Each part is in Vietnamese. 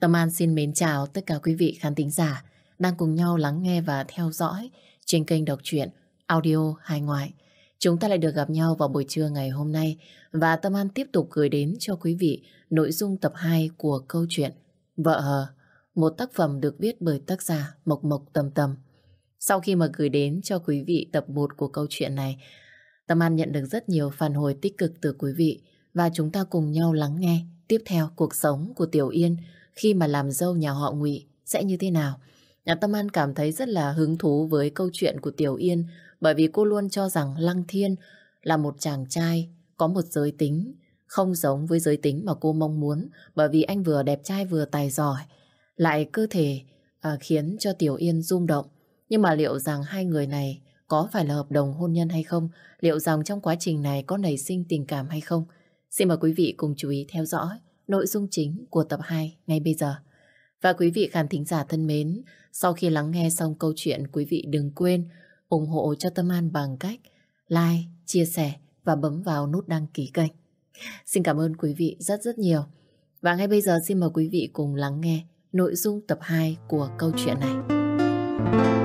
Tâm An xin mến chào tất cả quý vị khán thính giả đang cùng nhau lắng nghe và theo dõi trên kênh đọc truyện audio hài ngoại. Chúng ta lại được gặp nhau vào buổi trưa ngày hôm nay và Tâm An tiếp tục gửi đến cho quý vị nội dung tập 2 của câu chuyện Vợ hờ, một tác phẩm được viết bởi tác giả Mộc Mộc Tâm Tâm. Sau khi mà gửi đến cho quý vị tập 1 của câu chuyện này, Tâm An nhận được rất nhiều phản hồi tích cực từ quý vị và chúng ta cùng nhau lắng nghe tiếp theo cuộc sống của Tiểu Yên khi mà làm dâu nhà họ Ngụy sẽ như thế nào. Nhà Tâm An cảm thấy rất là hứng thú với câu chuyện của Tiểu Yên bởi vì cô luôn cho rằng Lăng Thiên là một chàng trai có một giới tính không giống với giới tính mà cô mong muốn bởi vì anh vừa đẹp trai vừa tài giỏi lại cơ thể à, khiến cho Tiểu Yên rung động. Nhưng mà liệu rằng hai người này có phải là hợp đồng hôn nhân hay không? Liệu rằng trong quá trình này có nảy sinh tình cảm hay không? Xin mời quý vị cùng chú ý theo dõi nội dung chính của tập 2 ngay bây giờ. Và quý vị khán thính giả thân mến, sau khi lắng nghe xong câu chuyện, quý vị đừng quên ủng hộ cho Tâm An bằng cách like, chia sẻ và bấm vào nút đăng ký kênh. Xin cảm ơn quý vị rất rất nhiều. Và ngay bây giờ xin mời quý vị cùng lắng nghe nội dung tập 2 của câu chuyện này.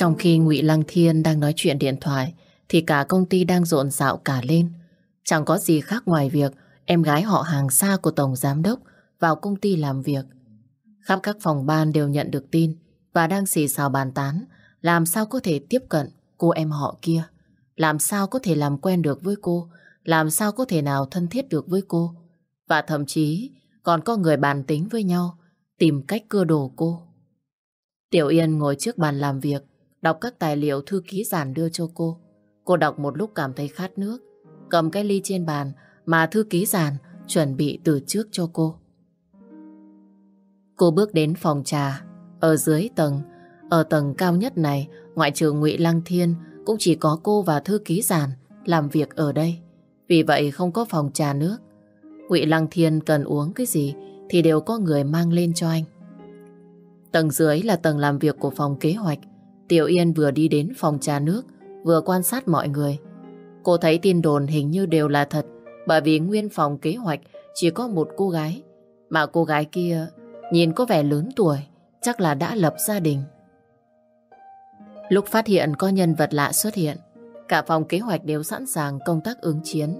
Trong khi Ngụy Lăng Thiên đang nói chuyện điện thoại thì cả công ty đang rộn rạo cả lên. Chẳng có gì khác ngoài việc em gái họ hàng xa của Tổng Giám Đốc vào công ty làm việc. Khắp các phòng ban đều nhận được tin và đang xì xào bàn tán làm sao có thể tiếp cận cô em họ kia. Làm sao có thể làm quen được với cô, làm sao có thể nào thân thiết được với cô. Và thậm chí còn có người bàn tính với nhau tìm cách cưa đổ cô. Tiểu Yên ngồi trước bàn làm việc đọc các tài liệu thư ký giản đưa cho cô. Cô đọc một lúc cảm thấy khát nước, cầm cái ly trên bàn mà thư ký giản chuẩn bị từ trước cho cô. Cô bước đến phòng trà, ở dưới tầng, ở tầng cao nhất này, ngoại trừ Ngụy Lăng Thiên cũng chỉ có cô và thư ký giản làm việc ở đây. Vì vậy không có phòng trà nước. Ngụy Lăng Thiên cần uống cái gì thì đều có người mang lên cho anh. Tầng dưới là tầng làm việc của phòng kế hoạch. Tiểu Yên vừa đi đến phòng trà nước, vừa quan sát mọi người. Cô thấy tin đồn hình như đều là thật, bởi vì nguyên phòng kế hoạch chỉ có một cô gái, mà cô gái kia nhìn có vẻ lớn tuổi, chắc là đã lập gia đình. Lúc phát hiện có nhân vật lạ xuất hiện, cả phòng kế hoạch đều sẵn sàng công tác ứng chiến.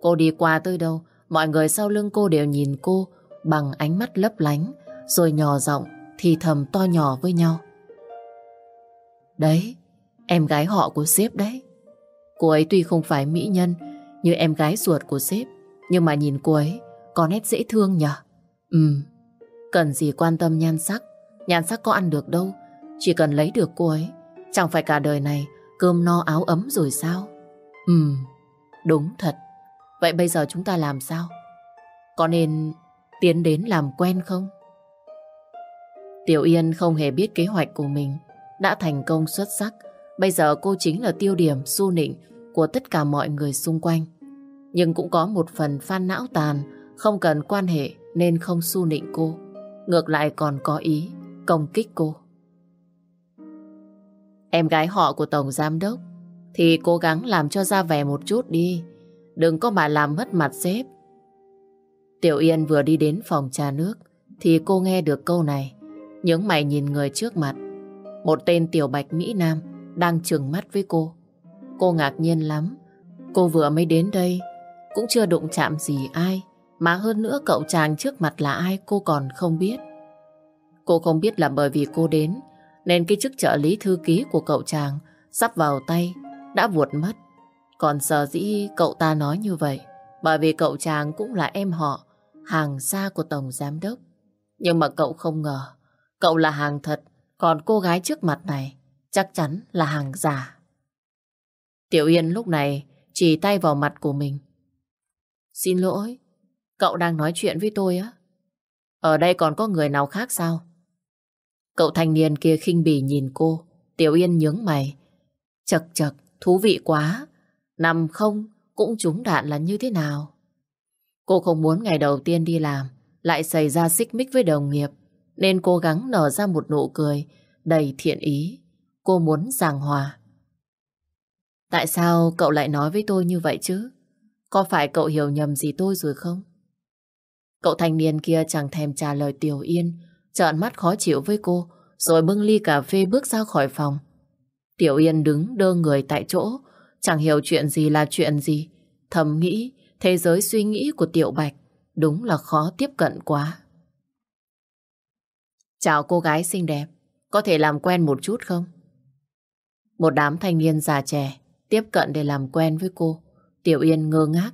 Cô đi qua tới đâu, mọi người sau lưng cô đều nhìn cô bằng ánh mắt lấp lánh, rồi nhỏ giọng thì thầm to nhỏ với nhau. Đấy, em gái họ của sếp đấy. Cô ấy tuy không phải mỹ nhân như em gái ruột của sếp, nhưng mà nhìn cô ấy có nét dễ thương nhở. Ừ, cần gì quan tâm nhan sắc, nhan sắc có ăn được đâu, chỉ cần lấy được cô ấy, chẳng phải cả đời này cơm no áo ấm rồi sao? Ừ, đúng thật. Vậy bây giờ chúng ta làm sao? Có nên tiến đến làm quen không? Tiểu Yên không hề biết kế hoạch của mình đã thành công xuất sắc. Bây giờ cô chính là tiêu điểm su nịnh của tất cả mọi người xung quanh. Nhưng cũng có một phần phan não tàn, không cần quan hệ nên không su nịnh cô. Ngược lại còn có ý công kích cô. Em gái họ của Tổng Giám Đốc thì cố gắng làm cho ra vẻ một chút đi. Đừng có mà làm mất mặt sếp. Tiểu Yên vừa đi đến phòng trà nước thì cô nghe được câu này. Những mày nhìn người trước mặt một tên tiểu bạch Mỹ Nam đang trừng mắt với cô. Cô ngạc nhiên lắm. Cô vừa mới đến đây, cũng chưa đụng chạm gì ai. Mà hơn nữa cậu chàng trước mặt là ai cô còn không biết. Cô không biết là bởi vì cô đến, nên cái chức trợ lý thư ký của cậu chàng sắp vào tay, đã vuột mất. Còn sợ dĩ cậu ta nói như vậy, bởi vì cậu chàng cũng là em họ, hàng xa của Tổng Giám Đốc. Nhưng mà cậu không ngờ, cậu là hàng thật, còn cô gái trước mặt này chắc chắn là hàng giả. Tiểu Yên lúc này chỉ tay vào mặt của mình. Xin lỗi, cậu đang nói chuyện với tôi á? Ở đây còn có người nào khác sao? Cậu thanh niên kia khinh bỉ nhìn cô, Tiểu Yên nhướng mày. Chật chật, thú vị quá. Nằm không cũng trúng đạn là như thế nào? Cô không muốn ngày đầu tiên đi làm lại xảy ra xích mích với đồng nghiệp nên cố gắng nở ra một nụ cười đầy thiện ý. cô muốn giảng hòa. Tại sao cậu lại nói với tôi như vậy chứ? Có phải cậu hiểu nhầm gì tôi rồi không? Cậu thanh niên kia chẳng thèm trả lời Tiểu Yên, trợn mắt khó chịu với cô, rồi bưng ly cà phê bước ra khỏi phòng. Tiểu Yên đứng đơ người tại chỗ, chẳng hiểu chuyện gì là chuyện gì. Thầm nghĩ, thế giới suy nghĩ của Tiểu Bạch đúng là khó tiếp cận quá. Chào cô gái xinh đẹp, có thể làm quen một chút không? Một đám thanh niên già trẻ tiếp cận để làm quen với cô. Tiểu Yên ngơ ngác,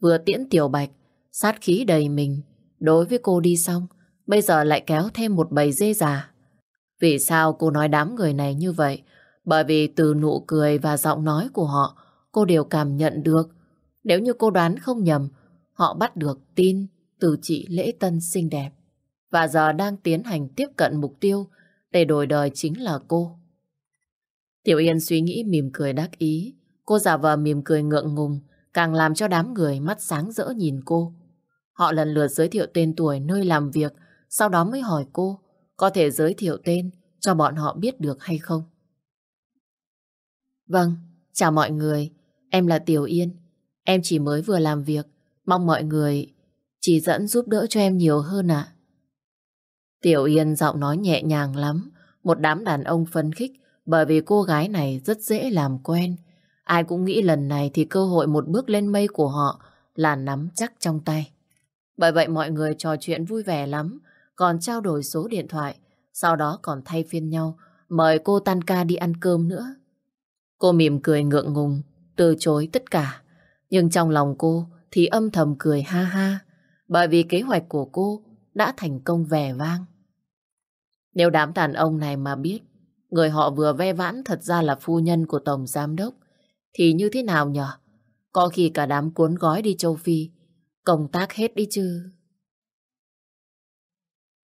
vừa tiễn Tiểu Bạch, sát khí đầy mình. Đối với cô đi xong, bây giờ lại kéo thêm một bầy dê già. Vì sao cô nói đám người này như vậy? Bởi vì từ nụ cười và giọng nói của họ, cô đều cảm nhận được. Nếu như cô đoán không nhầm, họ bắt được tin từ chị Lễ Tân xinh đẹp. Và giờ đang tiến hành tiếp cận mục tiêu để đổi đời chính là cô. Tiểu Yên suy nghĩ mỉm cười đắc ý. Cô giả vờ mỉm cười ngượng ngùng, càng làm cho đám người mắt sáng rỡ nhìn cô. Họ lần lượt giới thiệu tên tuổi nơi làm việc, sau đó mới hỏi cô có thể giới thiệu tên cho bọn họ biết được hay không. Vâng, chào mọi người, em là Tiểu Yên. Em chỉ mới vừa làm việc, mong mọi người chỉ dẫn giúp đỡ cho em nhiều hơn ạ. Tiểu Yên giọng nói nhẹ nhàng lắm, một đám đàn ông phấn khích bởi vì cô gái này rất dễ làm quen. Ai cũng nghĩ lần này thì cơ hội một bước lên mây của họ là nắm chắc trong tay. Bởi vậy mọi người trò chuyện vui vẻ lắm, còn trao đổi số điện thoại, sau đó còn thay phiên nhau, mời cô tan ca đi ăn cơm nữa. Cô mỉm cười ngượng ngùng, từ chối tất cả. Nhưng trong lòng cô thì âm thầm cười ha ha, bởi vì kế hoạch của cô đã thành công vẻ vang. Nếu đám đàn ông này mà biết người họ vừa ve vãn thật ra là phu nhân của Tổng Giám Đốc, thì như thế nào nhở? Có khi cả đám cuốn gói đi châu Phi, công tác hết đi chứ.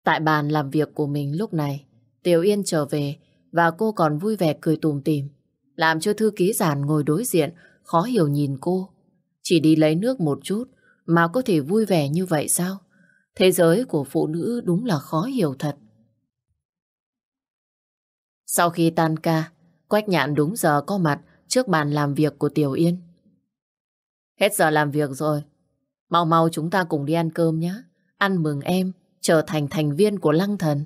Tại bàn làm việc của mình lúc này, Tiểu Yên trở về và cô còn vui vẻ cười tùm tìm, làm cho thư ký giản ngồi đối diện khó hiểu nhìn cô. Chỉ đi lấy nước một chút mà có thể vui vẻ như vậy sao? Thế giới của phụ nữ đúng là khó hiểu thật. Sau khi tan ca, Quách nhạn đúng giờ có mặt trước bàn làm việc của Tiểu Yên. Hết giờ làm việc rồi. Mau mau chúng ta cùng đi ăn cơm nhé. Ăn mừng em trở thành thành viên của Lăng Thần.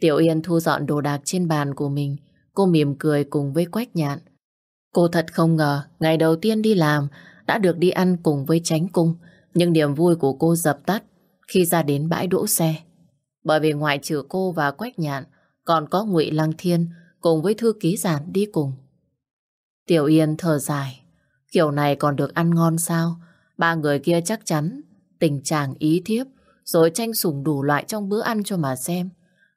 Tiểu Yên thu dọn đồ đạc trên bàn của mình. Cô mỉm cười cùng với Quách nhạn. Cô thật không ngờ ngày đầu tiên đi làm đã được đi ăn cùng với tránh cung. Nhưng niềm vui của cô dập tắt khi ra đến bãi đỗ xe. Bởi vì ngoại trừ cô và Quách nhạn còn có Ngụy Lăng Thiên cùng với thư ký giản đi cùng. Tiểu Yên thở dài, kiểu này còn được ăn ngon sao? Ba người kia chắc chắn tình trạng ý thiếp rồi tranh sủng đủ loại trong bữa ăn cho mà xem.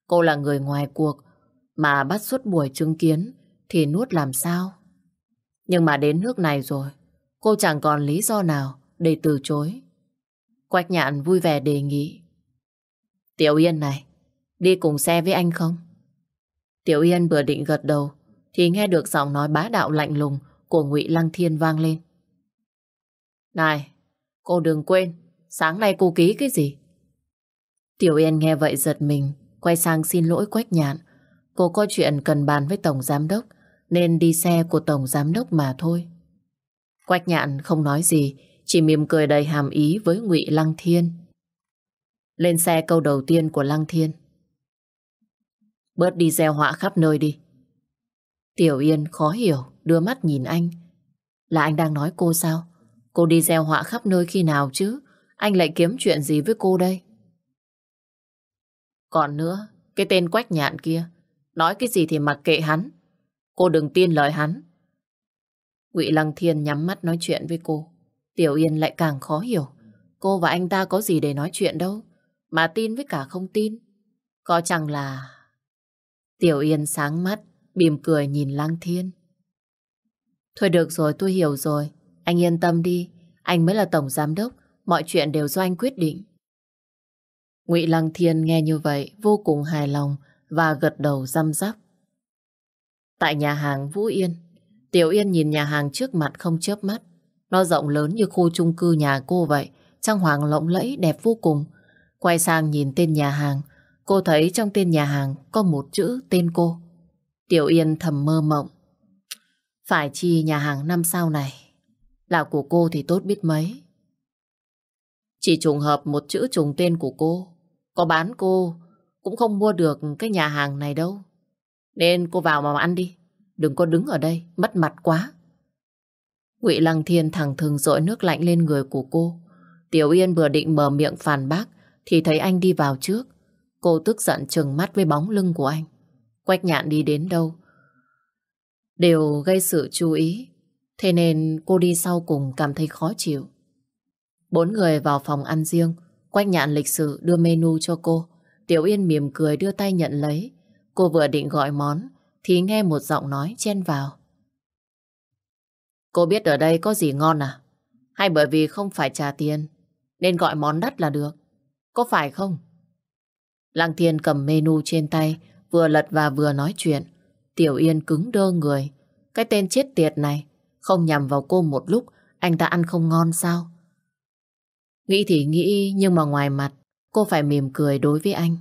Cô là người ngoài cuộc mà bắt suốt buổi chứng kiến thì nuốt làm sao? Nhưng mà đến nước này rồi, cô chẳng còn lý do nào để từ chối. Quách nhạn vui vẻ đề nghị. Tiểu Yên này, đi cùng xe với anh không? Tiểu Yên vừa định gật đầu thì nghe được giọng nói bá đạo lạnh lùng của Ngụy Lăng Thiên vang lên. Này, cô đừng quên, sáng nay cô ký cái gì? Tiểu Yên nghe vậy giật mình, quay sang xin lỗi Quách Nhạn. Cô có chuyện cần bàn với Tổng Giám Đốc, nên đi xe của Tổng Giám Đốc mà thôi. Quách Nhạn không nói gì, chỉ mỉm cười đầy hàm ý với Ngụy Lăng Thiên. Lên xe câu đầu tiên của Lăng Thiên. Bớt đi gieo họa khắp nơi đi. Tiểu Yên khó hiểu, đưa mắt nhìn anh. Là anh đang nói cô sao? Cô đi gieo họa khắp nơi khi nào chứ? Anh lại kiếm chuyện gì với cô đây? Còn nữa, cái tên quách nhạn kia, nói cái gì thì mặc kệ hắn. Cô đừng tin lời hắn. Ngụy Lăng Thiên nhắm mắt nói chuyện với cô. Tiểu Yên lại càng khó hiểu. Cô và anh ta có gì để nói chuyện đâu. Mà tin với cả không tin. Có chẳng là... Tiểu Yên sáng mắt, bìm cười nhìn Lăng Thiên. Thôi được rồi, tôi hiểu rồi. Anh yên tâm đi, anh mới là tổng giám đốc, mọi chuyện đều do anh quyết định. Ngụy Lăng Thiên nghe như vậy vô cùng hài lòng và gật đầu răm rắp. Tại nhà hàng Vũ Yên, Tiểu Yên nhìn nhà hàng trước mặt không chớp mắt. Nó rộng lớn như khu chung cư nhà cô vậy, trang hoàng lộng lẫy đẹp vô cùng. Quay sang nhìn tên nhà hàng, cô thấy trong tên nhà hàng có một chữ tên cô. Tiểu Yên thầm mơ mộng. Phải chi nhà hàng năm sao này là của cô thì tốt biết mấy. Chỉ trùng hợp một chữ trùng tên của cô. Có bán cô cũng không mua được cái nhà hàng này đâu. Nên cô vào mà ăn đi. Đừng có đứng ở đây, mất mặt quá. Ngụy Lăng Thiên thẳng thừng dội nước lạnh lên người của cô. Tiểu Yên vừa định mở miệng phản bác thì thấy anh đi vào trước. Cô tức giận trừng mắt với bóng lưng của anh. Quách nhạn đi đến đâu đều gây sự chú ý. Thế nên cô đi sau cùng cảm thấy khó chịu. Bốn người vào phòng ăn riêng, Quách nhạn lịch sự đưa menu cho cô. Tiểu Yên mỉm cười đưa tay nhận lấy. Cô vừa định gọi món, thì nghe một giọng nói chen vào. Cô biết ở đây có gì ngon à? Hay bởi vì không phải trả tiền, nên gọi món đắt là được? Có phải không? Lăng Thiên cầm menu trên tay, vừa lật và vừa nói chuyện. Tiểu Yên cứng đơ người. Cái tên chết tiệt này, không nhằm vào cô một lúc, anh ta ăn không ngon sao? Nghĩ thì nghĩ, nhưng mà ngoài mặt, cô phải mỉm cười đối với anh.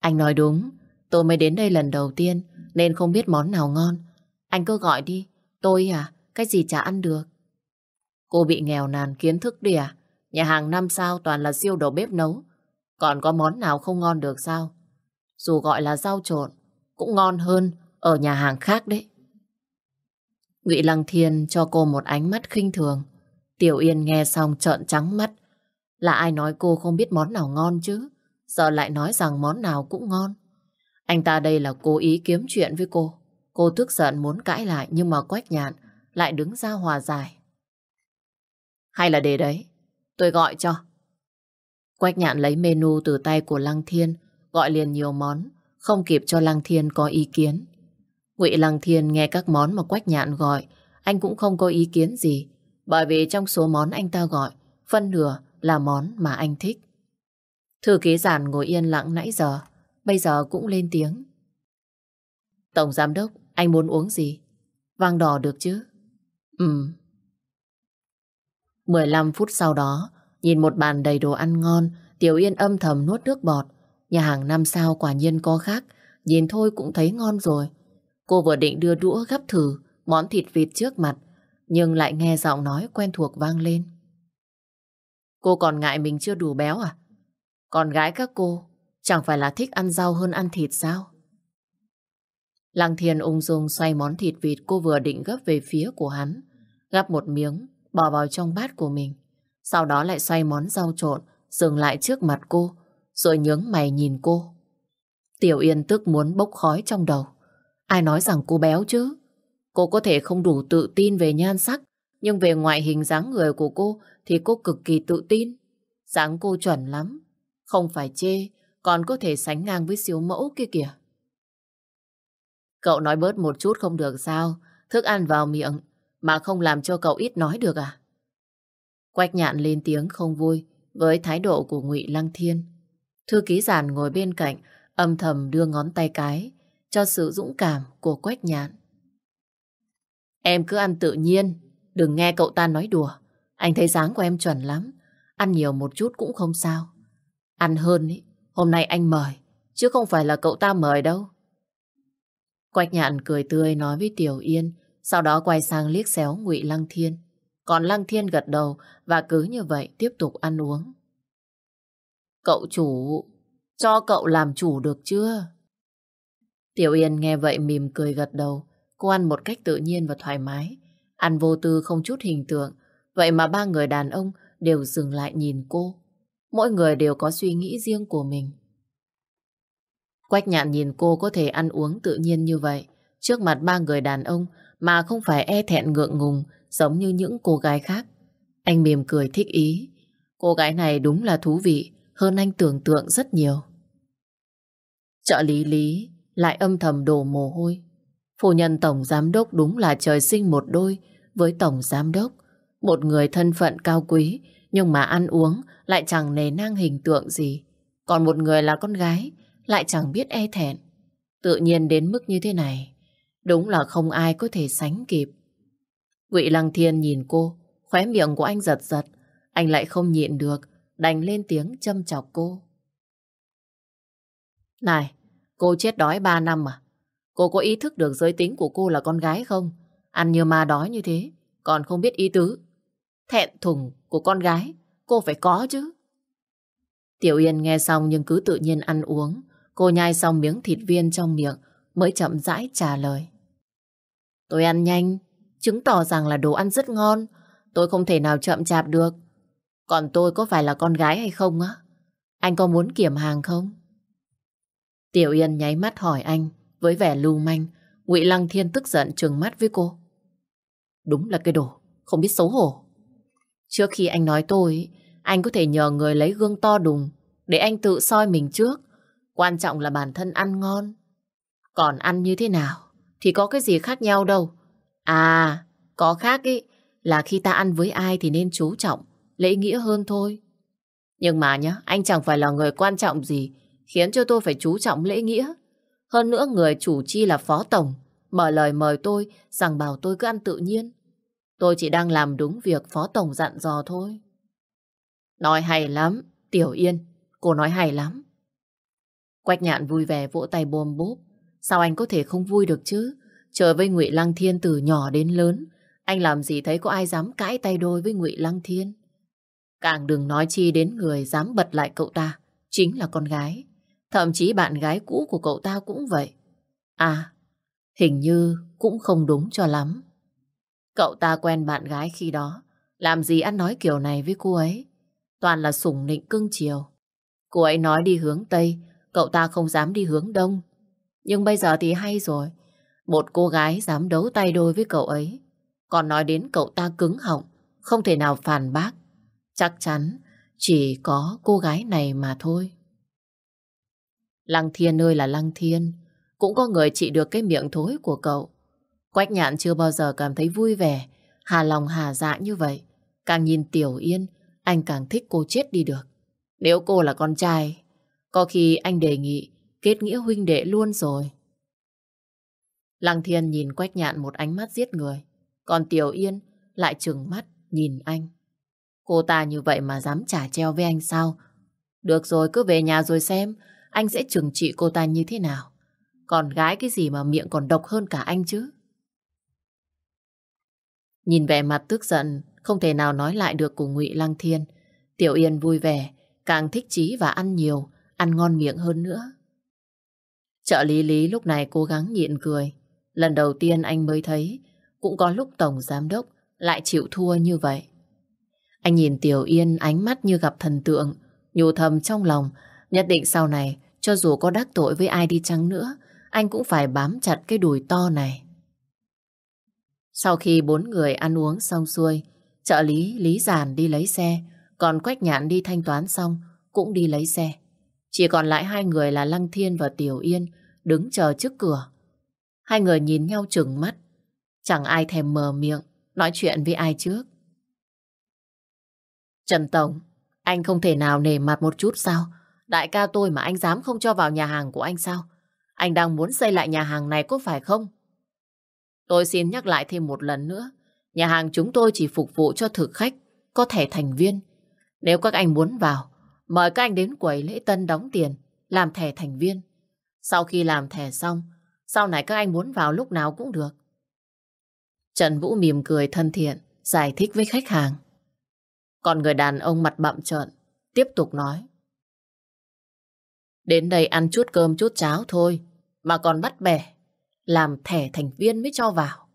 Anh nói đúng, tôi mới đến đây lần đầu tiên, nên không biết món nào ngon. Anh cứ gọi đi, tôi à, cái gì chả ăn được. Cô bị nghèo nàn kiến thức đi à? Nhà hàng năm sao toàn là siêu đầu bếp nấu. Còn có món nào không ngon được sao? Dù gọi là rau trộn, cũng ngon hơn ở nhà hàng khác đấy. Ngụy Lăng Thiên cho cô một ánh mắt khinh thường. Tiểu Yên nghe xong trợn trắng mắt. Là ai nói cô không biết món nào ngon chứ? Giờ lại nói rằng món nào cũng ngon. Anh ta đây là cố ý kiếm chuyện với cô. Cô tức giận muốn cãi lại nhưng mà Quách Nhạn lại đứng ra hòa giải. Hay là để đấy, tôi gọi cho. Quách Nhạn lấy menu từ tay của Lăng Thiên, gọi liền nhiều món, không kịp cho Lăng Thiên có ý kiến. Ngụy Lăng Thiên nghe các món mà Quách Nhạn gọi, anh cũng không có ý kiến gì, bởi vì trong số món anh ta gọi, phân nửa là món mà anh thích. Thư ký giản ngồi yên lặng nãy giờ, bây giờ cũng lên tiếng. Tổng giám đốc, anh muốn uống gì? Vang đỏ được chứ? Ừm. 15 phút sau đó, nhìn một bàn đầy đồ ăn ngon, Tiểu Yên âm thầm nuốt nước bọt. Nhà hàng năm sao quả nhiên có khác, nhìn thôi cũng thấy ngon rồi. Cô vừa định đưa đũa gấp thử món thịt vịt trước mặt, nhưng lại nghe giọng nói quen thuộc vang lên. Cô còn ngại mình chưa đủ béo à? con gái các cô chẳng phải là thích ăn rau hơn ăn thịt sao? Lăng Thiên ung dung xoay món thịt vịt cô vừa định gấp về phía của hắn. Gắp một miếng, bỏ vào trong bát của mình. Sau đó lại xoay món rau trộn, dừng lại trước mặt cô, rồi nhướng mày nhìn cô. Tiểu Yên tức muốn bốc khói trong đầu. Ai nói rằng cô béo chứ? Cô có thể không đủ tự tin về nhan sắc, nhưng về ngoại hình dáng người của cô thì cô cực kỳ tự tin. Dáng cô chuẩn lắm, không phải chê, còn có thể sánh ngang với siêu mẫu kia kìa. Cậu nói bớt một chút không được sao? Thức ăn vào miệng mà không làm cho cậu ít nói được à? Quách nhạn lên tiếng không vui với thái độ của ngụy Lăng Thiên. Thư ký giản ngồi bên cạnh âm thầm đưa ngón tay cái cho sự dũng cảm của Quách nhạn. Em cứ ăn tự nhiên, đừng nghe cậu ta nói đùa. Anh thấy dáng của em chuẩn lắm, ăn nhiều một chút cũng không sao. Ăn hơn ý, hôm nay anh mời, chứ không phải là cậu ta mời đâu. Quách nhạn cười tươi nói với Tiểu Yên, sau đó quay sang liếc xéo ngụy Lăng Thiên. Còn Lăng Thiên gật đầu và cứ như vậy tiếp tục ăn uống. Cậu chủ, cho cậu làm chủ được chưa? Tiểu Yên nghe vậy mỉm cười gật đầu. Cô ăn một cách tự nhiên và thoải mái. Ăn vô tư không chút hình tượng. Vậy mà ba người đàn ông đều dừng lại nhìn cô. Mỗi người đều có suy nghĩ riêng của mình. Quách nhạn nhìn cô có thể ăn uống tự nhiên như vậy. Trước mặt ba người đàn ông mà không phải e thẹn ngượng ngùng giống như những cô gái khác. Anh mỉm cười thích ý. Cô gái này đúng là thú vị hơn anh tưởng tượng rất nhiều. Trợ lý lý lại âm thầm đổ mồ hôi. Phu nhân tổng giám đốc đúng là trời sinh một đôi với tổng giám đốc. Một người thân phận cao quý nhưng mà ăn uống lại chẳng nề nang hình tượng gì. Còn một người là con gái lại chẳng biết e thẹn. Tự nhiên đến mức như thế này, đúng là không ai có thể sánh kịp. Ngụy Lăng Thiên nhìn cô, khóe miệng của anh giật giật, anh lại không nhịn được, đành lên tiếng châm chọc cô. Này, cô chết đói ba năm à? Cô có ý thức được giới tính của cô là con gái không? Ăn như ma đói như thế, còn không biết ý tứ. Thẹn thùng của con gái, cô phải có chứ. Tiểu Yên nghe xong nhưng cứ tự nhiên ăn uống. Cô nhai xong miếng thịt viên trong miệng mới chậm rãi trả lời. Tôi ăn nhanh, chứng tỏ rằng là đồ ăn rất ngon. Tôi không thể nào chậm chạp được. Còn tôi có phải là con gái hay không á? Anh có muốn kiểm hàng không? Tiểu Yên nháy mắt hỏi anh với vẻ lưu manh. Ngụy Lăng Thiên tức giận trừng mắt với cô. Đúng là cái đồ, không biết xấu hổ. Trước khi anh nói tôi, anh có thể nhờ người lấy gương to đùng để anh tự soi mình trước. Quan trọng là bản thân ăn ngon. Còn ăn như thế nào thì có cái gì khác nhau đâu. À, có khác ý là khi ta ăn với ai thì nên chú trọng, lễ nghĩa hơn thôi. Nhưng mà nhá, anh chẳng phải là người quan trọng gì khiến cho tôi phải chú trọng lễ nghĩa. Hơn nữa người chủ chi là phó tổng, mở lời mời tôi rằng bảo tôi cứ ăn tự nhiên. Tôi chỉ đang làm đúng việc phó tổng dặn dò thôi. Nói hay lắm, Tiểu Yên, cô nói hay lắm. Quách nhạn vui vẻ vỗ tay bôm bốp. Sao anh có thể không vui được chứ? Trời với Ngụy Lăng Thiên từ nhỏ đến lớn, anh làm gì thấy có ai dám cãi tay đôi với Ngụy Lăng Thiên. Càng đừng nói chi đến người dám bật lại cậu ta, chính là con gái. Thậm chí bạn gái cũ của cậu ta cũng vậy. À, hình như cũng không đúng cho lắm. Cậu ta quen bạn gái khi đó, làm gì ăn nói kiểu này với cô ấy. Toàn là sủng nịnh cưng chiều. Cô ấy nói đi hướng Tây, cậu ta không dám đi hướng Đông. Nhưng bây giờ thì hay rồi. Một cô gái dám đấu tay đôi với cậu ấy. Còn nói đến cậu ta cứng họng, không thể nào phản bác. Chắc chắn chỉ có cô gái này mà thôi. Lăng Thiên ơi là Lăng Thiên, cũng có người trị được cái miệng thối của cậu. Quách nhạn chưa bao giờ cảm thấy vui vẻ, hà lòng hà dạ như vậy. Càng nhìn Tiểu Yên, anh càng thích cô chết đi được. Nếu cô là con trai, có khi anh đề nghị kết nghĩa huynh đệ luôn rồi. Lăng Thiên nhìn Quách Nhạn một ánh mắt giết người, còn Tiểu Yên lại trừng mắt nhìn anh. Cô ta như vậy mà dám trả treo với anh sao? Được rồi, cứ về nhà rồi xem anh sẽ trừng trị cô ta như thế nào. Còn gái cái gì mà miệng còn độc hơn cả anh chứ? Nhìn vẻ mặt tức giận, không thể nào nói lại được của Ngụy Lăng Thiên. Tiểu Yên vui vẻ, càng thích chí và ăn nhiều, ăn ngon miệng hơn nữa. Trợ lý lý lúc này cố gắng nhịn cười. Lần đầu tiên anh mới thấy, cũng có lúc Tổng Giám Đốc lại chịu thua như vậy. Anh nhìn Tiểu Yên ánh mắt như gặp thần tượng, nhủ thầm trong lòng, nhất định sau này, cho dù có đắc tội với ai đi chăng nữa, anh cũng phải bám chặt cái đùi to này. Sau khi bốn người ăn uống xong xuôi, trợ lý Lý Giản đi lấy xe, còn Quách Nhạn đi thanh toán xong, cũng đi lấy xe. Chỉ còn lại hai người là Lăng Thiên và Tiểu Yên đứng chờ trước cửa. Hai người nhìn nhau trừng mắt, chẳng ai thèm mờ miệng, nói chuyện với ai trước. Trần Tổng, anh không thể nào nể mặt một chút sao? Đại ca tôi mà anh dám không cho vào nhà hàng của anh sao? Anh đang muốn xây lại nhà hàng này có phải không? Tôi xin nhắc lại thêm một lần nữa. Nhà hàng chúng tôi chỉ phục vụ cho thực khách, có thẻ thành viên. Nếu các anh muốn vào, mời các anh đến quầy lễ tân đóng tiền, làm thẻ thành viên. Sau khi làm thẻ xong, sau này các anh muốn vào lúc nào cũng được. Trần Vũ mỉm cười thân thiện, giải thích với khách hàng. Còn người đàn ông mặt bậm trợn, tiếp tục nói. Đến đây ăn chút cơm chút cháo thôi, mà còn bắt bẻ. Làm thẻ thành viên mới cho vào.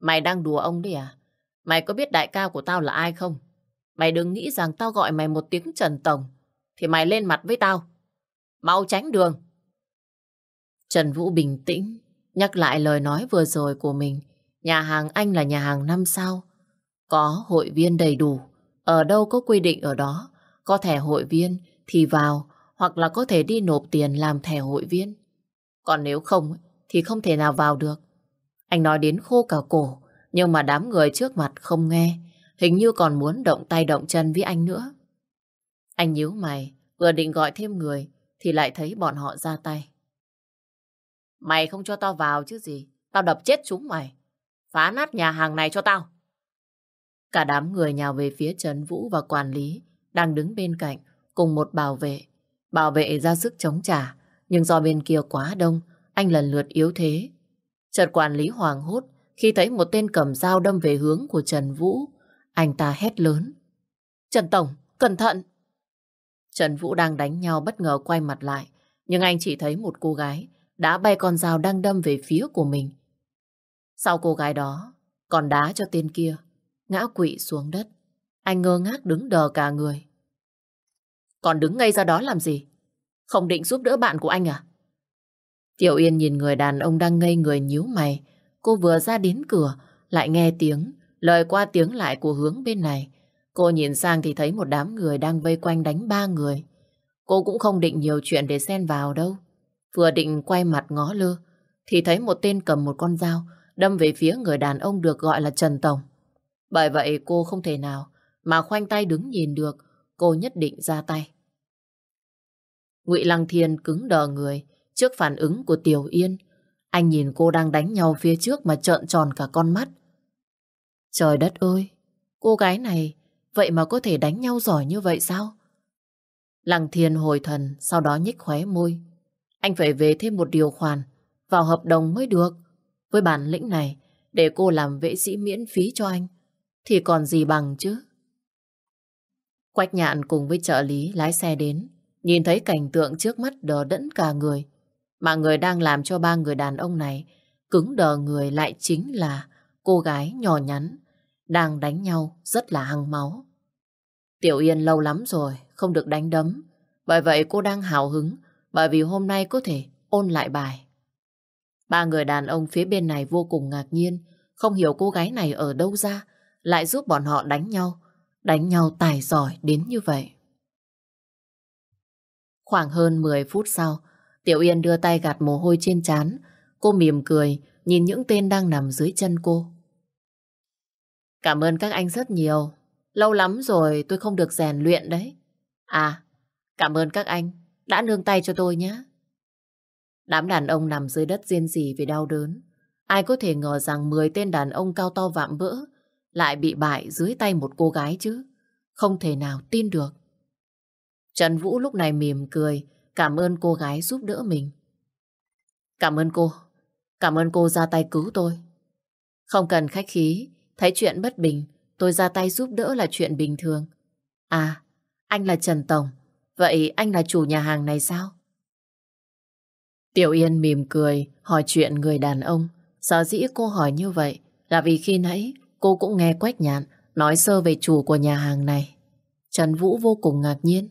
Mày đang đùa ông đấy à? Mày có biết đại ca của tao là ai không? Mày đừng nghĩ rằng tao gọi mày một tiếng Trần Tổng, thì mày lên mặt với tao. Mau tránh đường. Trần Vũ bình tĩnh, nhắc lại lời nói vừa rồi của mình. Nhà hàng anh là nhà hàng năm sao. Có hội viên đầy đủ. Ở đâu có quy định ở đó. Có thẻ hội viên thì vào, hoặc là có thể đi nộp tiền làm thẻ hội viên. Còn nếu không thì không thể nào vào được. Anh nói đến khô cả cổ, nhưng mà đám người trước mặt không nghe, hình như còn muốn động tay động chân với anh nữa. Anh nhíu mày, vừa định gọi thêm người, thì lại thấy bọn họ ra tay. Mày không cho tao vào chứ gì, tao đập chết chúng mày. Phá nát nhà hàng này cho tao. Cả đám người nhào về phía Trần Vũ và quản lý, đang đứng bên cạnh, cùng một bảo vệ. Bảo vệ ra sức chống trả, nhưng do bên kia quá đông, anh lần lượt yếu thế, Chợt quản lý hoàng hốt khi thấy một tên cầm dao đâm về hướng của Trần Vũ. Anh ta hét lớn. Trần Tổng, cẩn thận! Trần Vũ đang đánh nhau bất ngờ quay mặt lại. Nhưng anh chỉ thấy một cô gái đã bay con dao đang đâm về phía của mình. Sau cô gái đó, còn đá cho tên kia, ngã quỵ xuống đất. Anh ngơ ngác đứng đờ cả người. Còn đứng ngay ra đó làm gì? Không định giúp đỡ bạn của anh à? Tiểu Yên nhìn người đàn ông đang ngây người nhíu mày. Cô vừa ra đến cửa, lại nghe tiếng, lời qua tiếng lại của hướng bên này. Cô nhìn sang thì thấy một đám người đang vây quanh đánh ba người. Cô cũng không định nhiều chuyện để xen vào đâu. Vừa định quay mặt ngó lơ, thì thấy một tên cầm một con dao đâm về phía người đàn ông được gọi là Trần Tổng. Bởi vậy cô không thể nào mà khoanh tay đứng nhìn được, cô nhất định ra tay. Ngụy Lăng Thiên cứng đờ người trước phản ứng của Tiểu Yên. Anh nhìn cô đang đánh nhau phía trước mà trợn tròn cả con mắt. Trời đất ơi, cô gái này vậy mà có thể đánh nhau giỏi như vậy sao? Lăng Thiên hồi thần, sau đó nhích khóe môi. Anh phải về thêm một điều khoản, vào hợp đồng mới được. Với bản lĩnh này, để cô làm vệ sĩ miễn phí cho anh, thì còn gì bằng chứ? Quách nhạn cùng với trợ lý lái xe đến, nhìn thấy cảnh tượng trước mắt đờ đẫn cả người. Mà người đang làm cho ba người đàn ông này cứng đờ người lại chính là cô gái nhỏ nhắn, đang đánh nhau rất là hăng máu. Tiểu Yên lâu lắm rồi, không được đánh đấm. Bởi vậy cô đang hào hứng, bởi vì hôm nay có thể ôn lại bài. Ba người đàn ông phía bên này vô cùng ngạc nhiên, không hiểu cô gái này ở đâu ra, lại giúp bọn họ đánh nhau, đánh nhau tài giỏi đến như vậy. Khoảng hơn 10 phút sau, Tiểu Yên đưa tay gạt mồ hôi trên trán, cô mỉm cười, nhìn những tên đang nằm dưới chân cô. Cảm ơn các anh rất nhiều, lâu lắm rồi tôi không được rèn luyện đấy. À, cảm ơn các anh đã nương tay cho tôi nhé. Đám đàn ông nằm dưới đất riêng gì vì đau đớn. Ai có thể ngờ rằng 10 tên đàn ông cao to vạm vỡ lại bị bại dưới tay một cô gái chứ. Không thể nào tin được. Trần Vũ lúc này mỉm cười, cảm ơn cô gái giúp đỡ mình. Cảm ơn cô. Cảm ơn cô ra tay cứu tôi. Không cần khách khí, thấy chuyện bất bình, tôi ra tay giúp đỡ là chuyện bình thường. À, anh là Trần Tổng, vậy anh là chủ nhà hàng này sao? Tiểu Yên mỉm cười, hỏi chuyện người đàn ông. Sở dĩ cô hỏi như vậy là vì khi nãy cô cũng nghe Quách Nhạn nói sơ về chủ của nhà hàng này. Trần Vũ vô cùng ngạc nhiên.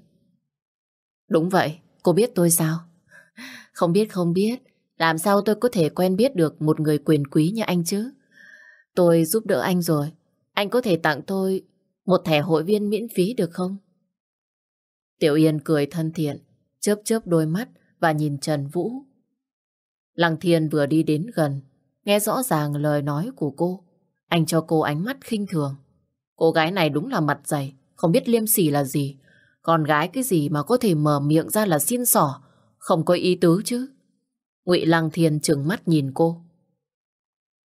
Đúng vậy, cô biết tôi sao? Không biết không biết, làm sao tôi có thể quen biết được một người quyền quý như anh chứ? Tôi giúp đỡ anh rồi, anh có thể tặng tôi một thẻ hội viên miễn phí được không? Tiểu Yên cười thân thiện, chớp chớp đôi mắt và nhìn Trần Vũ. Lăng Thiên vừa đi đến gần, nghe rõ ràng lời nói của cô. Anh cho cô ánh mắt khinh thường. Cô gái này đúng là mặt dày, không biết liêm sỉ là gì. Con gái cái gì mà có thể mở miệng ra là xin sỏ, không có ý tứ chứ. Ngụy Lăng Thiên trừng mắt nhìn cô.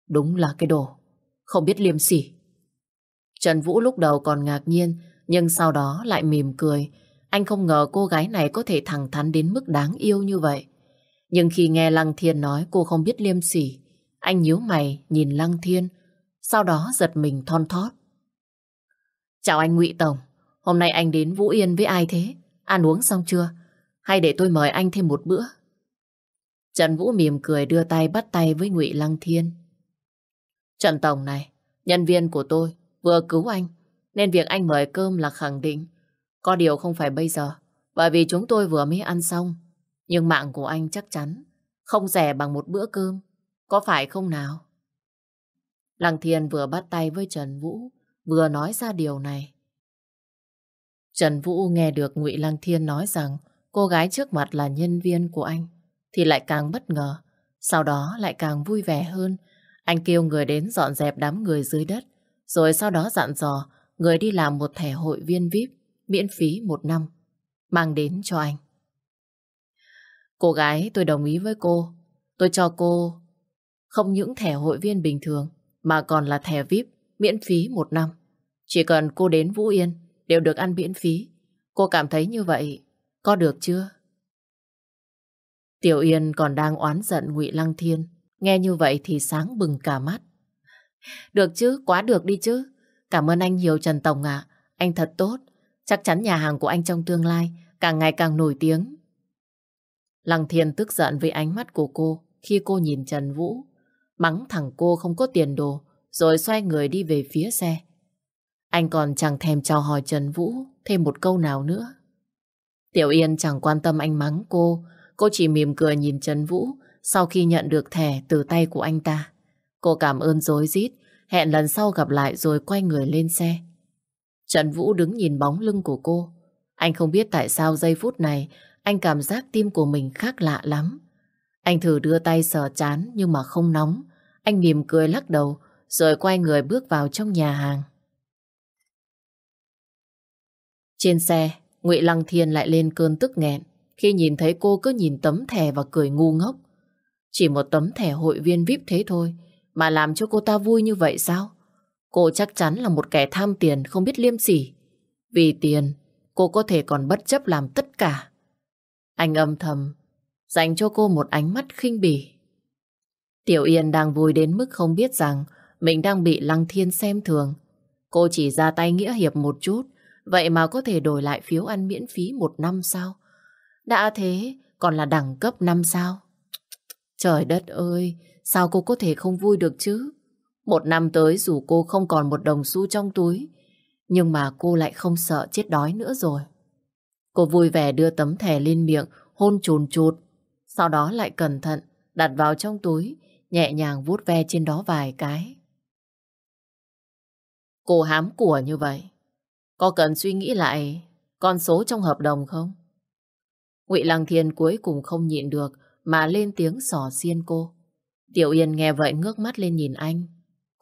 Đúng là cái đồ, không biết liêm sỉ. Trần Vũ lúc đầu còn ngạc nhiên, nhưng sau đó lại mỉm cười. Anh không ngờ cô gái này có thể thẳng thắn đến mức đáng yêu như vậy. Nhưng khi nghe Lăng Thiên nói cô không biết liêm sỉ, anh nhíu mày nhìn Lăng Thiên, sau đó giật mình thon thót. Chào anh Ngụy Tổng, hôm nay anh đến Vũ Yên với ai thế? Ăn uống xong chưa? Hay để tôi mời anh thêm một bữa? Trần Vũ mỉm cười đưa tay bắt tay với Ngụy Lăng Thiên. Trần Tổng này, nhân viên của tôi vừa cứu anh, nên việc anh mời cơm là khẳng định. Có điều không phải bây giờ, bởi vì chúng tôi vừa mới ăn xong. Nhưng mạng của anh chắc chắn không rẻ bằng một bữa cơm. Có phải không nào? Lăng Thiên vừa bắt tay với Trần Vũ, vừa nói ra điều này. Trần Vũ nghe được Ngụy Lăng Thiên nói rằng cô gái trước mặt là nhân viên của anh, thì lại càng bất ngờ, sau đó lại càng vui vẻ hơn. Anh kêu người đến dọn dẹp đám người dưới đất, rồi sau đó dặn dò người đi làm một thẻ hội viên VIP miễn phí một năm, mang đến cho anh. Cô gái tôi đồng ý với cô, tôi cho cô không những thẻ hội viên bình thường, mà còn là thẻ VIP miễn phí một năm. Chỉ cần cô đến Vũ Yên đều được ăn miễn phí. Cô cảm thấy như vậy có được chưa? Tiểu Yên còn đang oán giận Ngụy Lăng Thiên Nghe như vậy thì sáng bừng cả mắt. Được chứ, quá được đi chứ. Cảm ơn anh nhiều Trần Tổng ạ. Anh thật tốt. Chắc chắn nhà hàng của anh trong tương lai càng ngày càng nổi tiếng. Lăng Thiên tức giận với ánh mắt của cô khi cô nhìn Trần Vũ. Mắng thẳng cô không có tiền đồ, rồi xoay người đi về phía xe. Anh còn chẳng thèm chào hỏi Trần Vũ thêm một câu nào nữa. Tiểu Yên chẳng quan tâm anh mắng cô, cô chỉ mỉm cười nhìn Trần Vũ sau khi nhận được thẻ từ tay của anh ta. Cô cảm ơn dối rít hẹn lần sau gặp lại rồi quay người lên xe. Trần Vũ đứng nhìn bóng lưng của cô. Anh không biết tại sao giây phút này anh cảm giác tim của mình khác lạ lắm. Anh thử đưa tay sờ chán nhưng mà không nóng. Anh mỉm cười lắc đầu rồi quay người bước vào trong nhà hàng. Trên xe, Ngụy Lăng Thiên lại lên cơn tức nghẹn khi nhìn thấy cô cứ nhìn tấm thẻ và cười ngu ngốc. Chỉ một tấm thẻ hội viên VIP thế thôi mà làm cho cô ta vui như vậy sao? Cô chắc chắn là một kẻ tham tiền không biết liêm sỉ. Vì tiền, cô có thể còn bất chấp làm tất cả. Anh âm thầm, dành cho cô một ánh mắt khinh bỉ. Tiểu Yên đang vui đến mức không biết rằng mình đang bị Lăng Thiên xem thường. Cô chỉ ra tay nghĩa hiệp một chút, vậy mà có thể đổi lại phiếu ăn miễn phí một năm sao? Đã thế, còn là đẳng cấp năm sao? Trời đất ơi, sao cô có thể không vui được chứ? Một năm tới dù cô không còn một đồng xu trong túi, nhưng mà cô lại không sợ chết đói nữa rồi. Cô vui vẻ đưa tấm thẻ lên miệng, hôn chùn chụt. Sau đó lại cẩn thận, đặt vào trong túi, nhẹ nhàng vuốt ve trên đó vài cái. Cô hám của như vậy, có cần suy nghĩ lại con số trong hợp đồng không? Ngụy Lăng Thiên cuối cùng không nhịn được mà lên tiếng sỏ xiên cô. Tiểu Yên nghe vậy ngước mắt lên nhìn anh.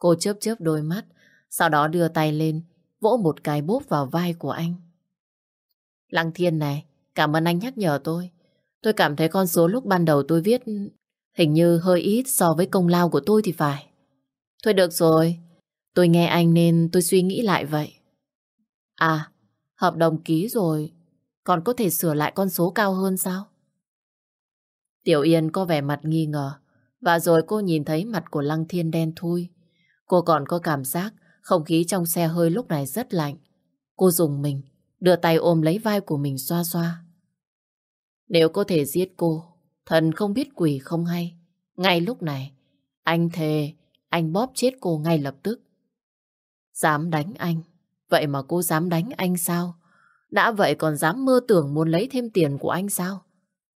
Cô chớp chớp đôi mắt, sau đó đưa tay lên, vỗ một cái bốp vào vai của anh. Lăng Thiên này, cảm ơn anh nhắc nhở tôi. Tôi cảm thấy con số lúc ban đầu tôi viết hình như hơi ít so với công lao của tôi thì phải. Thôi được rồi, tôi nghe anh nên tôi suy nghĩ lại vậy. À, hợp đồng ký rồi, còn có thể sửa lại con số cao hơn sao? Tiểu Yên có vẻ mặt nghi ngờ, và rồi cô nhìn thấy mặt của Lăng Thiên đen thui. Cô còn có cảm giác không khí trong xe hơi lúc này rất lạnh. Cô dùng mình, đưa tay ôm lấy vai của mình xoa xoa. Nếu có thể giết cô, thần không biết quỷ không hay. Ngay lúc này, anh thề, anh bóp chết cô ngay lập tức. Dám đánh anh, vậy mà cô dám đánh anh sao? Đã vậy còn dám mơ tưởng muốn lấy thêm tiền của anh sao?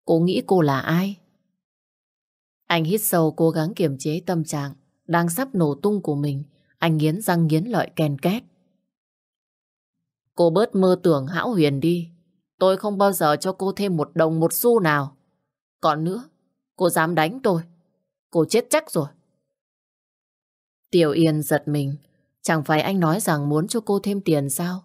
Cô nghĩ cô là ai? Anh hít sâu cố gắng kiềm chế tâm trạng đang sắp nổ tung của mình. Anh nghiến răng nghiến lợi ken két. Cô bớt mơ tưởng hão huyền đi. Tôi không bao giờ cho cô thêm một đồng một xu nào. Còn nữa, cô dám đánh tôi. Cô chết chắc rồi. Tiểu Yên giật mình. Chẳng phải anh nói rằng muốn cho cô thêm tiền sao?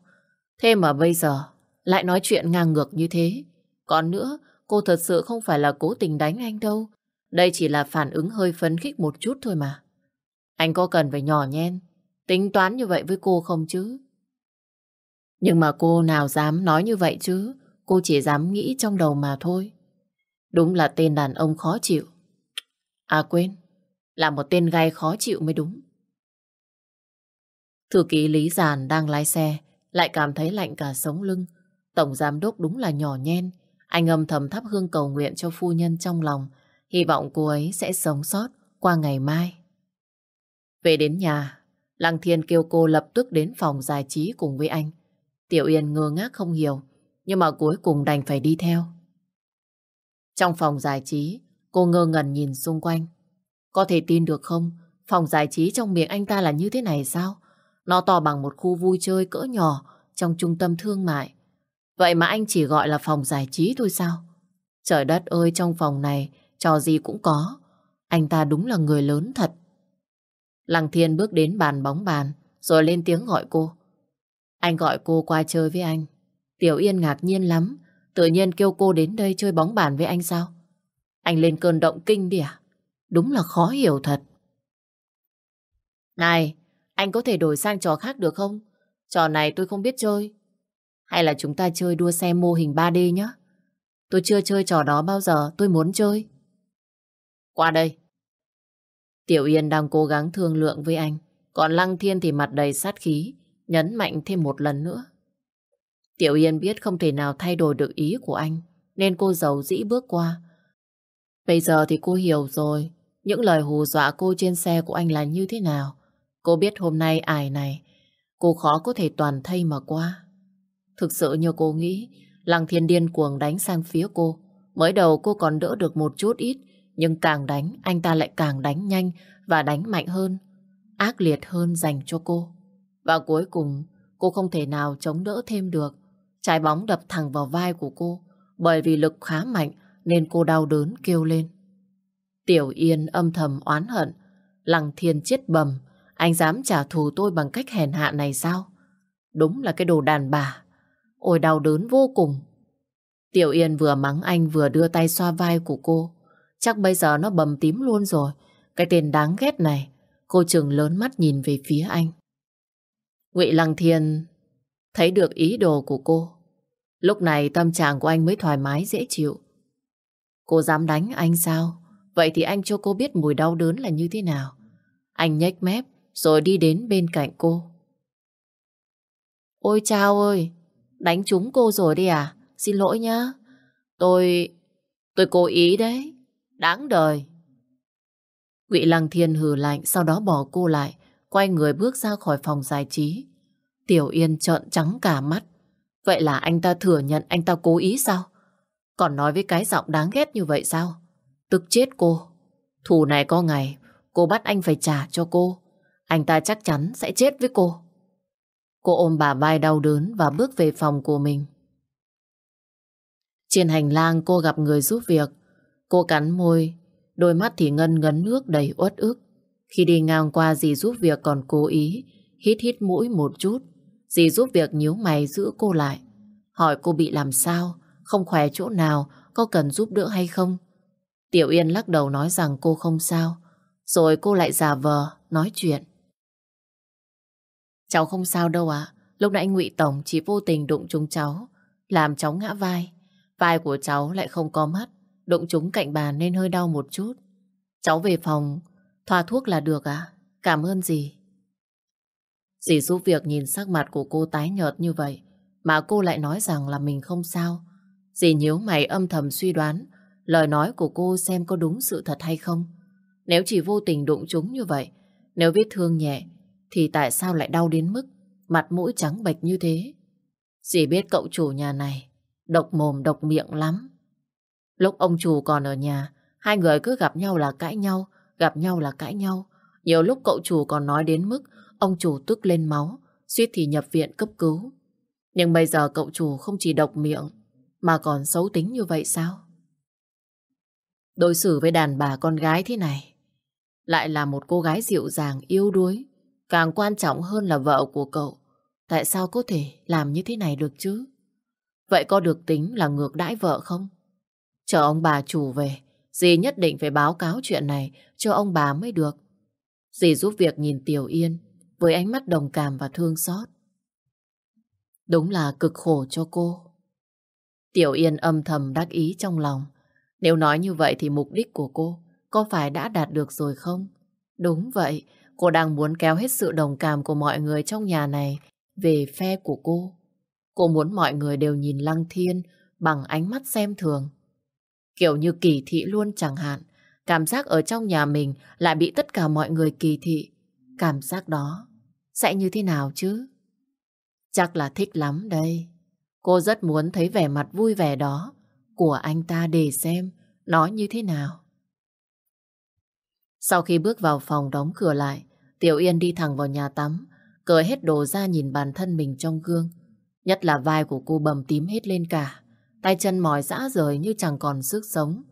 Thế mà bây giờ lại nói chuyện ngang ngược như thế. Còn nữa, cô thật sự không phải là cố tình đánh anh đâu. Đây chỉ là phản ứng hơi phấn khích một chút thôi mà. Anh có cần phải nhỏ nhen, tính toán như vậy với cô không chứ? Nhưng mà cô nào dám nói như vậy chứ? Cô chỉ dám nghĩ trong đầu mà thôi. Đúng là tên đàn ông khó chịu. À quên, là một tên gai khó chịu mới đúng. Thư ký Lý Giàn đang lái xe, lại cảm thấy lạnh cả sống lưng. Tổng giám đốc đúng là nhỏ nhen. Anh âm thầm thắp hương cầu nguyện cho phu nhân trong lòng, hy vọng cô ấy sẽ sống sót qua ngày mai. Về đến nhà, Lăng Thiên kêu cô lập tức đến phòng giải trí cùng với anh. Tiểu Yên ngơ ngác không hiểu, nhưng mà cuối cùng đành phải đi theo. Trong phòng giải trí, cô ngơ ngẩn nhìn xung quanh. Có thể tin được không, phòng giải trí trong miệng anh ta là như thế này sao? Nó to bằng một khu vui chơi cỡ nhỏ trong trung tâm thương mại. Vậy mà anh chỉ gọi là phòng giải trí thôi sao? Trời đất ơi, trong phòng này, trò gì cũng có. Anh ta đúng là người lớn thật. Lăng Thiên bước đến bàn bóng bàn, rồi lên tiếng gọi cô. Anh gọi cô qua chơi với anh. Tiểu Yên ngạc nhiên lắm, tự nhiên kêu cô đến đây chơi bóng bàn với anh sao? Anh lên cơn động kinh đi à? Đúng là khó hiểu thật. Này, anh có thể đổi sang trò khác được không? Trò này tôi không biết chơi. Hay là chúng ta chơi đua xe mô hình 3D nhé? Tôi chưa chơi trò đó bao giờ, tôi muốn chơi. Qua đây. Tiểu Yên đang cố gắng thương lượng với anh, còn Lăng Thiên thì mặt đầy sát khí, nhấn mạnh thêm một lần nữa. Tiểu Yên biết không thể nào thay đổi được ý của anh, nên cô giàu dĩ bước qua. Bây giờ thì cô hiểu rồi, những lời hù dọa cô trên xe của anh là như thế nào. Cô biết hôm nay ải này, cô khó có thể toàn thay mà qua. Thực sự như cô nghĩ, Lăng Thiên điên cuồng đánh sang phía cô. Mới đầu cô còn đỡ được một chút ít, nhưng càng đánh, anh ta lại càng đánh nhanh và đánh mạnh hơn, ác liệt hơn dành cho cô. Và cuối cùng, cô không thể nào chống đỡ thêm được. Trái bóng đập thẳng vào vai của cô, bởi vì lực khá mạnh nên cô đau đớn kêu lên. Tiểu Yên âm thầm oán hận, Lăng Thiên chết bầm, anh dám trả thù tôi bằng cách hèn hạ này sao? Đúng là cái đồ đàn bà. Ôi đau đớn vô cùng. Tiểu Yên vừa mắng anh vừa đưa tay xoa vai của cô. Chắc bây giờ nó bầm tím luôn rồi. Cái tên đáng ghét này. Cô trừng lớn mắt nhìn về phía anh. Ngụy Lăng Thiên thấy được ý đồ của cô. Lúc này tâm trạng của anh mới thoải mái dễ chịu. Cô dám đánh anh sao? Vậy thì anh cho cô biết mùi đau đớn là như thế nào. Anh nhếch mép rồi đi đến bên cạnh cô. Ôi chao ơi, đánh trúng cô rồi đi à? Xin lỗi nhá. Tôi... tôi cố ý đấy. Đáng đời. Ngụy Lăng Thiên hừ lạnh sau đó bỏ cô lại, quay người bước ra khỏi phòng giải trí. Tiểu Yên trợn trắng cả mắt. Vậy là anh ta thừa nhận anh ta cố ý sao? Còn nói với cái giọng đáng ghét như vậy sao? Tức chết cô. Thù này có ngày, cô bắt anh phải trả cho cô. Anh ta chắc chắn sẽ chết với cô. Cô ôm bà vai đau đớn và bước về phòng của mình. Trên hành lang cô gặp người giúp việc. Cô cắn môi, đôi mắt thì ngân ngấn nước đầy uất ức. Khi đi ngang qua dì giúp việc còn cố ý, hít hít mũi một chút. Dì giúp việc nhíu mày giữ cô lại. Hỏi cô bị làm sao, không khỏe chỗ nào, có cần giúp đỡ hay không? Tiểu Yên lắc đầu nói rằng cô không sao. Rồi cô lại giả vờ, nói chuyện. Cháu không sao đâu ạ. Lúc nãy ngụy Tổng chỉ vô tình đụng trúng cháu, làm cháu ngã vai. Vai của cháu lại không có mắt, đụng trúng cạnh bàn nên hơi đau một chút. Cháu về phòng, thoa thuốc là được à? Cảm ơn dì. Dì giúp việc nhìn sắc mặt của cô tái nhợt như vậy, mà cô lại nói rằng là mình không sao. Dì nhíu mày âm thầm suy đoán lời nói của cô xem có đúng sự thật hay không. Nếu chỉ vô tình đụng trúng như vậy, nếu vết thương nhẹ, thì tại sao lại đau đến mức mặt mũi trắng bệch như thế? Dì biết cậu chủ nhà này độc mồm độc miệng lắm. Lúc ông chủ còn ở nhà, hai người cứ gặp nhau là cãi nhau, gặp nhau là cãi nhau. Nhiều lúc cậu chủ còn nói đến mức ông chủ tức lên máu, suýt thì nhập viện cấp cứu. Nhưng bây giờ cậu chủ không chỉ độc miệng, mà còn xấu tính như vậy sao? Đối xử với đàn bà con gái thế này, lại là một cô gái dịu dàng, yêu đuối, càng quan trọng hơn là vợ của cậu. Tại sao có thể làm như thế này được chứ? Vậy có được tính là ngược đãi vợ không? Chờ ông bà chủ về, dì nhất định phải báo cáo chuyện này cho ông bà mới được. Dì giúp việc nhìn Tiểu Yên với ánh mắt đồng cảm và thương xót. Đúng là cực khổ cho cô. Tiểu Yên âm thầm đắc ý trong lòng. Nếu nói như vậy thì mục đích của cô có phải đã đạt được rồi không? Đúng vậy, cô đang muốn kéo hết sự đồng cảm của mọi người trong nhà này về phe của cô. Cô muốn mọi người đều nhìn Lăng Thiên bằng ánh mắt xem thường. Kiểu như kỳ thị luôn chẳng hạn. Cảm giác ở trong nhà mình lại bị tất cả mọi người kỳ thị. Cảm giác đó sẽ như thế nào chứ? Chắc là thích lắm đây. Cô rất muốn thấy vẻ mặt vui vẻ đó của anh ta để xem nó như thế nào. Sau khi bước vào phòng đóng cửa lại, Tiểu Yên đi thẳng vào nhà tắm, cởi hết đồ ra nhìn bản thân mình trong gương. Nhất là vai của cô bầm tím hết lên cả, tay chân mỏi dã rời như chẳng còn sức sống.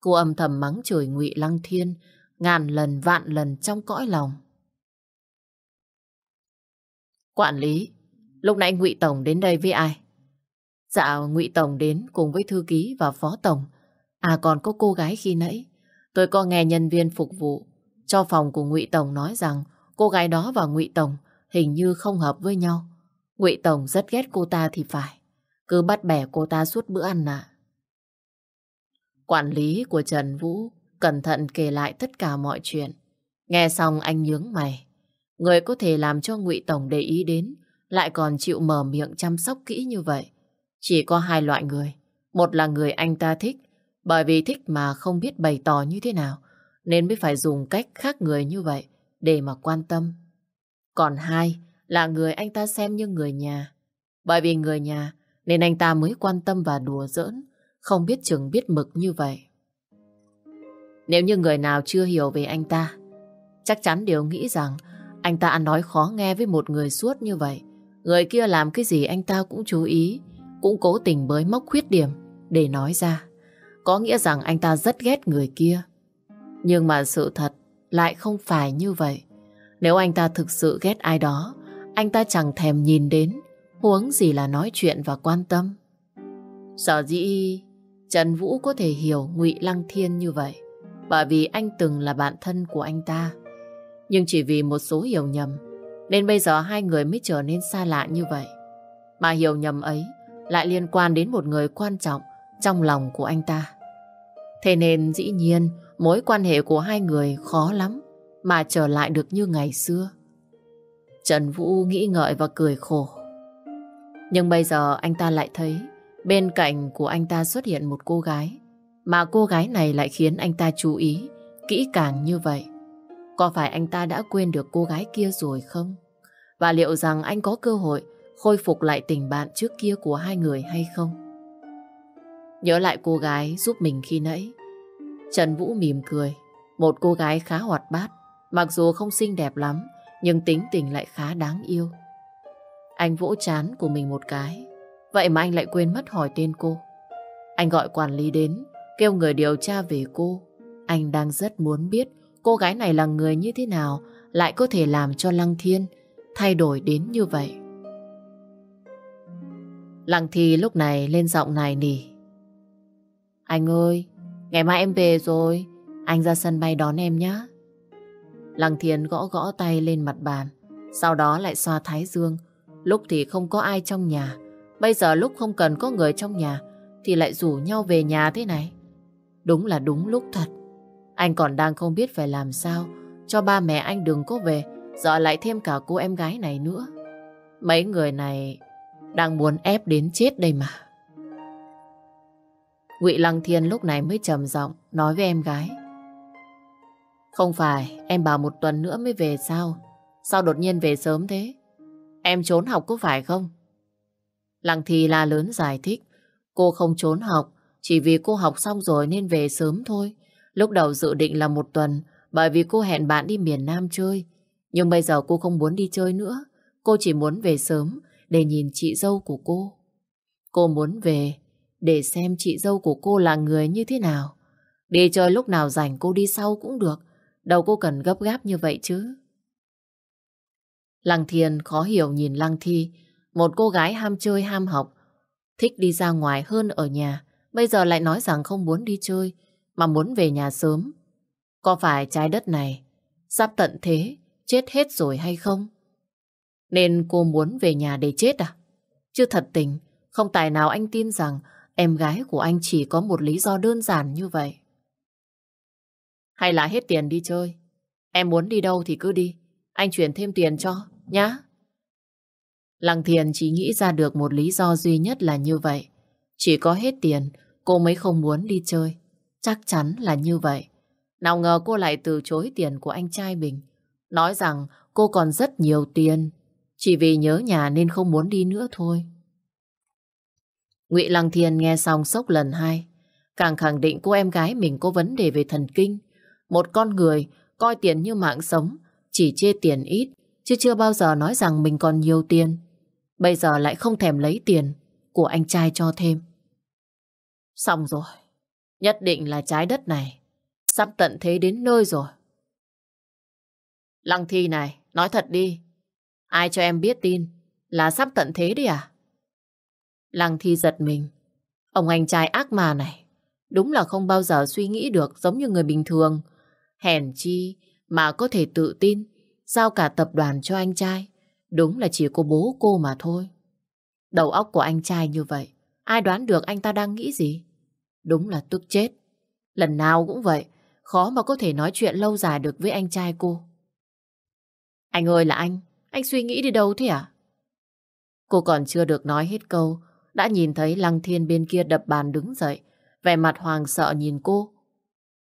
Cô âm thầm mắng chửi ngụy Lăng Thiên, ngàn lần vạn lần trong cõi lòng. Quản lý, lúc nãy ngụy Tổng đến đây với ai? Dạ, ngụy Tổng đến cùng với thư ký và phó tổng. À còn có cô gái khi nãy. Tôi có nghe nhân viên phục vụ cho phòng của ngụy Tổng nói rằng cô gái đó và ngụy Tổng hình như không hợp với nhau. Ngụy Tổng rất ghét cô ta thì phải. Cứ bắt bẻ cô ta suốt bữa ăn ạ. Quản lý của Trần Vũ cẩn thận kể lại tất cả mọi chuyện. Nghe xong anh nhướng mày. Người có thể làm cho ngụy Tổng để ý đến lại còn chịu mở miệng chăm sóc kỹ như vậy. Chỉ có hai loại người. Một là người anh ta thích, bởi vì thích mà không biết bày tỏ như thế nào, nên mới phải dùng cách khác người như vậy để mà quan tâm. Còn hai là người anh ta xem như người nhà. Bởi vì người nhà nên anh ta mới quan tâm và đùa giỡn, không biết chừng biết mực như vậy. Nếu như người nào chưa hiểu về anh ta, chắc chắn đều nghĩ rằng anh ta ăn nói khó nghe với một người suốt như vậy. Người kia làm cái gì anh ta cũng chú ý, cũng cố tình bới móc khuyết điểm để nói ra. Có nghĩa rằng anh ta rất ghét người kia. Nhưng mà sự thật lại không phải như vậy. Nếu anh ta thực sự ghét ai đó, anh ta chẳng thèm nhìn đến, huống gì là nói chuyện và quan tâm. Sở dĩ Trần Vũ có thể hiểu Ngụy Lăng Thiên như vậy, bởi vì anh từng là bạn thân của anh ta. Nhưng chỉ vì một số hiểu nhầm, nên bây giờ hai người mới trở nên xa lạ như vậy. Mà hiểu nhầm ấy lại liên quan đến một người quan trọng trong lòng của anh ta. Thế nên dĩ nhiên mối quan hệ của hai người khó lắm mà trở lại được như ngày xưa. Trần Vũ nghĩ ngợi và cười khổ. Nhưng bây giờ anh ta lại thấy bên cạnh của anh ta xuất hiện một cô gái mà cô gái này lại khiến anh ta chú ý kỹ càng như vậy. Có phải anh ta đã quên được cô gái kia rồi không? Và liệu rằng anh có cơ hội khôi phục lại tình bạn trước kia của hai người hay không? Nhớ lại cô gái giúp mình khi nãy. Trần Vũ mỉm cười. Một cô gái khá hoạt bát. Mặc dù không xinh đẹp lắm, nhưng tính tình lại khá đáng yêu. Anh vỗ chán của mình một cái. Vậy mà anh lại quên mất hỏi tên cô. Anh gọi quản lý đến, kêu người điều tra về cô. Anh đang rất muốn biết cô gái này là người như thế nào lại có thể làm cho Lăng Thiên thay đổi đến như vậy. Lăng Thi lúc này lên giọng này nỉ. Anh ơi, ngày mai em về rồi, anh ra sân bay đón em nhé. Lăng Thiên gõ gõ tay lên mặt bàn, sau đó lại xoa thái dương. Lúc thì không có ai trong nhà, bây giờ lúc không cần có người trong nhà, thì lại rủ nhau về nhà thế này. Đúng là đúng lúc thật. Anh còn đang không biết phải làm sao cho ba mẹ anh đừng có về, dọa lại thêm cả cô em gái này nữa. Mấy người này đang muốn ép đến chết đây mà. Ngụy Lăng Thiên lúc này mới trầm giọng nói với em gái. Không phải, em bảo một tuần nữa mới về sao? Sao đột nhiên về sớm thế? Em trốn học có phải không? Lăng Thi la lớn giải thích. Cô không trốn học, chỉ vì cô học xong rồi nên về sớm thôi. Lúc đầu dự định là một tuần, bởi vì cô hẹn bạn đi miền Nam chơi. Nhưng bây giờ cô không muốn đi chơi nữa. Cô chỉ muốn về sớm để nhìn chị dâu của cô. Cô muốn về để xem chị dâu của cô là người như thế nào. Đi chơi lúc nào rảnh cô đi sau cũng được. Đâu cô cần gấp gáp như vậy chứ. Lăng Thiên khó hiểu nhìn Lăng Thi, một cô gái ham chơi ham học, thích đi ra ngoài hơn ở nhà, bây giờ lại nói rằng không muốn đi chơi, mà muốn về nhà sớm. Có phải trái đất này sắp tận thế, chết hết rồi hay không? Nên cô muốn về nhà để chết à? Chứ thật tình, không tài nào anh tin rằng em gái của anh chỉ có một lý do đơn giản như vậy. Hay là hết tiền đi chơi? Em muốn đi đâu thì cứ đi. Anh chuyển thêm tiền cho, nhá. Lăng Thiền chỉ nghĩ ra được một lý do duy nhất là như vậy. Chỉ có hết tiền, cô mới không muốn đi chơi. Chắc chắn là như vậy. Nào ngờ cô lại từ chối tiền của anh trai mình. Nói rằng cô còn rất nhiều tiền. Chỉ vì nhớ nhà nên không muốn đi nữa thôi. Ngụy Lăng Thiên nghe xong sốc lần hai. Càng khẳng định cô em gái mình có vấn đề về thần kinh. Một con người coi tiền như mạng sống, chỉ chê tiền ít, chứ chưa bao giờ nói rằng mình còn nhiều tiền. Bây giờ lại không thèm lấy tiền của anh trai cho thêm. Xong rồi. Nhất định là trái đất này sắp tận thế đến nơi rồi. Lăng thi này, nói thật đi. Ai cho em biết tin là sắp tận thế đi à? Lăng thi giật mình. Ông anh trai ác mà này, đúng là không bao giờ suy nghĩ được giống như người bình thường. Hèn chi mà có thể tự tin giao cả tập đoàn cho anh trai. Đúng là chỉ có bố cô mà thôi. Đầu óc của anh trai như vậy, ai đoán được anh ta đang nghĩ gì? Đúng là tức chết. Lần nào cũng vậy, khó mà có thể nói chuyện lâu dài được với anh trai cô. Anh ơi là anh, anh suy nghĩ đi đâu thế à? Cô còn chưa được nói hết câu, đã nhìn thấy Lăng Thiên bên kia đập bàn đứng dậy, vẻ mặt hoàng sợ nhìn cô.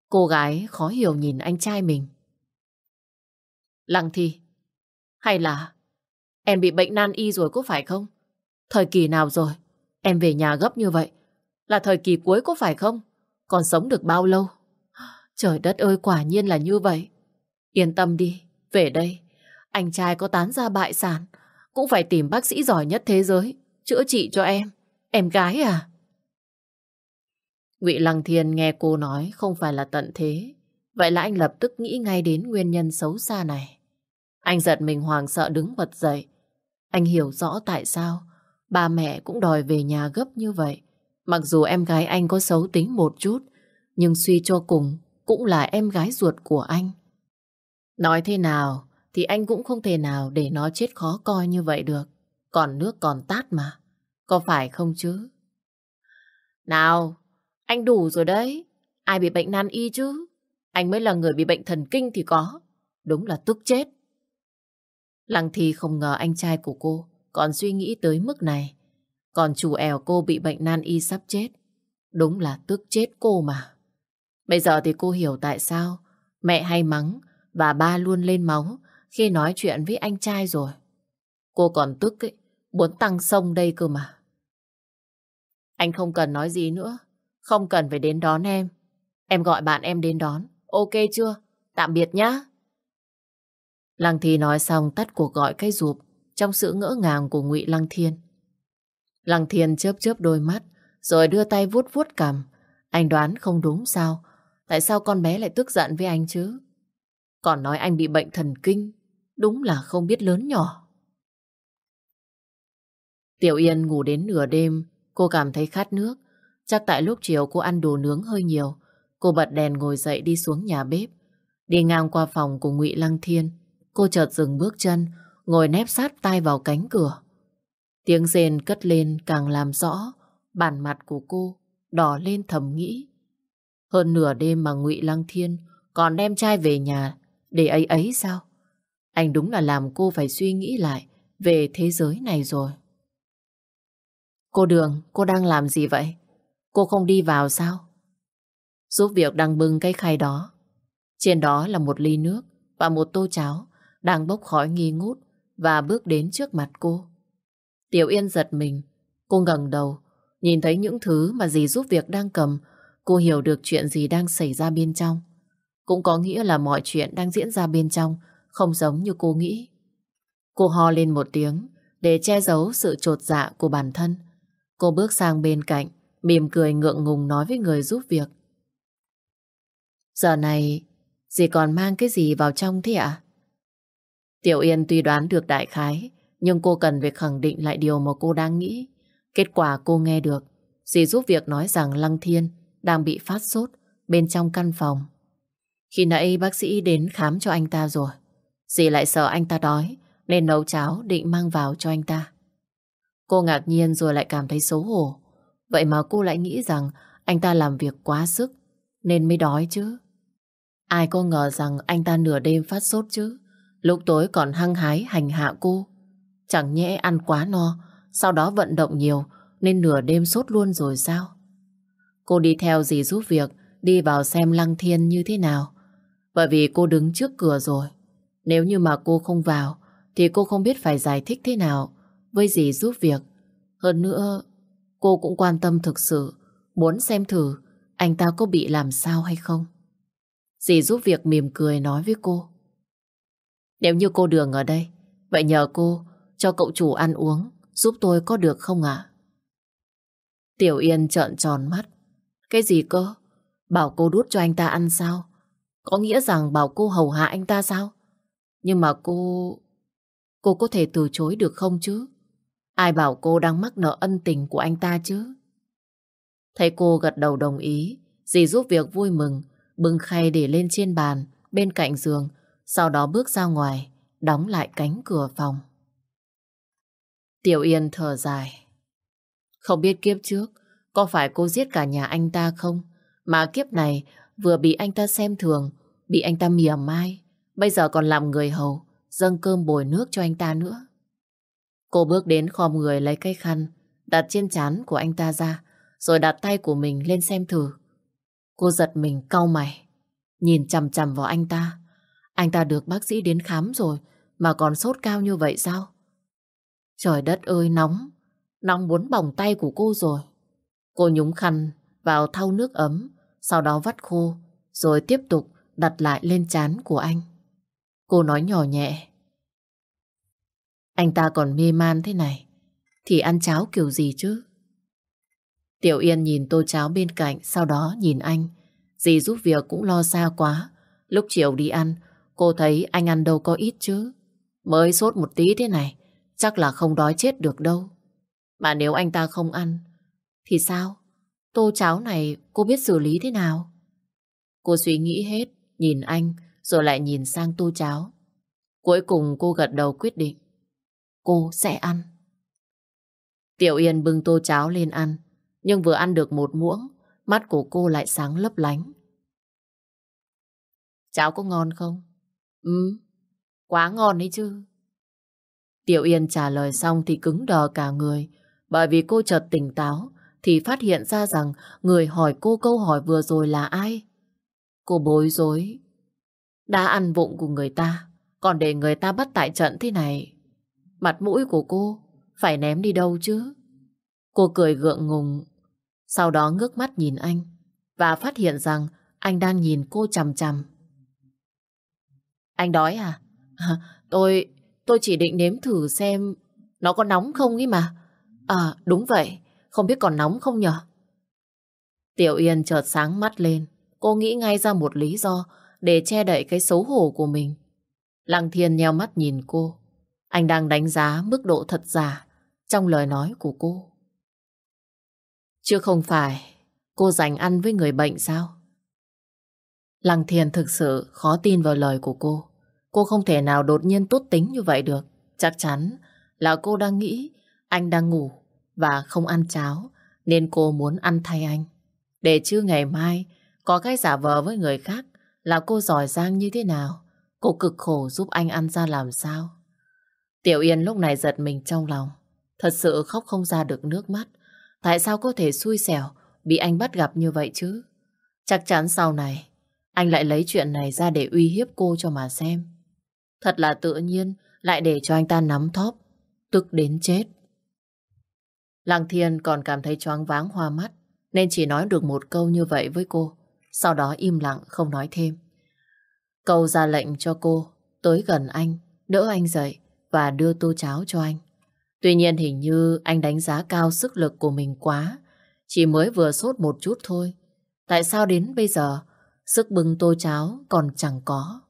Cô gái khó hiểu nhìn anh trai mình. Lăng Thi, hay là em bị bệnh nan y rồi có phải không? Thời kỳ nào rồi? Em về nhà gấp như vậy. Là thời kỳ cuối có phải không? Còn sống được bao lâu? Trời đất ơi quả nhiên là như vậy. Yên tâm đi, về đây. Anh trai có tán ra bại sản, cũng phải tìm bác sĩ giỏi nhất thế giới, chữa trị cho em. Em gái à? Ngụy Lăng Thiên nghe cô nói không phải là tận thế. Vậy là anh lập tức nghĩ ngay đến nguyên nhân xấu xa này. Anh giật mình hoàng sợ đứng bật dậy. Anh hiểu rõ tại sao ba mẹ cũng đòi về nhà gấp như vậy. Mặc dù em gái anh có xấu tính một chút, nhưng suy cho cùng cũng là em gái ruột của anh. Nói thế nào thì anh cũng không thể nào để nó chết khó coi như vậy được. Còn nước còn tát mà. Có phải không chứ? Nào, anh đủ rồi đấy. Ai bị bệnh nan y chứ? Anh mới là người bị bệnh thần kinh thì có. Đúng là tức chết. Lăng Thi không ngờ anh trai của cô còn suy nghĩ tới mức này. Còn chủ ẻo cô bị bệnh nan y sắp chết. Đúng là tức chết cô mà. Bây giờ thì cô hiểu tại sao mẹ hay mắng và ba luôn lên máu khi nói chuyện với anh trai rồi. Cô còn tức ấy, muốn tăng sông đây cơ mà. Anh không cần nói gì nữa. Không cần phải đến đón em. Em gọi bạn em đến đón. Ok chưa? Tạm biệt nhá. Lăng Thi nói xong tắt cuộc gọi cái rụp trong sự ngỡ ngàng của ngụy Lăng Thiên. Lăng Thiên chớp chớp đôi mắt rồi đưa tay vuốt vuốt cằm. Anh đoán không đúng sao? Tại sao con bé lại tức giận với anh chứ? Còn nói anh bị bệnh thần kinh. Đúng là không biết lớn nhỏ. Tiểu Yên ngủ đến nửa đêm, cô cảm thấy khát nước. Chắc tại lúc chiều cô ăn đồ nướng hơi nhiều. Cô bật đèn ngồi dậy đi xuống nhà bếp. Đi ngang qua phòng của ngụy Lăng Thiên, cô chợt dừng bước chân, ngồi nép sát tay vào cánh cửa. Tiếng rên cất lên càng làm rõ bản mặt của cô đỏ lên thầm nghĩ. Hơn nửa đêm mà ngụy Lăng Thiên còn đem trai về nhà để ấy ấy sao? Anh đúng là làm cô phải suy nghĩ lại về thế giới này rồi. Cô Đường, cô đang làm gì vậy? Cô không đi vào sao? Giúp việc đang bưng cái khay đó. Trên đó là một ly nước và một tô cháo đang bốc khói nghi ngút và bước đến trước mặt cô. Tiểu Yên giật mình, cô ngẩng đầu, nhìn thấy những thứ mà dì giúp việc đang cầm, cô hiểu được chuyện gì đang xảy ra bên trong. Cũng có nghĩa là mọi chuyện đang diễn ra bên trong không giống như cô nghĩ. Cô ho lên một tiếng để che giấu sự trột dạ của bản thân. Cô bước sang bên cạnh, mỉm cười ngượng ngùng nói với người giúp việc. Giờ này, dì còn mang cái gì vào trong thế ạ? Tiểu Yên tuy đoán được đại khái, nhưng cô cần phải khẳng định lại điều mà cô đang nghĩ. Kết quả cô nghe được, dì giúp việc nói rằng Lăng Thiên đang bị phát sốt bên trong căn phòng. Khi nãy bác sĩ đến khám cho anh ta rồi, dì lại sợ anh ta đói, nên nấu cháo định mang vào cho anh ta. Cô ngạc nhiên rồi lại cảm thấy xấu hổ. Vậy mà cô lại nghĩ rằng anh ta làm việc quá sức, nên mới đói chứ. Ai có ngờ rằng anh ta nửa đêm phát sốt chứ. Lúc tối còn hăng hái hành hạ cô. Chẳng nhẽ ăn quá no, sau đó vận động nhiều, nên nửa đêm sốt luôn rồi sao? Cô đi theo dì giúp việc, đi vào xem Lăng Thiên như thế nào. Bởi vì cô đứng trước cửa rồi. Nếu như mà cô không vào, thì cô không biết phải giải thích thế nào với dì giúp việc. Hơn nữa, cô cũng quan tâm thực sự, muốn xem thử anh ta có bị làm sao hay không. Dì giúp việc mỉm cười nói với cô. Nếu như cô Đường ở đây, vậy nhờ cô cho cậu chủ ăn uống, giúp tôi có được không ạ? Tiểu Yên trợn tròn mắt. Cái gì cơ? Bảo cô đút cho anh ta ăn sao? Có nghĩa rằng bảo cô hầu hạ anh ta sao? Nhưng mà cô... Cô có thể từ chối được không chứ? Ai bảo cô đang mắc nợ ân tình của anh ta chứ? Thấy cô gật đầu đồng ý, dì giúp việc vui mừng, bưng khay để lên trên bàn, bên cạnh giường, sau đó bước ra ngoài, đóng lại cánh cửa phòng. Tiểu Yên thở dài. Không biết kiếp trước, có phải cô giết cả nhà anh ta không? Mà kiếp này, vừa bị anh ta xem thường, bị anh ta mỉa mai, bây giờ còn làm người hầu, dâng cơm bồi nước cho anh ta nữa. Cô bước đến khom người lấy cây khăn, đặt trên trán của anh ta ra, rồi đặt tay của mình lên xem thử. Cô giật mình cau mày, nhìn chằm chằm vào anh ta. Anh ta được bác sĩ đến khám rồi, mà còn sốt cao như vậy sao? Trời đất ơi nóng, nóng muốn bỏng tay của cô rồi. Cô nhúng khăn vào thau nước ấm, sau đó vắt khô, rồi tiếp tục đặt lại lên chán của anh. Cô nói nhỏ nhẹ. Anh ta còn mê man thế này, thì ăn cháo kiểu gì chứ? Tiểu Yên nhìn tô cháo bên cạnh, sau đó nhìn anh. Dì giúp việc cũng lo xa quá. Lúc chiều đi ăn, cô thấy anh ăn đâu có ít chứ. Mới sốt một tí thế này, chắc là không đói chết được đâu. Mà nếu anh ta không ăn, thì sao? Tô cháo này cô biết xử lý thế nào? Cô suy nghĩ hết, nhìn anh, rồi lại nhìn sang tô cháo. Cuối cùng cô gật đầu quyết định. Cô sẽ ăn. Tiểu Yên bưng tô cháo lên ăn, nhưng vừa ăn được một muỗng, mắt của cô lại sáng lấp lánh. Cháo có ngon không? Ừ, quá ngon đấy chứ. Tiểu Yên trả lời xong thì cứng đờ cả người, bởi vì cô chợt tỉnh táo, thì phát hiện ra rằng người hỏi cô câu hỏi vừa rồi là ai. Cô bối rối. Đã ăn vụng của người ta, còn để người ta bắt tại trận thế này. Mặt mũi của cô phải ném đi đâu chứ? Cô cười gượng ngùng, sau đó ngước mắt nhìn anh và phát hiện rằng anh đang nhìn cô chằm chằm. Anh đói à? à? Tôi, tôi chỉ định nếm thử xem nó có nóng không ý mà. À, đúng vậy. Không biết còn nóng không nhở? Tiểu Yên chợt sáng mắt lên. Cô nghĩ ngay ra một lý do để che đậy cái xấu hổ của mình. Lăng Thiên nheo mắt nhìn cô. Anh đang đánh giá mức độ thật giả trong lời nói của cô. Chứ không phải cô dành ăn với người bệnh sao? Lăng Thiên thực sự khó tin vào lời của cô. Cô không thể nào đột nhiên tốt tính như vậy được. Chắc chắn là cô đang nghĩ anh đang ngủ và không ăn cháo, nên cô muốn ăn thay anh. Để chứ ngày mai, có cái giả vờ với người khác là cô giỏi giang như thế nào. Cô cực khổ giúp anh ăn ra làm sao. Tiểu Yên lúc này giật mình trong lòng. Thật sự khóc không ra được nước mắt. Tại sao có thể xui xẻo bị anh bắt gặp như vậy chứ? Chắc chắn sau này, anh lại lấy chuyện này ra để uy hiếp cô cho mà xem. Thật là tự nhiên lại để cho anh ta nắm thóp, tức đến chết. Lăng Thiên còn cảm thấy choáng váng hoa mắt, nên chỉ nói được một câu như vậy với cô. Sau đó im lặng không nói thêm. Câu ra lệnh cho cô tới gần anh, đỡ anh dậy và đưa tô cháo cho anh. Tuy nhiên hình như anh đánh giá cao sức lực của mình quá, chỉ mới vừa sốt một chút thôi. Tại sao đến bây giờ sức bưng tô cháo còn chẳng có?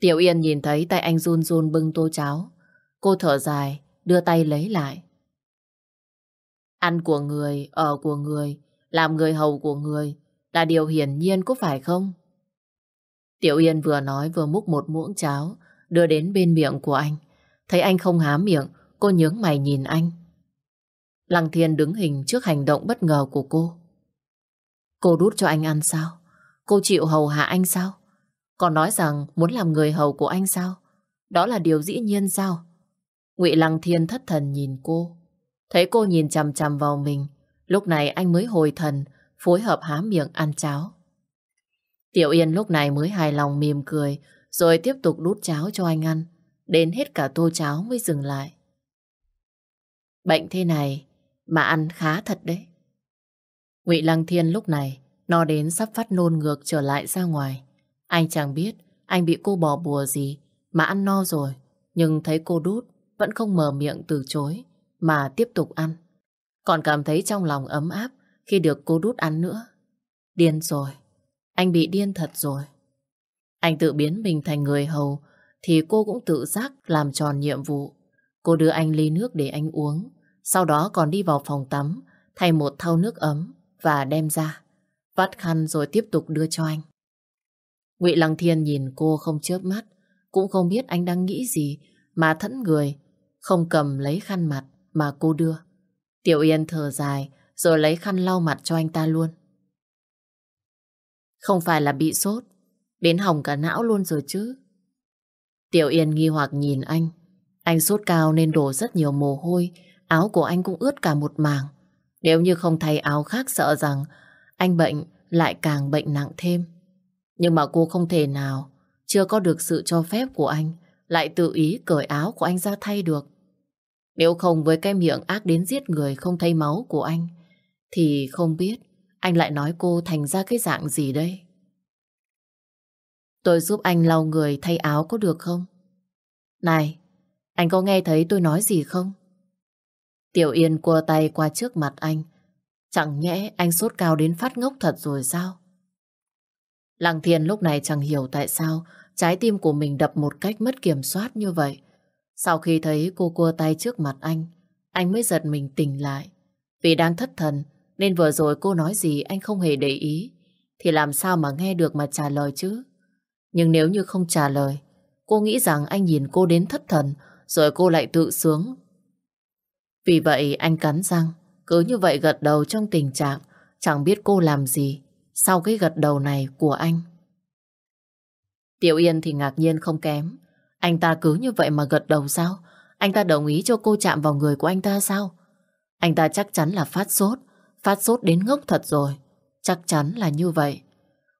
Tiểu Yên nhìn thấy tay anh run run bưng tô cháo. Cô thở dài, đưa tay lấy lại. Ăn của người, ở của người, làm người hầu của người là điều hiển nhiên có phải không? Tiểu Yên vừa nói vừa múc một muỗng cháo đưa đến bên miệng của anh. Thấy anh không há miệng, cô nhướng mày nhìn anh. Lăng Thiên đứng hình trước hành động bất ngờ của cô. Cô đút cho anh ăn sao? Cô chịu hầu hạ anh sao? Còn nói rằng muốn làm người hầu của anh sao? Đó là điều dĩ nhiên sao? Ngụy Lăng Thiên thất thần nhìn cô. Thấy cô nhìn chằm chằm vào mình, lúc này anh mới hồi thần, phối hợp há miệng ăn cháo. Tiểu Yên lúc này mới hài lòng mỉm cười, rồi tiếp tục đút cháo cho anh ăn. Đến hết cả tô cháo mới dừng lại. Bệnh thế này mà ăn khá thật đấy. Ngụy Lăng Thiên lúc này no đến sắp phát nôn ngược trở lại ra ngoài. Anh chẳng biết anh bị cô bỏ bùa gì mà ăn no rồi, nhưng thấy cô đút vẫn không mở miệng từ chối mà tiếp tục ăn. Còn cảm thấy trong lòng ấm áp khi được cô đút ăn nữa. Điên rồi. Anh bị điên thật rồi. Anh tự biến mình thành người hầu thì cô cũng tự giác làm tròn nhiệm vụ. Cô đưa anh ly nước để anh uống. Sau đó còn đi vào phòng tắm thay một thau nước ấm và đem ra. Vắt khăn rồi tiếp tục đưa cho anh. Ngụy Lăng Thiên nhìn cô không chớp mắt, cũng không biết anh đang nghĩ gì mà thẫn người, không cầm lấy khăn mặt mà cô đưa. Tiểu Yên thở dài rồi lấy khăn lau mặt cho anh ta luôn. Không phải là bị sốt, đến hỏng cả não luôn rồi chứ. Tiểu Yên nghi hoặc nhìn anh. Anh sốt cao nên đổ rất nhiều mồ hôi, áo của anh cũng ướt cả một mảng. Nếu như không thay áo khác sợ rằng anh bệnh lại càng bệnh nặng thêm. Nhưng mà cô không thể nào chưa có được sự cho phép của anh lại tự ý cởi áo của anh ra thay được. Nếu không với cái miệng ác đến giết người không thấy máu của anh thì không biết anh lại nói cô thành ra cái dạng gì đây. Tôi giúp anh lau người thay áo có được không? Này, anh có nghe thấy tôi nói gì không? Tiểu Yên cua tay qua trước mặt anh. Chẳng nhẽ anh sốt cao đến phát ngốc thật rồi sao? Lăng Thiên lúc này chẳng hiểu tại sao trái tim của mình đập một cách mất kiểm soát như vậy. Sau khi thấy cô cua tay trước mặt anh, anh mới giật mình tỉnh lại. Vì đang thất thần, nên vừa rồi cô nói gì anh không hề để ý. Thì làm sao mà nghe được mà trả lời chứ? Nhưng nếu như không trả lời, cô nghĩ rằng anh nhìn cô đến thất thần, rồi cô lại tự sướng. Vì vậy anh cắn răng, cứ như vậy gật đầu trong tình trạng chẳng biết cô làm gì sau cái gật đầu này của anh. Tiểu Yên thì ngạc nhiên không kém. Anh ta cứ như vậy mà gật đầu sao? Anh ta đồng ý cho cô chạm vào người của anh ta sao? Anh ta chắc chắn là phát sốt, phát sốt đến ngốc thật rồi. Chắc chắn là như vậy.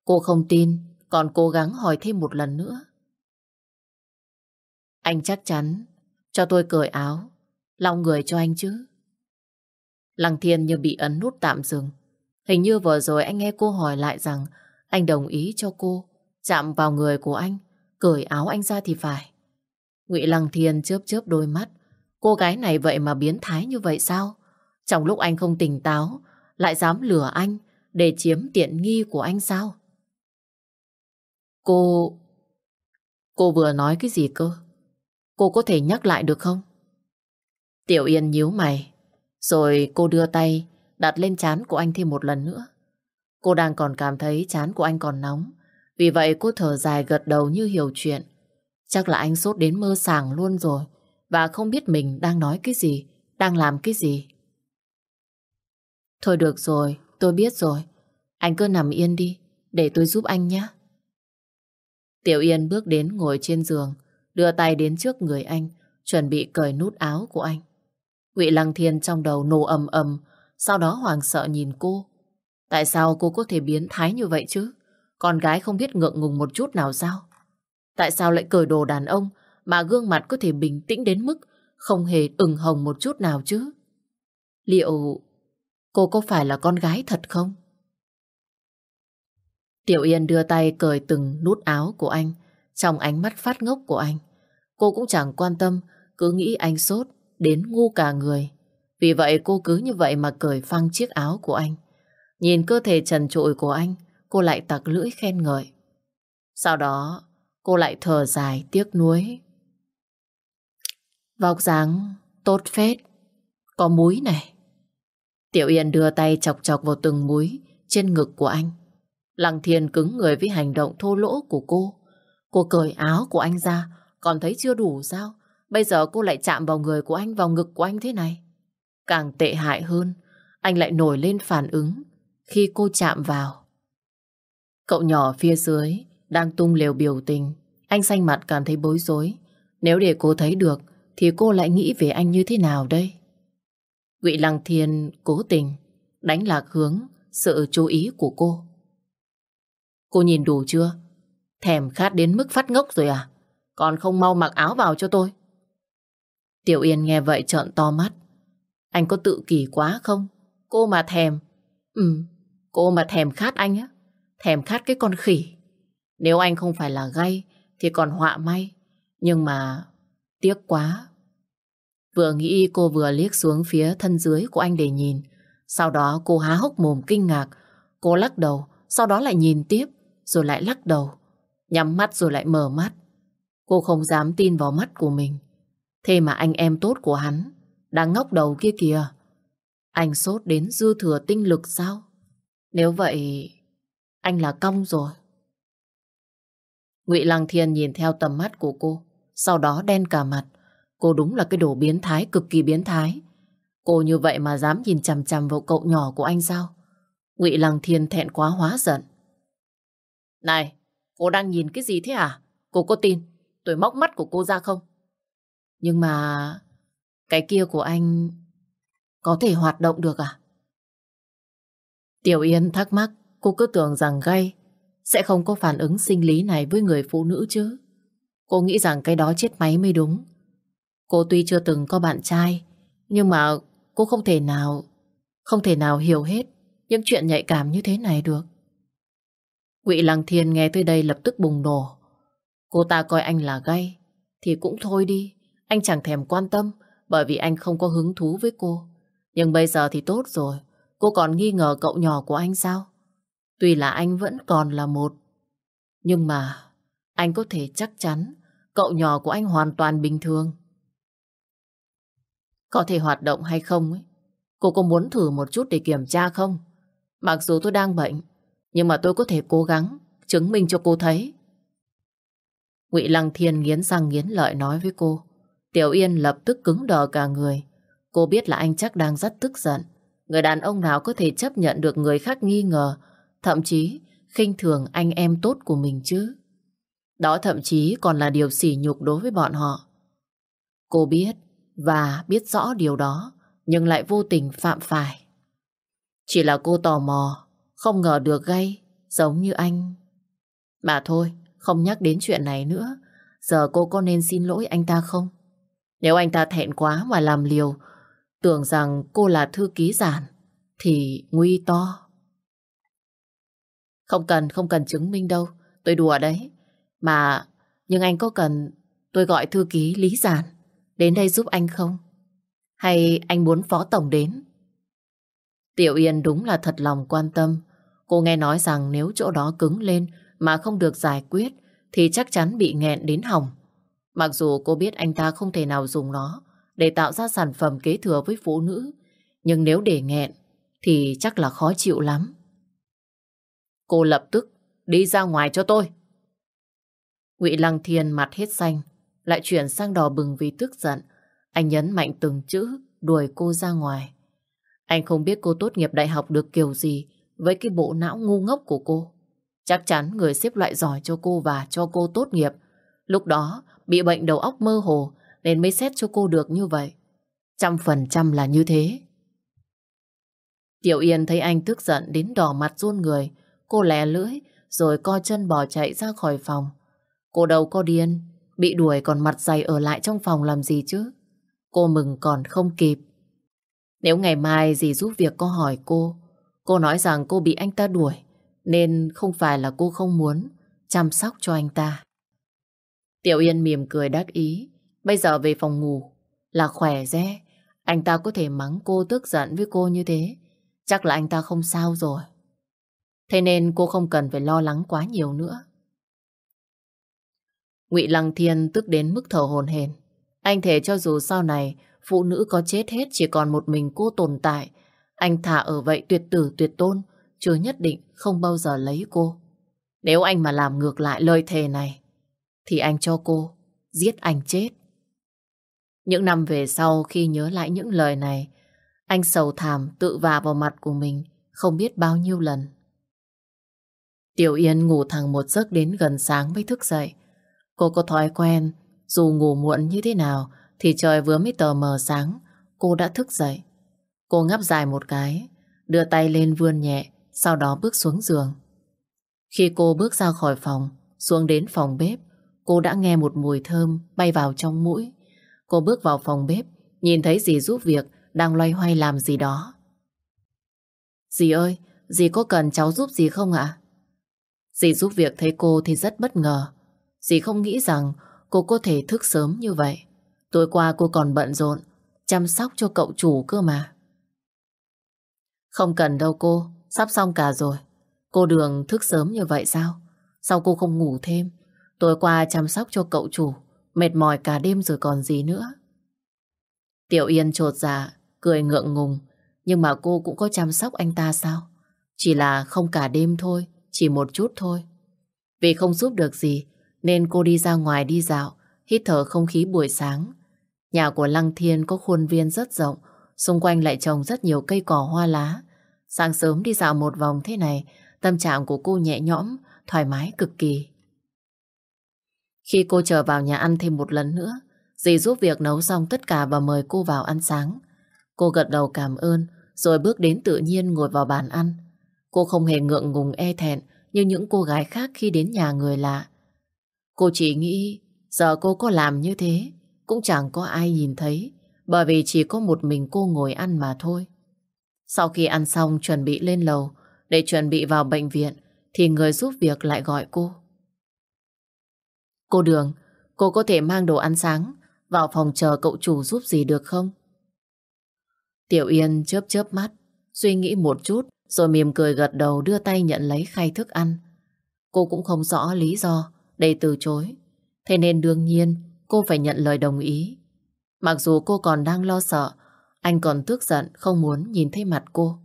Cô không tin, còn cố gắng hỏi thêm một lần nữa. Anh chắc chắn cho tôi cởi áo, lau người cho anh chứ. Lăng Thiên như bị ấn nút tạm dừng. Hình như vừa rồi anh nghe cô hỏi lại rằng anh đồng ý cho cô chạm vào người của anh, cởi áo anh ra thì phải. Ngụy Lăng Thiên chớp chớp đôi mắt. Cô gái này vậy mà biến thái như vậy sao? Trong lúc anh không tỉnh táo, lại dám lừa anh để chiếm tiện nghi của anh sao? Cô... Cô vừa nói cái gì cơ? Cô có thể nhắc lại được không? Tiểu Yên nhíu mày, rồi cô đưa tay đặt lên chán của anh thêm một lần nữa. Cô đang còn cảm thấy chán của anh còn nóng, vì vậy cô thở dài gật đầu như hiểu chuyện. Chắc là anh sốt đến mơ sàng luôn rồi, và không biết mình đang nói cái gì, đang làm cái gì. Thôi được rồi, tôi biết rồi. Anh cứ nằm yên đi, để tôi giúp anh nhé. Tiểu Yên bước đến ngồi trên giường, đưa tay đến trước người anh, chuẩn bị cởi nút áo của anh. Ngụy Lăng Thiên trong đầu nổ ầm ầm, sau đó hoàng sợ nhìn cô. Tại sao cô có thể biến thái như vậy chứ? Con gái không biết ngượng ngùng một chút nào sao? Tại sao lại cởi đồ đàn ông mà gương mặt có thể bình tĩnh đến mức không hề ửng hồng một chút nào chứ? Liệu cô có phải là con gái thật không? Tiểu Yên đưa tay cởi từng nút áo của anh trong ánh mắt phát ngốc của anh. Cô cũng chẳng quan tâm, cứ nghĩ anh sốt, đến ngu cả người. Vì vậy cô cứ như vậy mà cởi phăng chiếc áo của anh. Nhìn cơ thể trần trụi của anh, cô lại tặc lưỡi khen ngợi. Sau đó, cô lại thở dài tiếc nuối. Vóc dáng tốt phết, có múi này. Tiểu Yên đưa tay chọc chọc vào từng múi trên ngực của anh. Lăng Thiên cứng người với hành động thô lỗ của cô. Cô cởi áo của anh ra, còn thấy chưa đủ sao? Bây giờ cô lại chạm vào người của anh, vào ngực của anh thế này. Càng tệ hại hơn, anh lại nổi lên phản ứng khi cô chạm vào. Cậu nhỏ phía dưới đang tung lều biểu tình. Anh xanh mặt cảm thấy bối rối. Nếu để cô thấy được, thì cô lại nghĩ về anh như thế nào đây? Ngụy Lăng Thiên cố tình đánh lạc hướng sự chú ý của cô. Cô nhìn đủ chưa? Thèm khát đến mức phát ngốc rồi à? Còn không mau mặc áo vào cho tôi. Tiểu Yên nghe vậy trợn to mắt. Anh có tự kỷ quá không? Cô mà thèm. Ừ, cô mà thèm khát anh á. Thèm khát cái con khỉ. Nếu anh không phải là gay thì còn họa may. Nhưng mà tiếc quá. Vừa nghĩ cô vừa liếc xuống phía thân dưới của anh để nhìn. Sau đó cô há hốc mồm kinh ngạc. Cô lắc đầu, sau đó lại nhìn tiếp rồi lại lắc đầu. Nhắm mắt rồi lại mở mắt. Cô không dám tin vào mắt của mình. Thế mà anh em tốt của hắn đang ngóc đầu kia kìa. Anh sốt đến dư thừa tinh lực sao? Nếu vậy, anh là cong rồi. Ngụy Lăng Thiên nhìn theo tầm mắt của cô, sau đó đen cả mặt. Cô đúng là cái đồ biến thái, cực kỳ biến thái. Cô như vậy mà dám nhìn chằm chằm vào cậu nhỏ của anh sao? Ngụy Lăng Thiên thẹn quá hóa giận. Này, cô đang nhìn cái gì thế à? Cô có tin tôi móc mắt của cô ra không? Nhưng mà cái kia của anh có thể hoạt động được à? Tiểu Yên thắc mắc, cô cứ tưởng rằng gay sẽ không có phản ứng sinh lý này với người phụ nữ chứ. Cô nghĩ rằng cái đó chết máy mới đúng. Cô tuy chưa từng có bạn trai, nhưng mà cô không thể nào, không thể nào hiểu hết những chuyện nhạy cảm như thế này được. Ngụy Lăng Thiên nghe tới đây lập tức bùng nổ. Cô ta coi anh là gay, thì cũng thôi đi. Anh chẳng thèm quan tâm, bởi vì anh không có hứng thú với cô. Nhưng bây giờ thì tốt rồi, cô còn nghi ngờ cậu nhỏ của anh sao? Tuy là anh vẫn còn là một, nhưng mà anh có thể chắc chắn cậu nhỏ của anh hoàn toàn bình thường. Có thể hoạt động hay không ấy, cô có muốn thử một chút để kiểm tra không? Mặc dù tôi đang bệnh, nhưng mà tôi có thể cố gắng chứng minh cho cô thấy. Ngụy Lăng Thiên nghiến răng nghiến lợi nói với cô. Tiểu Yên lập tức cứng đờ cả người. Cô biết là anh chắc đang rất tức giận. Người đàn ông nào có thể chấp nhận được người khác nghi ngờ, thậm chí khinh thường anh em tốt của mình chứ. Đó thậm chí còn là điều sỉ nhục đối với bọn họ. Cô biết và biết rõ điều đó, nhưng lại vô tình phạm phải. Chỉ là cô tò mò, không ngờ được gay, giống như anh. Mà thôi, không nhắc đến chuyện này nữa. Giờ cô có nên xin lỗi anh ta không? Nếu anh ta thẹn quá mà làm liều, tưởng rằng cô là thư ký giản, thì nguy to. Không cần, không cần chứng minh đâu. Tôi đùa đấy. Mà, nhưng anh có cần tôi gọi thư ký Lý Giản đến đây giúp anh không? Hay anh muốn phó tổng đến? Tiểu Yên đúng là thật lòng quan tâm. Cô nghe nói rằng nếu chỗ đó cứng lên mà không được giải quyết thì chắc chắn bị nghẹn đến hỏng. Mặc dù cô biết anh ta không thể nào dùng nó để tạo ra sản phẩm kế thừa với phụ nữ, nhưng nếu để nghẹn thì chắc là khó chịu lắm. Cô lập tức đi ra ngoài cho tôi. Ngụy Lăng Thiên mặt hết xanh, lại chuyển sang đỏ bừng vì tức giận. Anh nhấn mạnh từng chữ, đuổi cô ra ngoài. Anh không biết cô tốt nghiệp đại học được kiểu gì với cái bộ não ngu ngốc của cô. Chắc chắn người xếp loại giỏi cho cô và cho cô tốt nghiệp. Lúc đó bị bệnh đầu óc mơ hồ nên mới xét cho cô được như vậy. Trăm phần trăm là như thế. Tiểu Yên thấy anh tức giận đến đỏ mặt run người. Cô lè lưỡi rồi co chân bỏ chạy ra khỏi phòng. Cô đâu có điên, bị đuổi còn mặt dày ở lại trong phòng làm gì chứ? Cô mừng còn không kịp. Nếu ngày mai dì giúp việc có hỏi cô, cô nói rằng cô bị anh ta đuổi, nên không phải là cô không muốn chăm sóc cho anh ta. Tiểu Yên mỉm cười đắc ý, bây giờ về phòng ngủ là khỏe rẽ, anh ta có thể mắng cô tức giận với cô như thế, chắc là anh ta không sao rồi. Thế nên cô không cần phải lo lắng quá nhiều nữa. Ngụy Lăng Thiên tức đến mức thở hồn hển. Anh thề cho dù sau này phụ nữ có chết hết chỉ còn một mình cô tồn tại, anh thả ở vậy tuyệt tử tuyệt tôn, chưa nhất định không bao giờ lấy cô. Nếu anh mà làm ngược lại lời thề này, thì anh cho cô giết anh chết. Những năm về sau khi nhớ lại những lời này, anh sầu thảm tự vả vào mặt của mình không biết bao nhiêu lần. Tiểu Yên ngủ thẳng một giấc đến gần sáng mới thức dậy. Cô có thói quen, dù ngủ muộn như thế nào, thì trời vừa mới tờ mờ sáng, cô đã thức dậy. Cô ngáp dài một cái, đưa tay lên vươn nhẹ, sau đó bước xuống giường. Khi cô bước ra khỏi phòng, xuống đến phòng bếp, cô đã nghe một mùi thơm bay vào trong mũi. Cô bước vào phòng bếp, nhìn thấy dì giúp việc đang loay hoay làm gì đó. Dì ơi, dì có cần cháu giúp gì không ạ? Dì giúp việc thấy cô thì rất bất ngờ. Dì không nghĩ rằng cô có thể thức sớm như vậy. Tối qua cô còn bận rộn, chăm sóc cho cậu chủ cơ mà. Không cần đâu cô, sắp xong cả rồi. Cô Đường thức sớm như vậy sao? Sao cô không ngủ thêm? Tối qua chăm sóc cho cậu chủ, mệt mỏi cả đêm rồi còn gì nữa. Tiểu Yên trột dạ, cười ngượng ngùng, nhưng mà cô cũng có chăm sóc anh ta sao? Chỉ là không cả đêm thôi, chỉ một chút thôi. Vì không giúp được gì, nên cô đi ra ngoài đi dạo, hít thở không khí buổi sáng. Nhà của Lăng Thiên có khuôn viên rất rộng, xung quanh lại trồng rất nhiều cây cỏ hoa lá. Sáng sớm đi dạo một vòng thế này, tâm trạng của cô nhẹ nhõm, thoải mái cực kỳ. Khi cô trở vào nhà ăn thêm một lần nữa, dì giúp việc nấu xong tất cả và mời cô vào ăn sáng. Cô gật đầu cảm ơn, rồi bước đến tự nhiên ngồi vào bàn ăn. Cô không hề ngượng ngùng e thẹn như những cô gái khác khi đến nhà người lạ. Cô chỉ nghĩ giờ cô có làm như thế cũng chẳng có ai nhìn thấy bởi vì chỉ có một mình cô ngồi ăn mà thôi. Sau khi ăn xong chuẩn bị lên lầu để chuẩn bị vào bệnh viện thì người giúp việc lại gọi cô. Cô Đường, cô có thể mang đồ ăn sáng vào phòng chờ cậu chủ giúp gì được không? Tiểu Yên chớp chớp mắt, suy nghĩ một chút rồi mỉm cười gật đầu đưa tay nhận lấy khay thức ăn. Cô cũng không rõ lý do để từ chối. Thế nên đương nhiên cô phải nhận lời đồng ý. Mặc dù cô còn đang lo sợ, anh còn tức giận không muốn nhìn thấy mặt cô.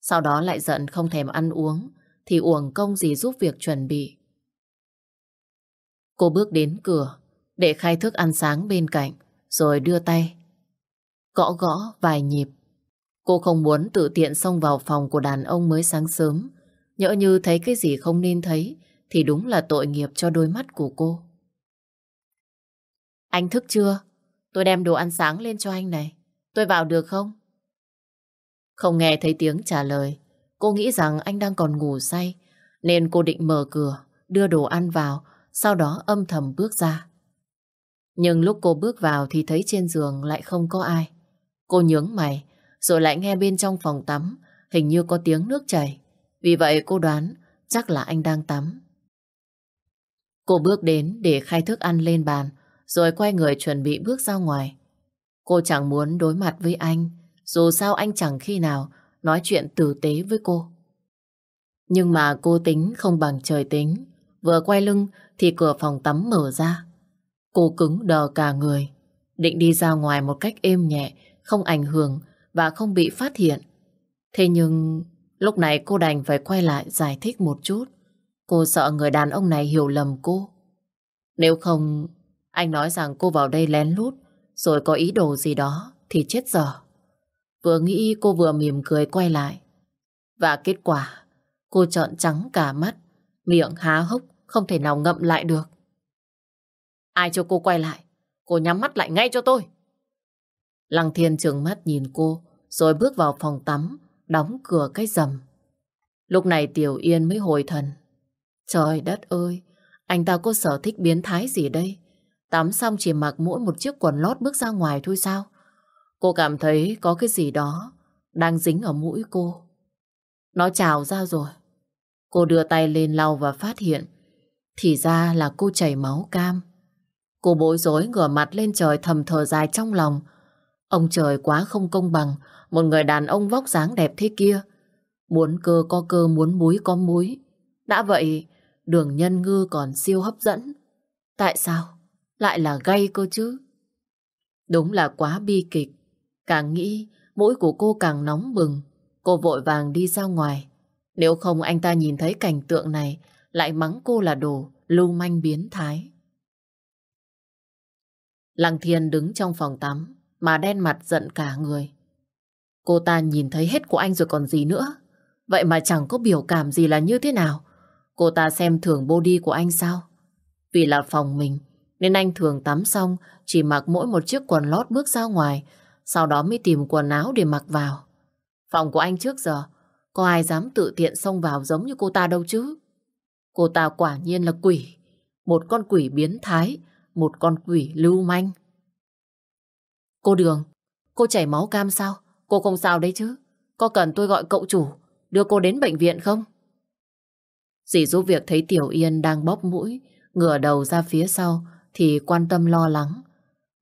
Sau đó lại giận không thèm ăn uống, thì uổng công gì giúp việc chuẩn bị. Cô bước đến cửa, để khai thức ăn sáng bên cạnh, rồi đưa tay. Gõ gõ vài nhịp. Cô không muốn tự tiện xông vào phòng của đàn ông mới sáng sớm. Nhỡ như thấy cái gì không nên thấy, thì đúng là tội nghiệp cho đôi mắt của cô. Anh thức chưa? Tôi đem đồ ăn sáng lên cho anh này. Tôi vào được không? Không nghe thấy tiếng trả lời. Cô nghĩ rằng anh đang còn ngủ say. Nên cô định mở cửa, đưa đồ ăn vào, sau đó âm thầm bước ra. Nhưng lúc cô bước vào thì thấy trên giường lại không có ai. Cô nhướng mày, rồi lại nghe bên trong phòng tắm hình như có tiếng nước chảy. Vì vậy cô đoán chắc là anh đang tắm. Cô bước đến để khai thức ăn lên bàn, rồi quay người chuẩn bị bước ra ngoài. Cô chẳng muốn đối mặt với anh, dù sao anh chẳng khi nào nói chuyện tử tế với cô. Nhưng mà cô tính không bằng trời tính. Vừa quay lưng thì cửa phòng tắm mở ra. Cô cứng đờ cả người, định đi ra ngoài một cách êm nhẹ, không ảnh hưởng và không bị phát hiện. Thế nhưng lúc này cô đành phải quay lại giải thích một chút. Cô sợ người đàn ông này hiểu lầm cô. Nếu không, anh nói rằng cô vào đây lén lút rồi có ý đồ gì đó thì chết dở. Vừa nghĩ cô vừa mỉm cười quay lại. Và kết quả, cô trợn trắng cả mắt, miệng há hốc, không thể nào ngậm lại được. Ai cho cô quay lại? Cô nhắm mắt lại ngay cho tôi. Lăng thiên trừng mắt nhìn cô, rồi bước vào phòng tắm, đóng cửa cái rầm. Lúc này Tiểu Yên mới hồi thần. Trời đất ơi, anh ta có sở thích biến thái gì đây? Tắm xong chỉ mặc mỗi một chiếc quần lót bước ra ngoài thôi sao? Cô cảm thấy có cái gì đó đang dính ở mũi cô. Nó trào ra rồi. Cô đưa tay lên lau và phát hiện thì ra là cô chảy máu cam. Cô bối rối ngửa mặt lên trời thầm thở dài trong lòng. Ông trời quá không công bằng, một người đàn ông vóc dáng đẹp thế kia. Muốn cơ có cơ, muốn múi có múi. Đã vậy, đường nhân ngư còn siêu hấp dẫn. Tại sao? Lại là gay cơ chứ. Đúng là quá bi kịch. Càng nghĩ, mũi của cô càng nóng bừng. Cô vội vàng đi ra ngoài. Nếu không anh ta nhìn thấy cảnh tượng này, lại mắng cô là đồ lưu manh biến thái. Lăng Thiên đứng trong phòng tắm, mà đen mặt giận cả người. Cô ta nhìn thấy hết của anh rồi còn gì nữa. Vậy mà chẳng có biểu cảm gì là như thế nào. Cô ta xem thường body của anh sao? Vì là phòng mình, nên anh thường tắm xong chỉ mặc mỗi một chiếc quần lót bước ra ngoài, sau đó mới tìm quần áo để mặc vào. Phòng của anh trước giờ, có ai dám tự tiện xông vào giống như cô ta đâu chứ? Cô ta quả nhiên là quỷ, một con quỷ biến thái, một con quỷ lưu manh. Cô Đường, cô chảy máu cam sao? Cô không sao đấy chứ? Có cần tôi gọi cậu chủ đưa cô đến bệnh viện không? Dì giúp việc thấy Tiểu Yên đang bóp mũi, ngửa đầu ra phía sau thì quan tâm lo lắng.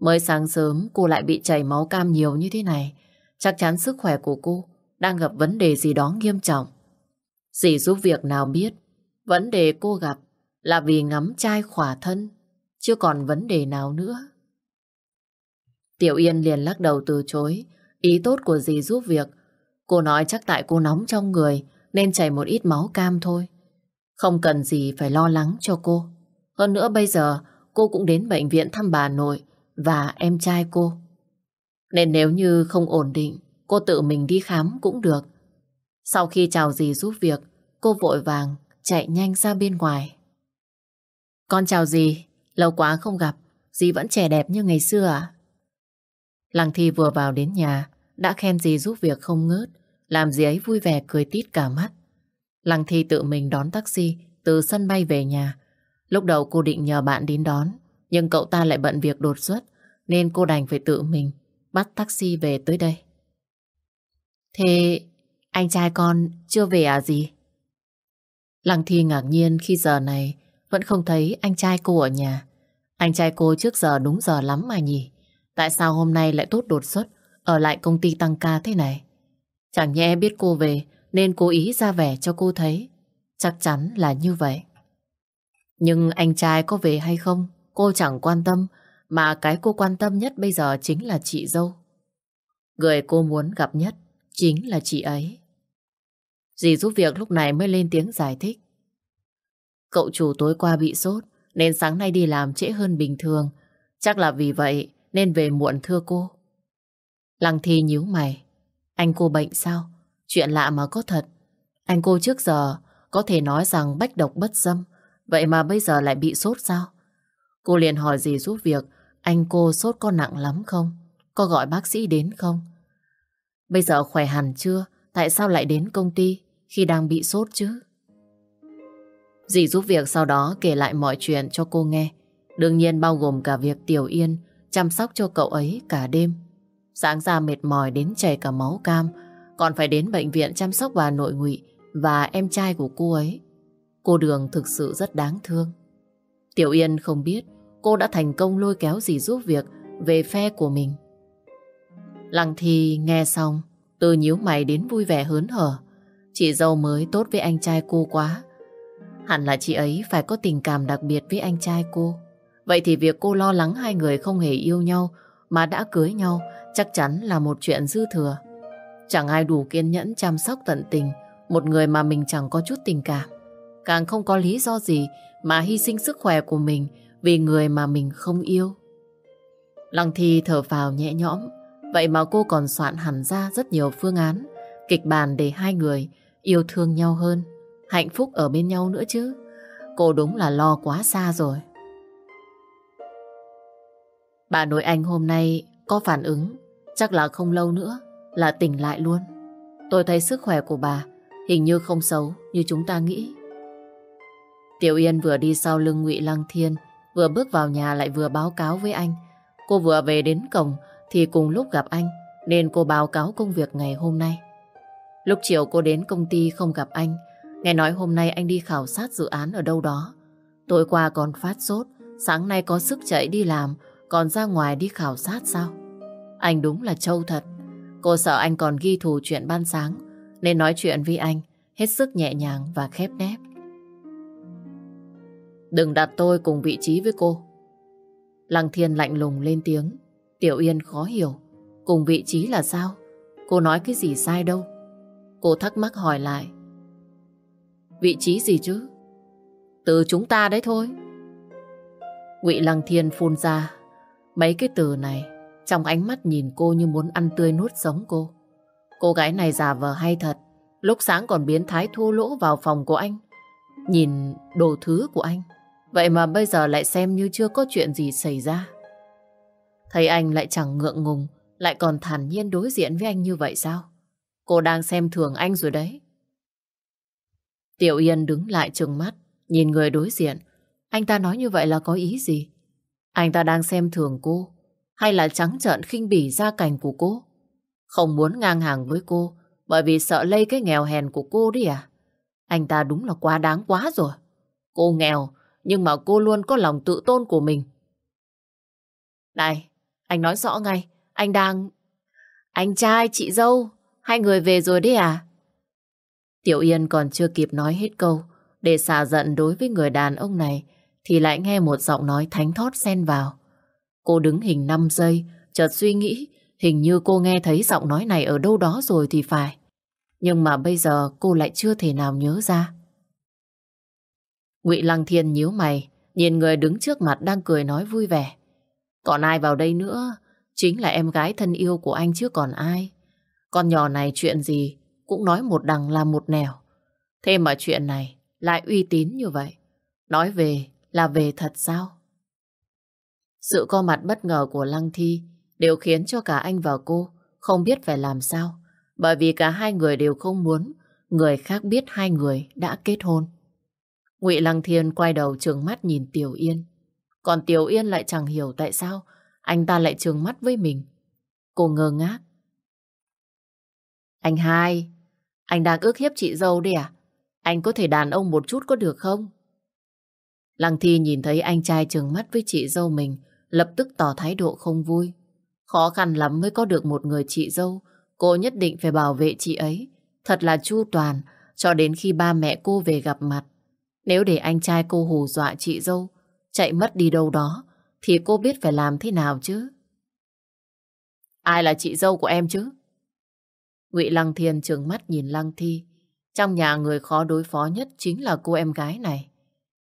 Mới sáng sớm cô lại bị chảy máu cam nhiều như thế này. Chắc chắn sức khỏe của cô đang gặp vấn đề gì đó nghiêm trọng. Dì giúp việc nào biết vấn đề cô gặp là vì ngắm trai khỏa thân, chưa còn vấn đề nào nữa. Tiểu Yên liền lắc đầu từ chối, ý tốt của dì giúp việc. Cô nói chắc tại cô nóng trong người nên chảy một ít máu cam thôi. Không cần gì phải lo lắng cho cô. Hơn nữa bây giờ cô cũng đến bệnh viện thăm bà nội và em trai cô. Nên nếu như không ổn định, cô tự mình đi khám cũng được. Sau khi chào dì giúp việc, cô vội vàng chạy nhanh ra bên ngoài. Con chào dì, lâu quá không gặp, dì vẫn trẻ đẹp như ngày xưa à? Lăng Thi vừa vào đến nhà, đã khen dì giúp việc không ngớt, làm dì ấy vui vẻ cười tít cả mắt. Lăng Thi tự mình đón taxi từ sân bay về nhà. Lúc đầu cô định nhờ bạn đến đón, nhưng cậu ta lại bận việc đột xuất, nên cô đành phải tự mình bắt taxi về tới đây. Thế anh trai con chưa về à gì? Lăng Thi ngạc nhiên khi giờ này vẫn không thấy anh trai cô ở nhà. Anh trai cô trước giờ đúng giờ lắm mà nhỉ? Tại sao hôm nay lại tốt đột xuất ở lại công ty tăng ca thế này? Chẳng nhẽ biết cô về nên cố ý ra vẻ cho cô thấy. Chắc chắn là như vậy. Nhưng anh trai có về hay không, cô chẳng quan tâm, mà cái cô quan tâm nhất bây giờ chính là chị dâu. Người cô muốn gặp nhất chính là chị ấy. Dì giúp việc lúc này mới lên tiếng giải thích. Cậu chủ tối qua bị sốt, nên sáng nay đi làm trễ hơn bình thường. Chắc là vì vậy nên về muộn thưa cô. Lăng Thi nhíu mày. Anh cô bệnh sao? Chuyện lạ mà có thật. Anh cô trước giờ có thể nói rằng bách độc bất dâm. Vậy mà bây giờ lại bị sốt sao? Cô liền hỏi Dì giúp việc. Anh cô sốt có nặng lắm không? Có gọi bác sĩ đến không? Bây giờ khỏe hẳn chưa? Tại sao lại đến công ty khi đang bị sốt chứ? Dì giúp việc sau đó kể lại mọi chuyện cho cô nghe. Đương nhiên bao gồm cả việc Tiểu Yên chăm sóc cho cậu ấy cả đêm. Sáng ra mệt mỏi đến chảy cả máu cam, còn phải đến bệnh viện chăm sóc bà nội ngụy và em trai của cô ấy. Cô Đường thực sự rất đáng thương. Tiểu Yên không biết cô đã thành công lôi kéo dì giúp việc về phe của mình. Lăng Thi nghe xong, từ nhíu mày đến vui vẻ hớn hở. Chị dâu mới tốt với anh trai cô quá. Hẳn là chị ấy phải có tình cảm đặc biệt với anh trai cô. Vậy thì việc cô lo lắng hai người không hề yêu nhau mà đã cưới nhau chắc chắn là một chuyện dư thừa. Chẳng ai đủ kiên nhẫn chăm sóc tận tình một người mà mình chẳng có chút tình cảm. Càng không có lý do gì mà hy sinh sức khỏe của mình vì người mà mình không yêu. Lăng Thi thở vào nhẹ nhõm, vậy mà cô còn soạn hẳn ra rất nhiều phương án, kịch bản để hai người yêu thương nhau hơn, hạnh phúc ở bên nhau nữa chứ. Cô đúng là lo quá xa rồi. Bà nội anh hôm nay có phản ứng, chắc là không lâu nữa là tỉnh lại luôn. Tôi thấy sức khỏe của bà hình như không xấu như chúng ta nghĩ. Tiểu Yên vừa đi sau lưng Ngụy Lăng Thiên, vừa bước vào nhà lại vừa báo cáo với anh. Cô vừa về đến cổng thì cùng lúc gặp anh, nên cô báo cáo công việc ngày hôm nay. Lúc chiều cô đến công ty không gặp anh, nghe nói hôm nay anh đi khảo sát dự án ở đâu đó. Tối qua còn phát sốt, sáng nay có sức chạy đi làm, còn ra ngoài đi khảo sát sao? Anh đúng là trâu thật. Cô sợ anh còn ghi thù chuyện ban sáng, nên nói chuyện với anh hết sức nhẹ nhàng và khép nép. Đừng đặt tôi cùng vị trí với cô. Lăng Thiên lạnh lùng lên tiếng. Tiểu Yên khó hiểu. Cùng vị trí là sao? Cô nói cái gì sai đâu? Cô thắc mắc hỏi lại. Vị trí gì chứ? Từ chúng ta đấy thôi. Ngụy Lăng Thiên phun ra mấy cái từ này, trong ánh mắt nhìn cô như muốn ăn tươi nuốt sống cô. Cô gái này giả vờ hay thật. Lúc sáng còn biến thái thua lỗ vào phòng của anh. Nhìn đồ thứ của anh. Vậy mà bây giờ lại xem như chưa có chuyện gì xảy ra. Thấy anh lại chẳng ngượng ngùng, lại còn thản nhiên đối diện với anh như vậy sao? Cô đang xem thường anh rồi đấy. Tiểu Yên đứng lại trừng mắt, nhìn người đối diện. Anh ta nói như vậy là có ý gì? Anh ta đang xem thường cô, hay là trắng trợn khinh bỉ gia cảnh của cô? Không muốn ngang hàng với cô, bởi vì sợ lây cái nghèo hèn của cô đi à? Anh ta đúng là quá đáng quá rồi. Cô nghèo, nhưng mà cô luôn có lòng tự tôn của mình. Này, anh nói rõ ngay, anh đang... Anh trai, chị dâu, hai người về rồi đấy à? Tiểu Yên còn chưa kịp nói hết câu, để xả giận đối với người đàn ông này, thì lại nghe một giọng nói thánh thót xen vào. Cô đứng hình 5 giây, chợt suy nghĩ, hình như cô nghe thấy giọng nói này ở đâu đó rồi thì phải. Nhưng mà bây giờ cô lại chưa thể nào nhớ ra. Ngụy Lăng Thiên nhíu mày, nhìn người đứng trước mặt đang cười nói vui vẻ. Còn ai vào đây nữa? Chính là em gái thân yêu của anh chứ còn ai. Con nhỏ này chuyện gì cũng nói một đằng là một nẻo. Thế mà chuyện này lại uy tín như vậy. Nói về là về thật sao? Sự co mặt bất ngờ của Lăng Thi đều khiến cho cả anh và cô không biết phải làm sao. Bởi vì cả hai người đều không muốn người khác biết hai người đã kết hôn. Ngụy Lăng Thiên quay đầu trường mắt nhìn Tiểu Yên. Còn Tiểu Yên lại chẳng hiểu tại sao anh ta lại trường mắt với mình. Cô ngơ ngác. Anh hai, anh đang ước hiếp chị dâu đi à? Anh có thể đàn ông một chút có được không? Lăng Thi nhìn thấy anh trai trường mắt với chị dâu mình, lập tức tỏ thái độ không vui. Khó khăn lắm mới có được một người chị dâu, cô nhất định phải bảo vệ chị ấy. Thật là chu toàn, cho đến khi ba mẹ cô về gặp mặt. Nếu để anh trai cô hù dọa chị dâu, chạy mất đi đâu đó, thì cô biết phải làm thế nào chứ? Ai là chị dâu của em chứ? Ngụy Lăng Thiên trừng mắt nhìn Lăng Thi. Trong nhà người khó đối phó nhất chính là cô em gái này.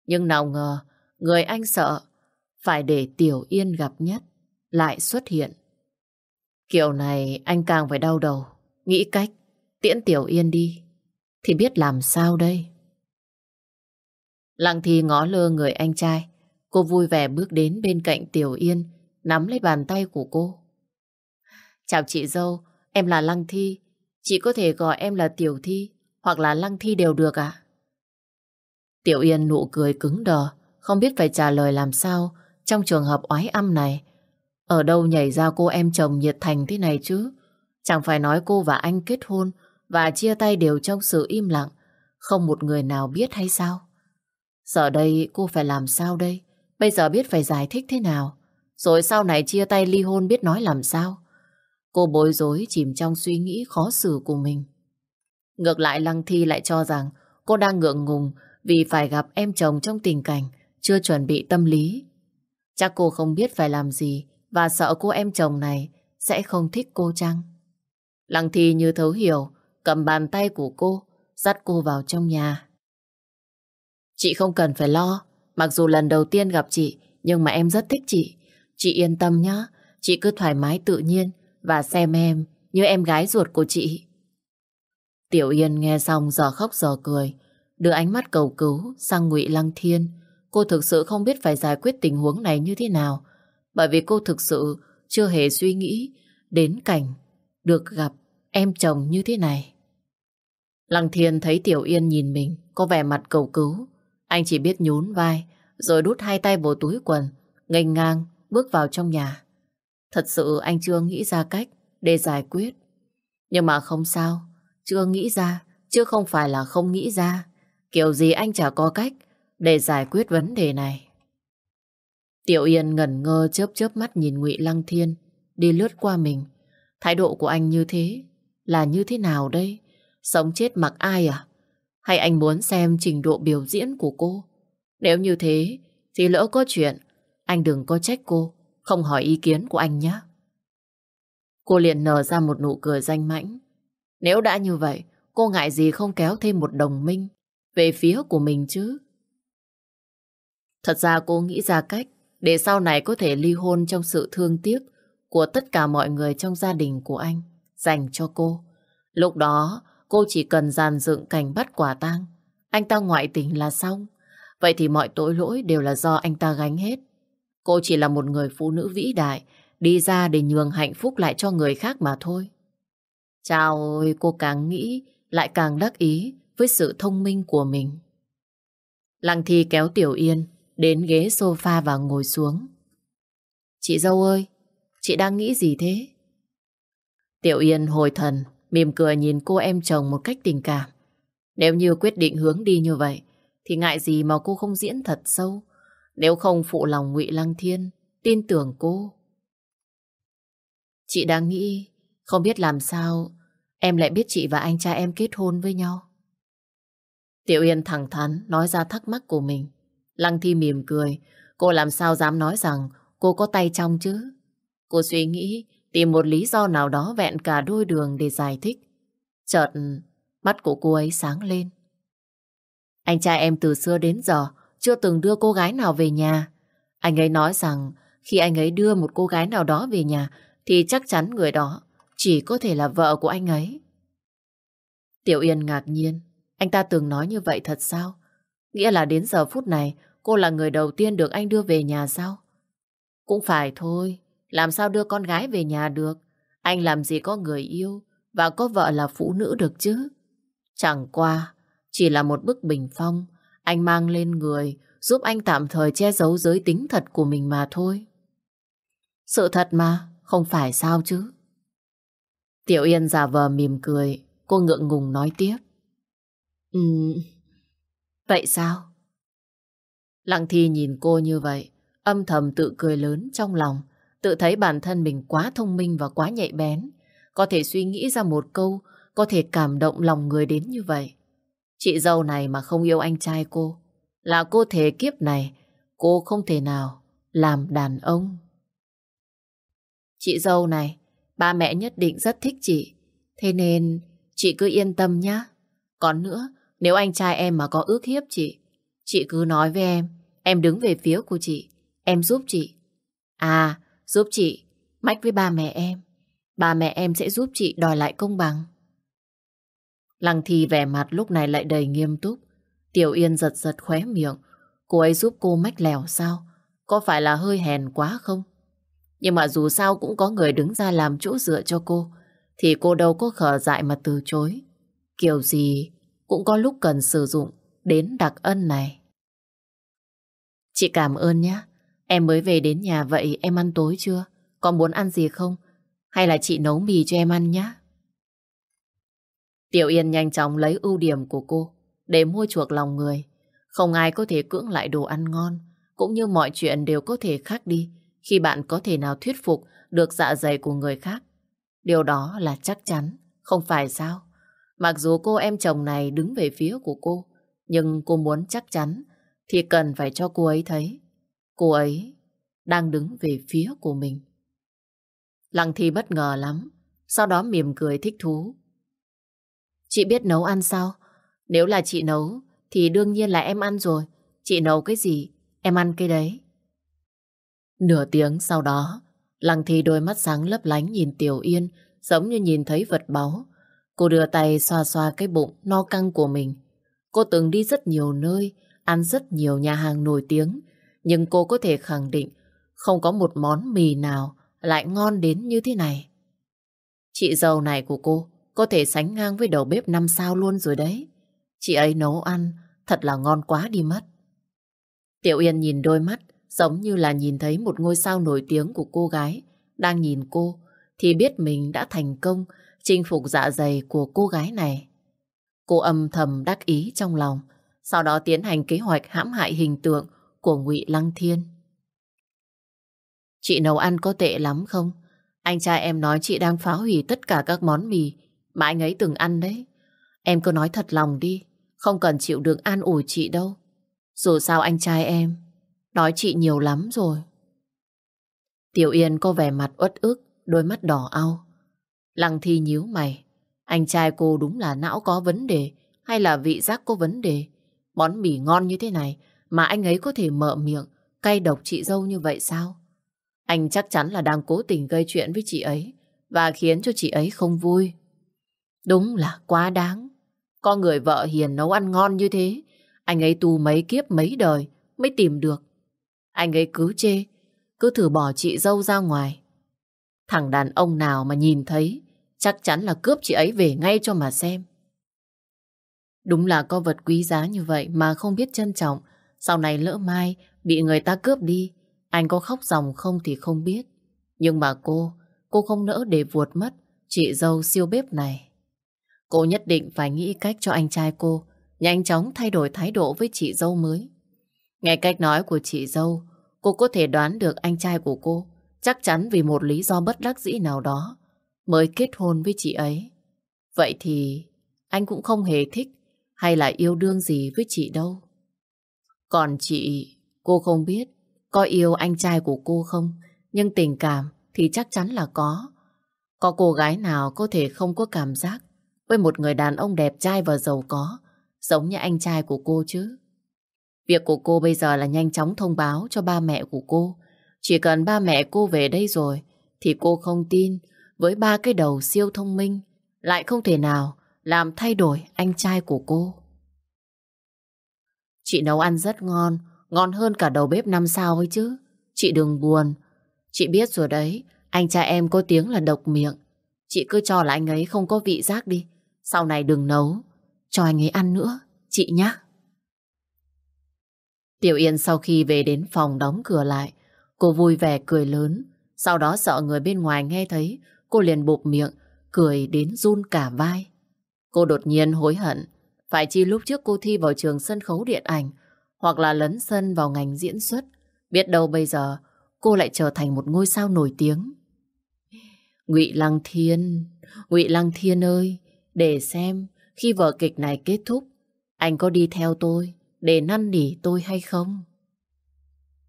Nhưng nào ngờ, người anh sợ phải để Tiểu Yên gặp nhất lại xuất hiện. Kiểu này anh càng phải đau đầu, nghĩ cách tiễn Tiểu Yên đi. Thì biết làm sao đây? Lăng Thi ngó lơ người anh trai. Cô vui vẻ bước đến bên cạnh Tiểu Yên, nắm lấy bàn tay của cô. Chào chị dâu, em là Lăng Thi. Chị có thể gọi em là Tiểu Thi hoặc là Lăng Thi đều được ạ. Tiểu Yên nụ cười cứng đờ, không biết phải trả lời làm sao trong trường hợp oái âm này. Ở đâu nhảy ra cô em chồng nhiệt thành thế này chứ? Chẳng phải nói cô và anh kết hôn và chia tay đều trong sự im lặng, không một người nào biết hay sao? Giờ đây cô phải làm sao đây? Bây giờ biết phải giải thích thế nào? Rồi sau này chia tay ly hôn biết nói làm sao? Cô bối rối chìm trong suy nghĩ khó xử của mình. Ngược lại Lăng Thi lại cho rằng cô đang ngượng ngùng vì phải gặp em chồng trong tình cảnh chưa chuẩn bị tâm lý. Chắc cô không biết phải làm gì và sợ cô em chồng này sẽ không thích cô chăng? Lăng Thi như thấu hiểu, cầm bàn tay của cô, dắt cô vào trong nhà. Chị không cần phải lo, mặc dù lần đầu tiên gặp chị, nhưng mà em rất thích chị. Chị yên tâm nhé, chị cứ thoải mái tự nhiên và xem em như em gái ruột của chị. Tiểu Yên nghe xong giờ khóc giờ cười, đưa ánh mắt cầu cứu sang Ngụy Lăng Thiên. Cô thực sự không biết phải giải quyết tình huống này như thế nào, bởi vì cô thực sự chưa hề suy nghĩ đến cảnh được gặp em chồng như thế này. Lăng Thiên thấy Tiểu Yên nhìn mình, có vẻ mặt cầu cứu. Anh chỉ biết nhún vai, rồi đút hai tay vào túi quần, nghênh ngang bước vào trong nhà. Thật sự anh chưa nghĩ ra cách để giải quyết. Nhưng mà không sao, chưa nghĩ ra, chứ không phải là không nghĩ ra. Kiểu gì anh chả có cách để giải quyết vấn đề này. Tiểu Yên ngẩn ngơ chớp chớp mắt nhìn Ngụy Lăng Thiên đi lướt qua mình. Thái độ của anh như thế là như thế nào đây? Sống chết mặc ai à? Hay anh muốn xem trình độ biểu diễn của cô? Nếu như thế thì lỡ có chuyện anh đừng có trách cô không hỏi ý kiến của anh nhé. Cô liền nở ra một nụ cười danh mãnh. Nếu đã như vậy, cô ngại gì không kéo thêm một đồng minh về phía của mình chứ? Thật ra cô nghĩ ra cách để sau này có thể ly hôn trong sự thương tiếc của tất cả mọi người trong gia đình của anh dành cho cô. Lúc đó, cô chỉ cần dàn dựng cảnh bắt quả tang. Anh ta ngoại tình là xong. Vậy thì mọi tội lỗi đều là do anh ta gánh hết. Cô chỉ là một người phụ nữ vĩ đại, đi ra để nhường hạnh phúc lại cho người khác mà thôi. Chào ơi, cô càng nghĩ, lại càng đắc ý với sự thông minh của mình. Lăng Thi kéo Tiểu Yên đến ghế sofa và ngồi xuống. Chị dâu ơi, chị đang nghĩ gì thế? Tiểu Yên hồi thần, mỉm cười nhìn cô em chồng một cách tình cảm. Nếu như quyết định hướng đi như vậy, thì ngại gì mà cô không diễn thật sâu, nếu không phụ lòng ngụy Lăng Thiên, tin tưởng cô. Chị đang nghĩ, không biết làm sao em lại biết chị và anh trai em kết hôn với nhau. Tiểu Yên thẳng thắn nói ra thắc mắc của mình. Lăng Thi mỉm cười, cô làm sao dám nói rằng cô có tay trong chứ. Cô suy nghĩ tìm một lý do nào đó vẹn cả đôi đường để giải thích. Chợt, mắt của cô ấy sáng lên. Anh trai em từ xưa đến giờ chưa từng đưa cô gái nào về nhà. Anh ấy nói rằng khi anh ấy đưa một cô gái nào đó về nhà thì chắc chắn người đó chỉ có thể là vợ của anh ấy. Tiểu Yên ngạc nhiên. Anh ta từng nói như vậy thật sao? Nghĩa là đến giờ phút này cô là người đầu tiên được anh đưa về nhà sao? Cũng phải thôi, làm sao đưa con gái về nhà được? Anh làm gì có người yêu và có vợ là phụ nữ được chứ? Chẳng qua, chỉ là một bức bình phong anh mang lên người giúp anh tạm thời che giấu giới tính thật của mình mà thôi. Sự thật mà, không phải sao chứ? Tiểu Yên giả vờ mỉm cười, cô ngượng ngùng nói tiếp. Ừ, vậy sao? Lăng Thi nhìn cô như vậy, âm thầm tự cười lớn trong lòng, tự thấy bản thân mình quá thông minh và quá nhạy bén, có thể suy nghĩ ra một câu, có thể cảm động lòng người đến như vậy. Chị dâu này mà không yêu anh trai cô, là cô thể kiếp này, cô không thể nào làm đàn ông. Chị dâu này, ba mẹ nhất định rất thích chị, thế nên chị cứ yên tâm nhá. Còn nữa, nếu anh trai em mà có ước hiếp chị, chị cứ nói với em, em đứng về phía của chị, em giúp chị. À, giúp chị, mách với ba mẹ em. Ba mẹ em sẽ giúp chị đòi lại công bằng. Lăng Thi vẻ mặt lúc này lại đầy nghiêm túc. Tiểu Yên giật giật khóe miệng. Cô ấy giúp cô mách lèo sao? Có phải là hơi hèn quá không? Nhưng mà dù sao cũng có người đứng ra làm chỗ dựa cho cô. Thì cô đâu có khở dại mà từ chối. Kiểu gì cũng có lúc cần sử dụng đến đặc ân này. Chị cảm ơn nhé. Em mới về đến nhà vậy em ăn tối chưa? Có muốn ăn gì không? Hay là chị nấu mì cho em ăn nhé? Tiểu Yên nhanh chóng lấy ưu điểm của cô để mua chuộc lòng người. Không ai có thể cưỡng lại đồ ăn ngon, cũng như mọi chuyện đều có thể khác đi khi bạn có thể nào thuyết phục được dạ dày của người khác. Điều đó là chắc chắn, không phải sao? Mặc dù cô em chồng này đứng về phía của cô, nhưng cô muốn chắc chắn thì cần phải cho cô ấy thấy cô ấy đang đứng về phía của mình. Lăng Thi bất ngờ lắm, sau đó mỉm cười thích thú. Chị biết nấu ăn sao? Nếu là chị nấu thì đương nhiên là em ăn rồi. Chị nấu cái gì, em ăn cái đấy. Nửa tiếng sau đó, Lăng Thi đôi mắt sáng lấp lánh nhìn Tiểu Yên giống như nhìn thấy vật báu. Cô đưa tay xoa xoa cái bụng no căng của mình. Cô từng đi rất nhiều nơi, ăn rất nhiều nhà hàng nổi tiếng, nhưng cô có thể khẳng định không có một món mì nào lại ngon đến như thế này. Chị giàu này của cô có thể sánh ngang với đầu bếp năm sao luôn rồi đấy. Chị ấy nấu ăn thật là ngon quá đi mất. Tiểu Yên nhìn đôi mắt giống như là nhìn thấy một ngôi sao nổi tiếng của cô gái đang nhìn cô thì biết mình đã thành công chinh phục dạ dày của cô gái này. Cô âm thầm đắc ý trong lòng, sau đó tiến hành kế hoạch hãm hại hình tượng của Ngụy Lăng Thiên. Chị nấu ăn có tệ lắm không? Anh trai em nói chị đang phá hủy tất cả các món mì mà anh ấy từng ăn đấy. Em cứ nói thật lòng đi, không cần chịu đựng an ủi chị đâu. Dù sao anh trai em, nói chị nhiều lắm rồi. Tiểu Yên có vẻ mặt uất ức, đôi mắt đỏ au. Lăng Thi nhíu mày, anh trai cô đúng là não có vấn đề hay là vị giác có vấn đề. Món mì ngon như thế này mà anh ấy có thể mở miệng cay độc chị dâu như vậy sao? Anh chắc chắn là đang cố tình gây chuyện với chị ấy và khiến cho chị ấy không vui. Đúng là quá đáng. Có người vợ hiền nấu ăn ngon như thế, anh ấy tu mấy kiếp mấy đời mới tìm được. Anh ấy cứ chê, cứ thử bỏ chị dâu ra ngoài. Thằng đàn ông nào mà nhìn thấy, chắc chắn là cướp chị ấy về ngay cho mà xem. Đúng là có vật quý giá như vậy mà không biết trân trọng, sau này lỡ mai bị người ta cướp đi, anh có khóc dòng không thì không biết. Nhưng mà cô, cô không nỡ để vuột mất chị dâu siêu bếp này. Cô nhất định phải nghĩ cách cho anh trai cô nhanh chóng thay đổi thái độ với chị dâu mới. Nghe cách nói của chị dâu, cô có thể đoán được anh trai của cô chắc chắn vì một lý do bất đắc dĩ nào đó mới kết hôn với chị ấy. Vậy thì anh cũng không hề thích hay là yêu đương gì với chị đâu. Còn chị, cô không biết có yêu anh trai của cô không, nhưng tình cảm thì chắc chắn là có. Có cô gái nào có thể không có cảm giác với một người đàn ông đẹp trai và giàu có, giống như anh trai của cô chứ. Việc của cô bây giờ là nhanh chóng thông báo cho ba mẹ của cô. Chỉ cần ba mẹ cô về đây rồi, thì cô không tin với ba cái đầu siêu thông minh lại không thể nào làm thay đổi anh trai của cô. Chị nấu ăn rất ngon, ngon hơn cả đầu bếp năm sao ấy chứ. Chị đừng buồn. Chị biết rồi đấy, anh trai em có tiếng là độc miệng. Chị cứ cho là anh ấy không có vị giác đi. Sau này đừng nấu, cho anh ấy ăn nữa, chị nhé. Tiểu Yên sau khi về đến phòng đóng cửa lại, cô vui vẻ cười lớn. Sau đó sợ người bên ngoài nghe thấy, cô liền bụp miệng, cười đến run cả vai. Cô đột nhiên hối hận, phải chi lúc trước cô thi vào trường sân khấu điện ảnh, hoặc là lấn sân vào ngành diễn xuất. Biết đâu bây giờ cô lại trở thành một ngôi sao nổi tiếng. Ngụy Lăng Thiên, Ngụy Lăng Thiên ơi, để xem khi vở kịch này kết thúc, anh có đi theo tôi để năn nỉ tôi hay không?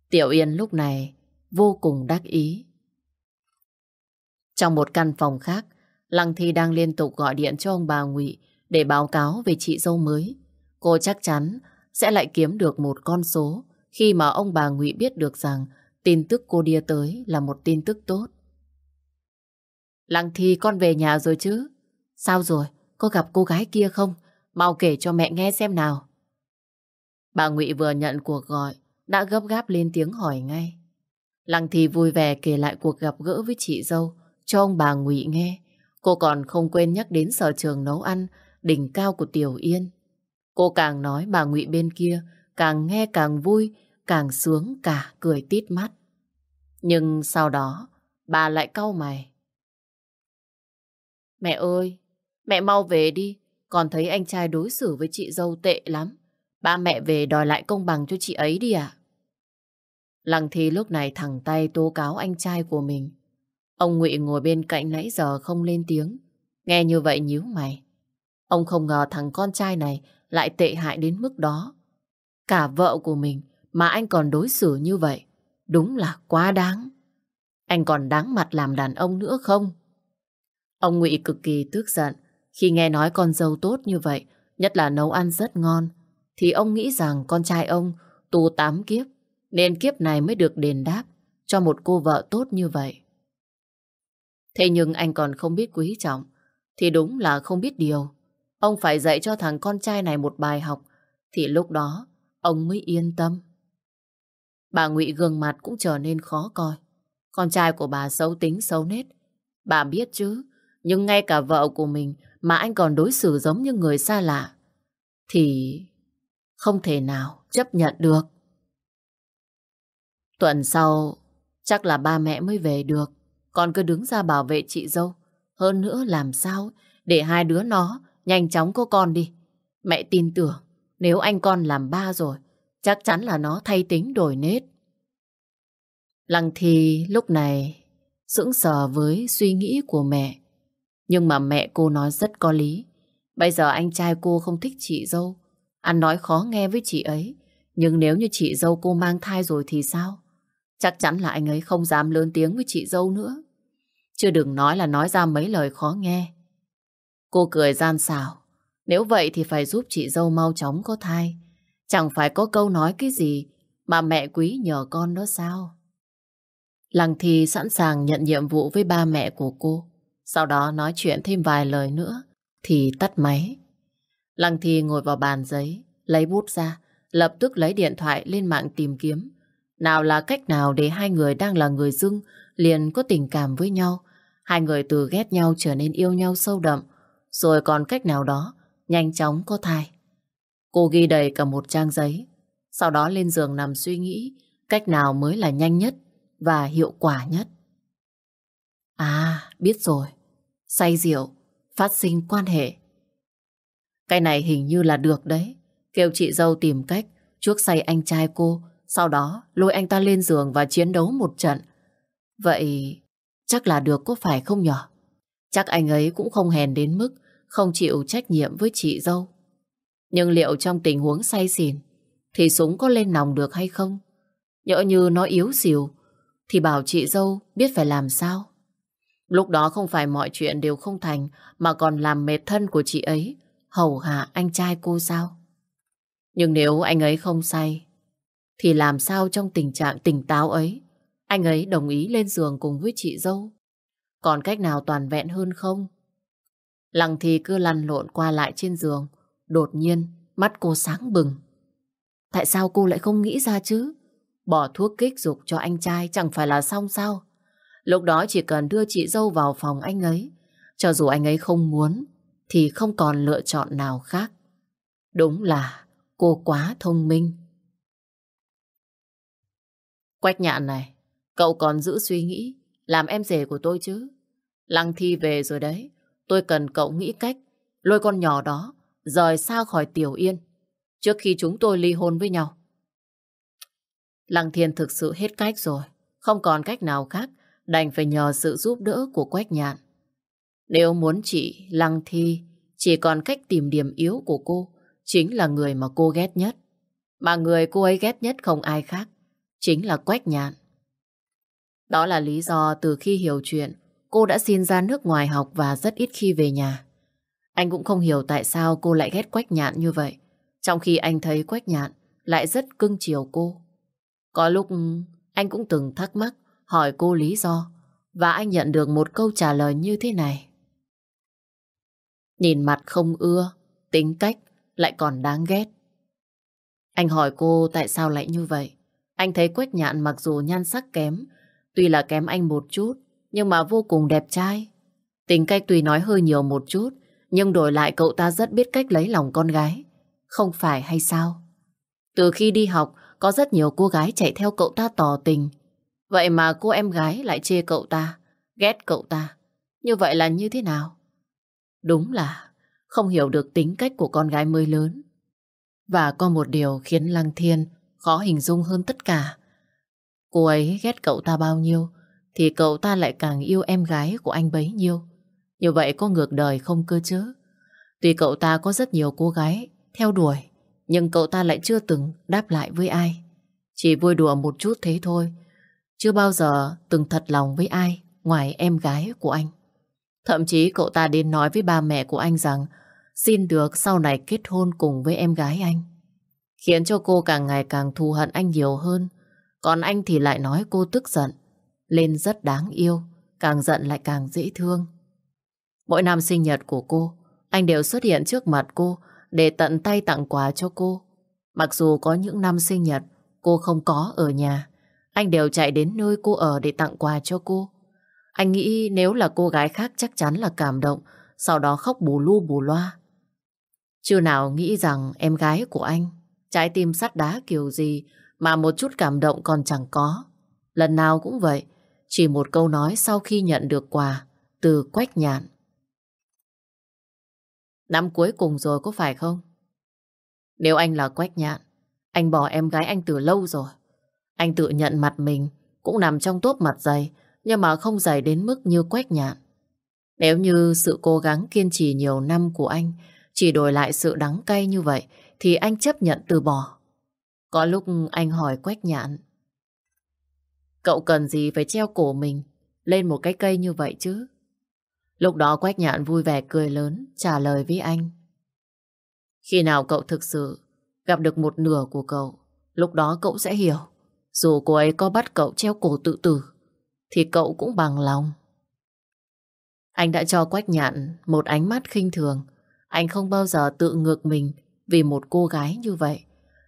Tiểu Yên lúc này vô cùng đắc ý. Trong một căn phòng khác, Lăng Thi đang liên tục gọi điện cho ông bà Ngụy để báo cáo về chị dâu mới. Cô chắc chắn sẽ lại kiếm được một con số khi mà ông bà Ngụy biết được rằng tin tức cô đi tới là một tin tức tốt. Lăng Thi con về nhà rồi chứ? Sao rồi? Có gặp cô gái kia không? Mau kể cho mẹ nghe xem nào. Bà Ngụy vừa nhận cuộc gọi, đã gấp gáp lên tiếng hỏi ngay. Lăng Thi vui vẻ kể lại cuộc gặp gỡ với chị dâu cho ông bà Ngụy nghe. Cô còn không quên nhắc đến sở trường nấu ăn đỉnh cao của Tiểu Yên. Cô càng nói bà Ngụy bên kia càng nghe càng vui, càng sướng cả cười tít mắt. Nhưng sau đó bà lại cau mày. Mẹ ơi, mẹ mau về đi, còn thấy anh trai đối xử với chị dâu tệ lắm. Ba mẹ về đòi lại công bằng cho chị ấy đi ạ. Lăng Thi lúc này thẳng tay tố cáo anh trai của mình. Ông Ngụy ngồi bên cạnh nãy giờ không lên tiếng. Nghe như vậy nhíu mày. Ông không ngờ thằng con trai này lại tệ hại đến mức đó. Cả vợ của mình mà anh còn đối xử như vậy. Đúng là quá đáng. Anh còn đáng mặt làm đàn ông nữa không? Ông Ngụy cực kỳ tức giận khi nghe nói con dâu tốt như vậy, nhất là nấu ăn rất ngon, thì ông nghĩ rằng con trai ông tu tám kiếp, nên kiếp này mới được đền đáp cho một cô vợ tốt như vậy. Thế nhưng anh còn không biết quý trọng, thì đúng là không biết điều. Ông phải dạy cho thằng con trai này một bài học, thì lúc đó ông mới yên tâm. Bà Ngụy gương mặt cũng trở nên khó coi. Con trai của bà xấu tính xấu nết. Bà biết chứ, nhưng ngay cả vợ của mình mà anh còn đối xử giống như người xa lạ, thì không thể nào chấp nhận được. Tuần sau, chắc là ba mẹ mới về được. Con cứ đứng ra bảo vệ chị dâu. Hơn nữa làm sao để hai đứa nó nhanh chóng có con đi. Mẹ tin tưởng nếu anh con làm ba rồi, chắc chắn là nó thay tính đổi nết. Lăng Thi lúc này sững sờ với suy nghĩ của mẹ. Nhưng mà mẹ cô nói rất có lý. Bây giờ anh trai cô không thích chị dâu. Ăn nói khó nghe với chị ấy. Nhưng nếu như chị dâu cô mang thai rồi thì sao? Chắc chắn là anh ấy không dám lớn tiếng với chị dâu nữa. Chưa đừng nói là nói ra mấy lời khó nghe. Cô cười gian xảo. Nếu vậy thì phải giúp chị dâu mau chóng có thai. Chẳng phải có câu nói cái gì mà mẹ quý nhờ con đó sao? Lăng Thi sẵn sàng nhận nhiệm vụ với ba mẹ của cô. Sau đó nói chuyện thêm vài lời nữa thì tắt máy. Lăng Thi ngồi vào bàn giấy, lấy bút ra, lập tức lấy điện thoại lên mạng tìm kiếm. Nào là cách nào để hai người đang là người dưng liền có tình cảm với nhau, hai người từ ghét nhau trở nên yêu nhau sâu đậm, rồi còn cách nào đó nhanh chóng có thai. Cô ghi đầy cả một trang giấy, sau đó lên giường nằm suy nghĩ cách nào mới là nhanh nhất và hiệu quả nhất. À, biết rồi. Say rượu, phát sinh quan hệ. Cái này hình như là được đấy. Kêu chị dâu tìm cách chuốc say anh trai cô, sau đó lôi anh ta lên giường và chiến đấu một trận. Vậy chắc là được có phải không nhở? Chắc anh ấy cũng không hèn đến mức không chịu trách nhiệm với chị dâu. Nhưng liệu trong tình huống say xỉn thì súng có lên nòng được hay không? Nhỡ như nó yếu xìu thì bảo chị dâu biết phải làm sao. Lúc đó không phải mọi chuyện đều không thành mà còn làm mệt thân của chị ấy, hầu hạ anh trai cô sao? Nhưng nếu anh ấy không say thì làm sao trong tình trạng tỉnh táo ấy anh ấy đồng ý lên giường cùng với chị dâu? Còn cách nào toàn vẹn hơn không? Lăng thì cứ lăn lộn qua lại trên giường đột nhiên mắt cô sáng bừng. Tại sao cô lại không nghĩ ra chứ? Bỏ thuốc kích dục cho anh trai chẳng phải là xong sao? Lúc đó chỉ cần đưa chị dâu vào phòng anh ấy. Cho dù anh ấy không muốn, thì không còn lựa chọn nào khác. Đúng là cô quá thông minh. Quách nhạn này, cậu còn giữ suy nghĩ, làm em rể của tôi chứ. Lăng thi về rồi đấy, tôi cần cậu nghĩ cách lôi con nhỏ đó rời xa khỏi Tiểu Yên trước khi chúng tôi ly hôn với nhau. Lăng Thiên thực sự hết cách rồi, không còn cách nào khác, đành phải nhờ sự giúp đỡ của Quách Nhạn. Nếu muốn chị Lăng Thi, chỉ còn cách tìm điểm yếu của cô, chính là người mà cô ghét nhất. Mà người cô ấy ghét nhất không ai khác, chính là Quách Nhạn. Đó là lý do từ khi hiểu chuyện, cô đã xin ra nước ngoài học và rất ít khi về nhà. Anh cũng không hiểu tại sao cô lại ghét Quách Nhạn như vậy, trong khi anh thấy Quách Nhạn lại rất cưng chiều cô. Có lúc ừ, anh cũng từng thắc mắc hỏi cô lý do và anh nhận được một câu trả lời như thế này. Nhìn mặt không ưa, tính cách lại còn đáng ghét. Anh hỏi cô tại sao lại như vậy. Anh thấy Quách Nhạn mặc dù nhan sắc kém, tuy là kém anh một chút, nhưng mà vô cùng đẹp trai. Tính cách tuy nói hơi nhiều một chút, nhưng đổi lại cậu ta rất biết cách lấy lòng con gái. Không phải hay sao? Từ khi đi học, có rất nhiều cô gái chạy theo cậu ta tỏ tình. Vậy mà cô em gái lại chê cậu ta, ghét cậu ta. Như vậy là như thế nào? Đúng là không hiểu được tính cách của con gái mới lớn. Và có một điều khiến Lăng Thiên khó hình dung hơn tất cả. Cô ấy ghét cậu ta bao nhiêu, thì cậu ta lại càng yêu em gái của anh bấy nhiêu. Như vậy có ngược đời không cơ chứ? Tuy cậu ta có rất nhiều cô gái theo đuổi, nhưng cậu ta lại chưa từng đáp lại với ai. Chỉ vui đùa một chút thế thôi. Chưa bao giờ từng thật lòng với ai ngoài em gái của anh. Thậm chí cậu ta đến nói với ba mẹ của anh rằng xin được sau này kết hôn cùng với em gái anh. Khiến cho cô càng ngày càng thù hận anh nhiều hơn. Còn anh thì lại nói cô tức giận. Lên rất đáng yêu, càng giận lại càng dễ thương. Mỗi năm sinh nhật của cô, anh đều xuất hiện trước mặt cô để tận tay tặng quà cho cô. Mặc dù có những năm sinh nhật cô không có ở nhà, anh đều chạy đến nơi cô ở để tặng quà cho cô. Anh nghĩ nếu là cô gái khác chắc chắn là cảm động, sau đó khóc bù lu bù loa. Chưa nào nghĩ rằng em gái của anh, trái tim sắt đá kiểu gì mà một chút cảm động còn chẳng có. Lần nào cũng vậy, chỉ một câu nói sau khi nhận được quà từ Quách Nhạn. Năm cuối cùng rồi có phải không? Nếu anh là Quách Nhạn, anh bỏ em gái anh từ lâu rồi. Anh tự nhận mặt mình cũng nằm trong tốt mặt dày, nhưng mà không dày đến mức như Quách Nhạn. Nếu như sự cố gắng kiên trì nhiều năm của anh chỉ đổi lại sự đắng cay như vậy, thì anh chấp nhận từ bỏ. Có lúc anh hỏi Quách Nhạn, Cậu cần gì phải treo cổ mình lên một cái cây như vậy chứ? Lúc đó Quách Nhạn vui vẻ cười lớn trả lời với anh. Khi nào cậu thực sự gặp được một nửa của cậu, lúc đó cậu sẽ hiểu. Dù cô ấy có bắt cậu treo cổ tự tử, thì cậu cũng bằng lòng. Anh đã cho Quách Nhạn một ánh mắt khinh thường. Anh không bao giờ tự ngược mình vì một cô gái như vậy.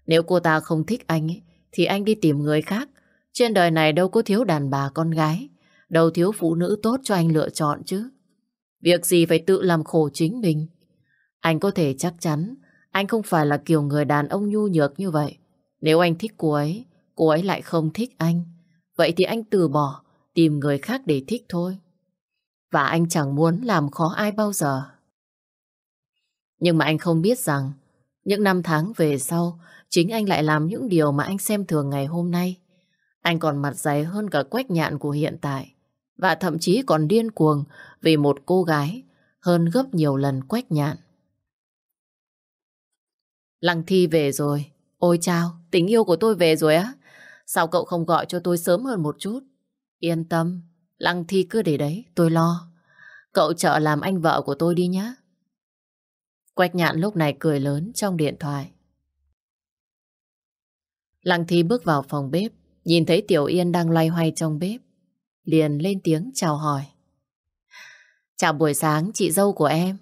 Nếu cô ta không thích anh ấy, thì anh đi tìm người khác. Trên đời này đâu có thiếu đàn bà con gái, đâu thiếu phụ nữ tốt cho anh lựa chọn chứ. Việc gì phải tự làm khổ chính mình. Anh có thể chắc chắn anh không phải là kiểu người đàn ông nhu nhược như vậy. Nếu anh thích cô ấy, cô ấy lại không thích anh. Vậy thì anh từ bỏ, tìm người khác để thích thôi. Và anh chẳng muốn làm khó ai bao giờ. Nhưng mà anh không biết rằng, những năm tháng về sau, chính anh lại làm những điều mà anh xem thường ngày hôm nay. Anh còn mặt dày hơn cả quách nhạn của hiện tại và thậm chí còn điên cuồng vì một cô gái hơn gấp nhiều lần quách nhạn. Lăng Thi về rồi. Ôi chao, tình yêu của tôi về rồi á. Sao cậu không gọi cho tôi sớm hơn một chút? Yên tâm, Lăng Thi cứ để đấy, tôi lo. Cậu chợ làm anh vợ của tôi đi nhé. Quách nhạn lúc này cười lớn trong điện thoại. Lăng Thi bước vào phòng bếp, nhìn thấy Tiểu Yên đang loay hoay trong bếp liền lên tiếng chào hỏi. Chào buổi sáng chị dâu của em.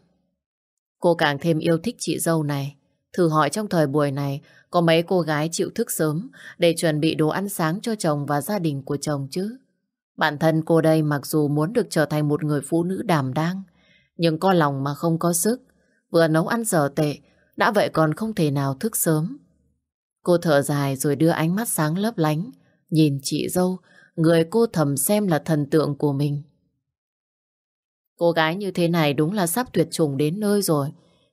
Cô càng thêm yêu thích chị dâu này. Thử hỏi trong thời buổi này có mấy cô gái chịu thức sớm để chuẩn bị đồ ăn sáng cho chồng và gia đình của chồng chứ? Bản thân cô đây mặc dù muốn được trở thành một người phụ nữ đảm đang, nhưng có lòng mà không có sức. Vừa nấu ăn dở tệ, đã vậy còn không thể nào thức sớm. Cô thở dài rồi đưa ánh mắt sáng lấp lánh, nhìn chị dâu, người cô thầm xem là thần tượng của mình. Cô gái như thế này đúng là sắp tuyệt chủng đến nơi rồi.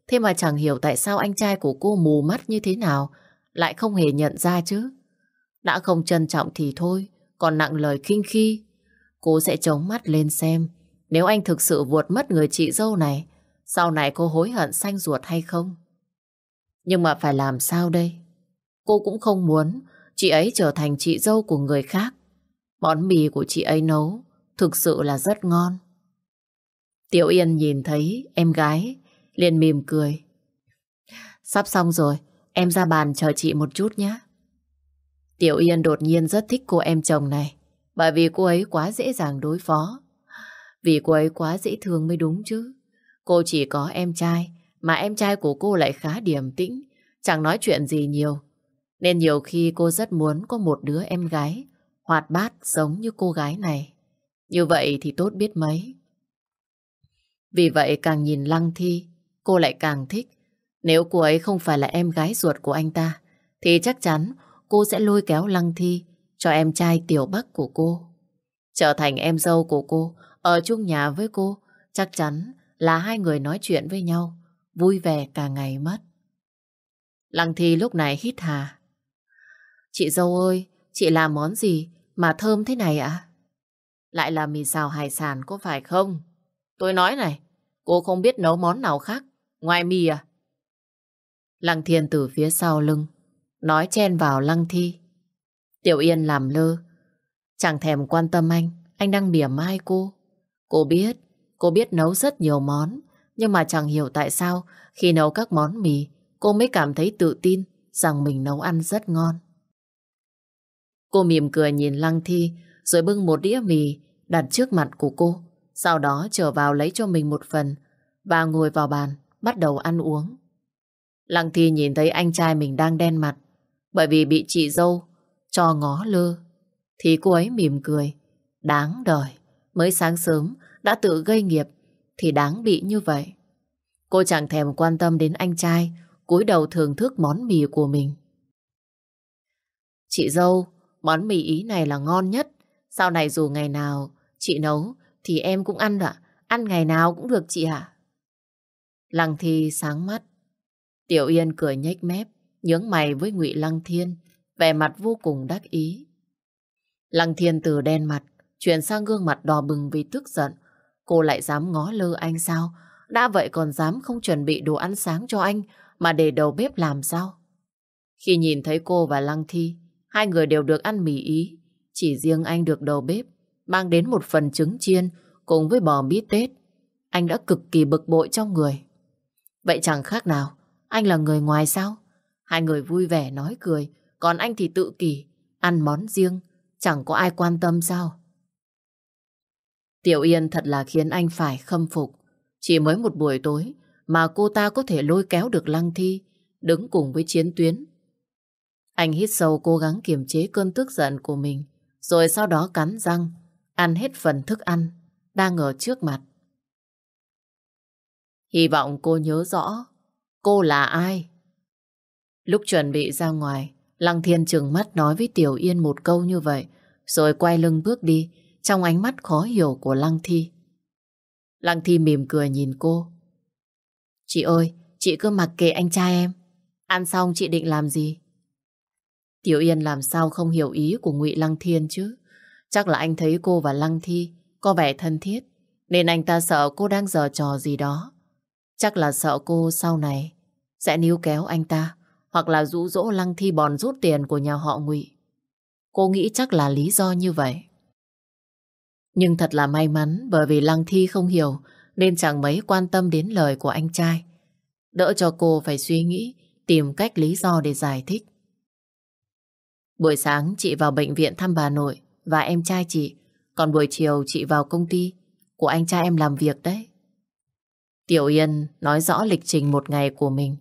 Thế mà chẳng hiểu tại sao anh trai của cô mù mắt như thế nào, lại không hề nhận ra chứ. Đã không trân trọng thì thôi, còn nặng lời khinh khi. Cô sẽ chống mắt lên xem, nếu anh thực sự vuột mất người chị dâu này, sau này cô hối hận xanh ruột hay không? Nhưng mà phải làm sao đây? Cô cũng không muốn chị ấy trở thành chị dâu của người khác. Món mì của chị ấy nấu thực sự là rất ngon. Tiểu Yên nhìn thấy em gái liền mỉm cười. Sắp xong rồi, em ra bàn chờ chị một chút nhé. Tiểu Yên đột nhiên rất thích cô em chồng này, bởi vì cô ấy quá dễ dàng đối phó. Vì cô ấy quá dễ thương mới đúng chứ. Cô chỉ có em trai, mà em trai của cô lại khá điềm tĩnh, chẳng nói chuyện gì nhiều. Nên nhiều khi cô rất muốn có một đứa em gái hoạt bát giống như cô gái này. Như vậy thì tốt biết mấy. Vì vậy càng nhìn Lăng Thi, cô lại càng thích. Nếu cô ấy không phải là em gái ruột của anh ta, thì chắc chắn cô sẽ lôi kéo Lăng Thi cho em trai tiểu bắc của cô. Trở thành em dâu của cô, ở chung nhà với cô, chắc chắn là hai người nói chuyện với nhau, vui vẻ cả ngày mất. Lăng Thi lúc này hít hà. Chị dâu ơi, chị làm món gì mà thơm thế này ạ? Lại là mì xào hải sản có phải không? Tôi nói này, cô không biết nấu món nào khác, ngoài mì à? Lăng Thiên từ phía sau lưng, nói chen vào Lăng Thi. Tiểu Yên làm lơ, chẳng thèm quan tâm anh, anh đang mỉa mai cô. Cô biết, cô biết nấu rất nhiều món, nhưng mà chẳng hiểu tại sao khi nấu các món mì, cô mới cảm thấy tự tin rằng mình nấu ăn rất ngon. Cô mỉm cười nhìn Lăng Thi, rồi bưng một đĩa mì đặt trước mặt của cô. Sau đó trở vào lấy cho mình một phần và ngồi vào bàn, bắt đầu ăn uống. Lăng Thi nhìn thấy anh trai mình đang đen mặt bởi vì bị chị dâu cho ngó lơ. Thì cô ấy mỉm cười. Đáng đời. Mới sáng sớm đã tự gây nghiệp thì đáng bị như vậy. Cô chẳng thèm quan tâm đến anh trai cúi đầu thưởng thức món mì của mình. Chị dâu, món mì ý này là ngon nhất. Sau này dù ngày nào chị nấu thì em cũng ăn ạ. Ăn ngày nào cũng được chị ạ. Lăng Thi sáng mắt. Tiểu Yên cười nhếch mép, nhướng mày với Ngụy Lăng Thiên, vẻ mặt vô cùng đắc ý. Lăng Thiên từ đen mặt, chuyển sang gương mặt đỏ bừng vì tức giận. Cô lại dám ngó lơ anh sao? Đã vậy còn dám không chuẩn bị đồ ăn sáng cho anh mà để đầu bếp làm sao? Khi nhìn thấy cô và Lăng Thi, hai người đều được ăn mì ý. Chỉ riêng anh được đầu bếp mang đến một phần trứng chiên cùng với bò bít tết. Anh đã cực kỳ bực bội trong người. Vậy chẳng khác nào, anh là người ngoài sao? Hai người vui vẻ nói cười, còn anh thì tự kỷ, ăn món riêng, chẳng có ai quan tâm sao? Tiểu Yên thật là khiến anh phải khâm phục. Chỉ mới một buổi tối mà cô ta có thể lôi kéo được Lăng Thi, đứng cùng với chiến tuyến. Anh hít sâu cố gắng kiềm chế cơn tức giận của mình, rồi sau đó cắn răng, ăn hết phần thức ăn đang ở trước mặt. Hy vọng cô nhớ rõ cô là ai. Lúc chuẩn bị ra ngoài, Lăng Thiên trừng mắt nói với Tiểu Yên một câu như vậy, rồi quay lưng bước đi, trong ánh mắt khó hiểu của Lăng Thi. Lăng Thi mỉm cười nhìn cô. Chị ơi, chị cứ mặc kệ anh trai em. Ăn xong chị định làm gì? Tiểu Yên làm sao không hiểu ý của Ngụy Lăng Thiên chứ? Chắc là anh thấy cô và Lăng Thi có vẻ thân thiết, nên anh ta sợ cô đang giở trò gì đó. Chắc là sợ cô sau này sẽ níu kéo anh ta, hoặc là rũ rỗ Lăng Thi bòn rút tiền của nhà họ Ngụy. Cô nghĩ chắc là lý do như vậy. Nhưng thật là may mắn bởi vì Lăng Thi không hiểu nên chẳng mấy quan tâm đến lời của anh trai. Đỡ cho cô phải suy nghĩ, tìm cách lý do để giải thích. Buổi sáng chị vào bệnh viện thăm bà nội và em trai chị, còn buổi chiều chị vào công ty của anh trai em làm việc đấy. Tiểu Yên nói rõ lịch trình một ngày của mình.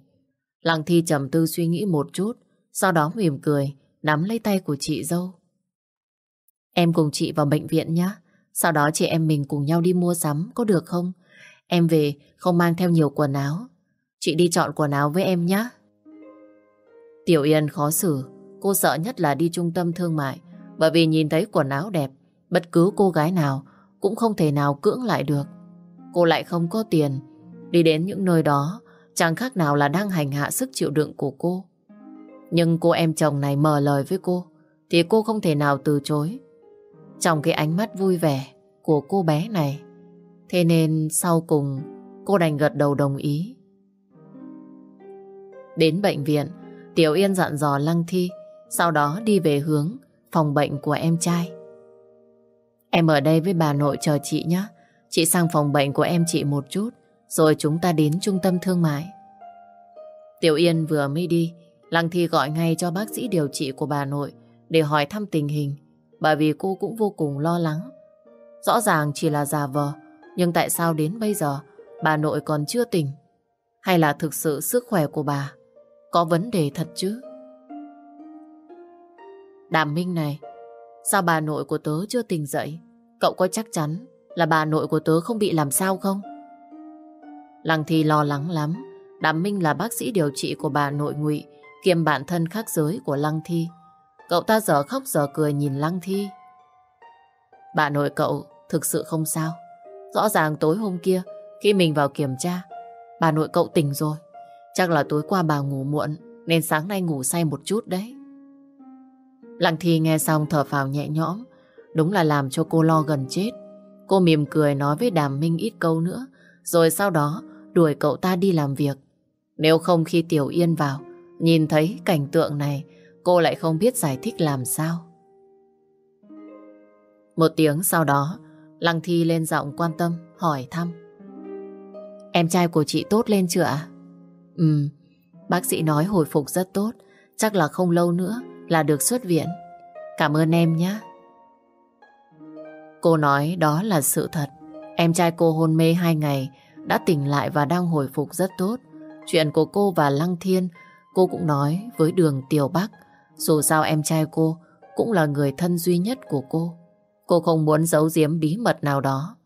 Lăng Thi trầm tư suy nghĩ một chút, sau đó mỉm cười, nắm lấy tay của chị dâu. Em cùng chị vào bệnh viện nhé. Sau đó chị em mình cùng nhau đi mua sắm, có được không? Em về không mang theo nhiều quần áo. Chị đi chọn quần áo với em nhé. Tiểu Yên khó xử, cô sợ nhất là đi trung tâm thương mại, bởi vì nhìn thấy quần áo đẹp, bất cứ cô gái nào cũng không thể nào cưỡng lại được. Cô lại không có tiền, đi đến những nơi đó chẳng khác nào là đang hành hạ sức chịu đựng của cô. Nhưng cô em chồng này mở lời với cô, thì cô không thể nào từ chối. Trong cái ánh mắt vui vẻ của cô bé này, thế nên sau cùng cô đành gật đầu đồng ý. Đến bệnh viện, Tiểu Yên dặn dò Lăng Thi, sau đó đi về hướng phòng bệnh của em trai. Em ở đây với bà nội chờ chị nhé. Chị sang phòng bệnh của em chị một chút, rồi chúng ta đến trung tâm thương mại. Tiểu Yên vừa mới đi, Lăng Thi gọi ngay cho bác sĩ điều trị của bà nội để hỏi thăm tình hình, bởi vì cô cũng vô cùng lo lắng. Rõ ràng chỉ là già vờ, nhưng tại sao đến bây giờ bà nội còn chưa tỉnh? Hay là thực sự sức khỏe của bà có vấn đề thật chứ? Đàm Minh này, sao bà nội của tớ chưa tỉnh dậy? Cậu có chắc chắn là bà nội của tớ không bị làm sao không? Lăng Thi lo lắng lắm. Đàm Minh là bác sĩ điều trị của bà nội ngụy kiêm bạn thân khác giới của Lăng Thi. Cậu ta giờ khóc giờ cười nhìn Lăng Thi. Bà nội cậu thực sự không sao. Rõ ràng tối hôm kia khi mình vào kiểm tra bà nội cậu tỉnh rồi. Chắc là tối qua bà ngủ muộn nên sáng nay ngủ say một chút đấy. Lăng Thi nghe xong thở phào nhẹ nhõm đúng là làm cho cô lo gần chết. Cô mỉm cười nói với Đàm Minh ít câu nữa rồi sau đó đuổi cậu ta đi làm việc. Nếu không khi Tiểu Yên vào nhìn thấy cảnh tượng này cô lại không biết giải thích làm sao. Một tiếng sau đó Lăng Thi lên giọng quan tâm hỏi thăm. Em trai của chị tốt lên chưa ạ? Ừ, bác sĩ nói hồi phục rất tốt, chắc là không lâu nữa là được xuất viện. Cảm ơn em nhé. Cô nói đó là sự thật. Em trai cô hôn mê hai ngày, đã tỉnh lại và đang hồi phục rất tốt. Chuyện của cô và Lăng Thiên, cô cũng nói với đường Tiểu Bắc. Dù sao em trai cô cũng là người thân duy nhất của cô. Cô không muốn giấu giếm bí mật nào đó.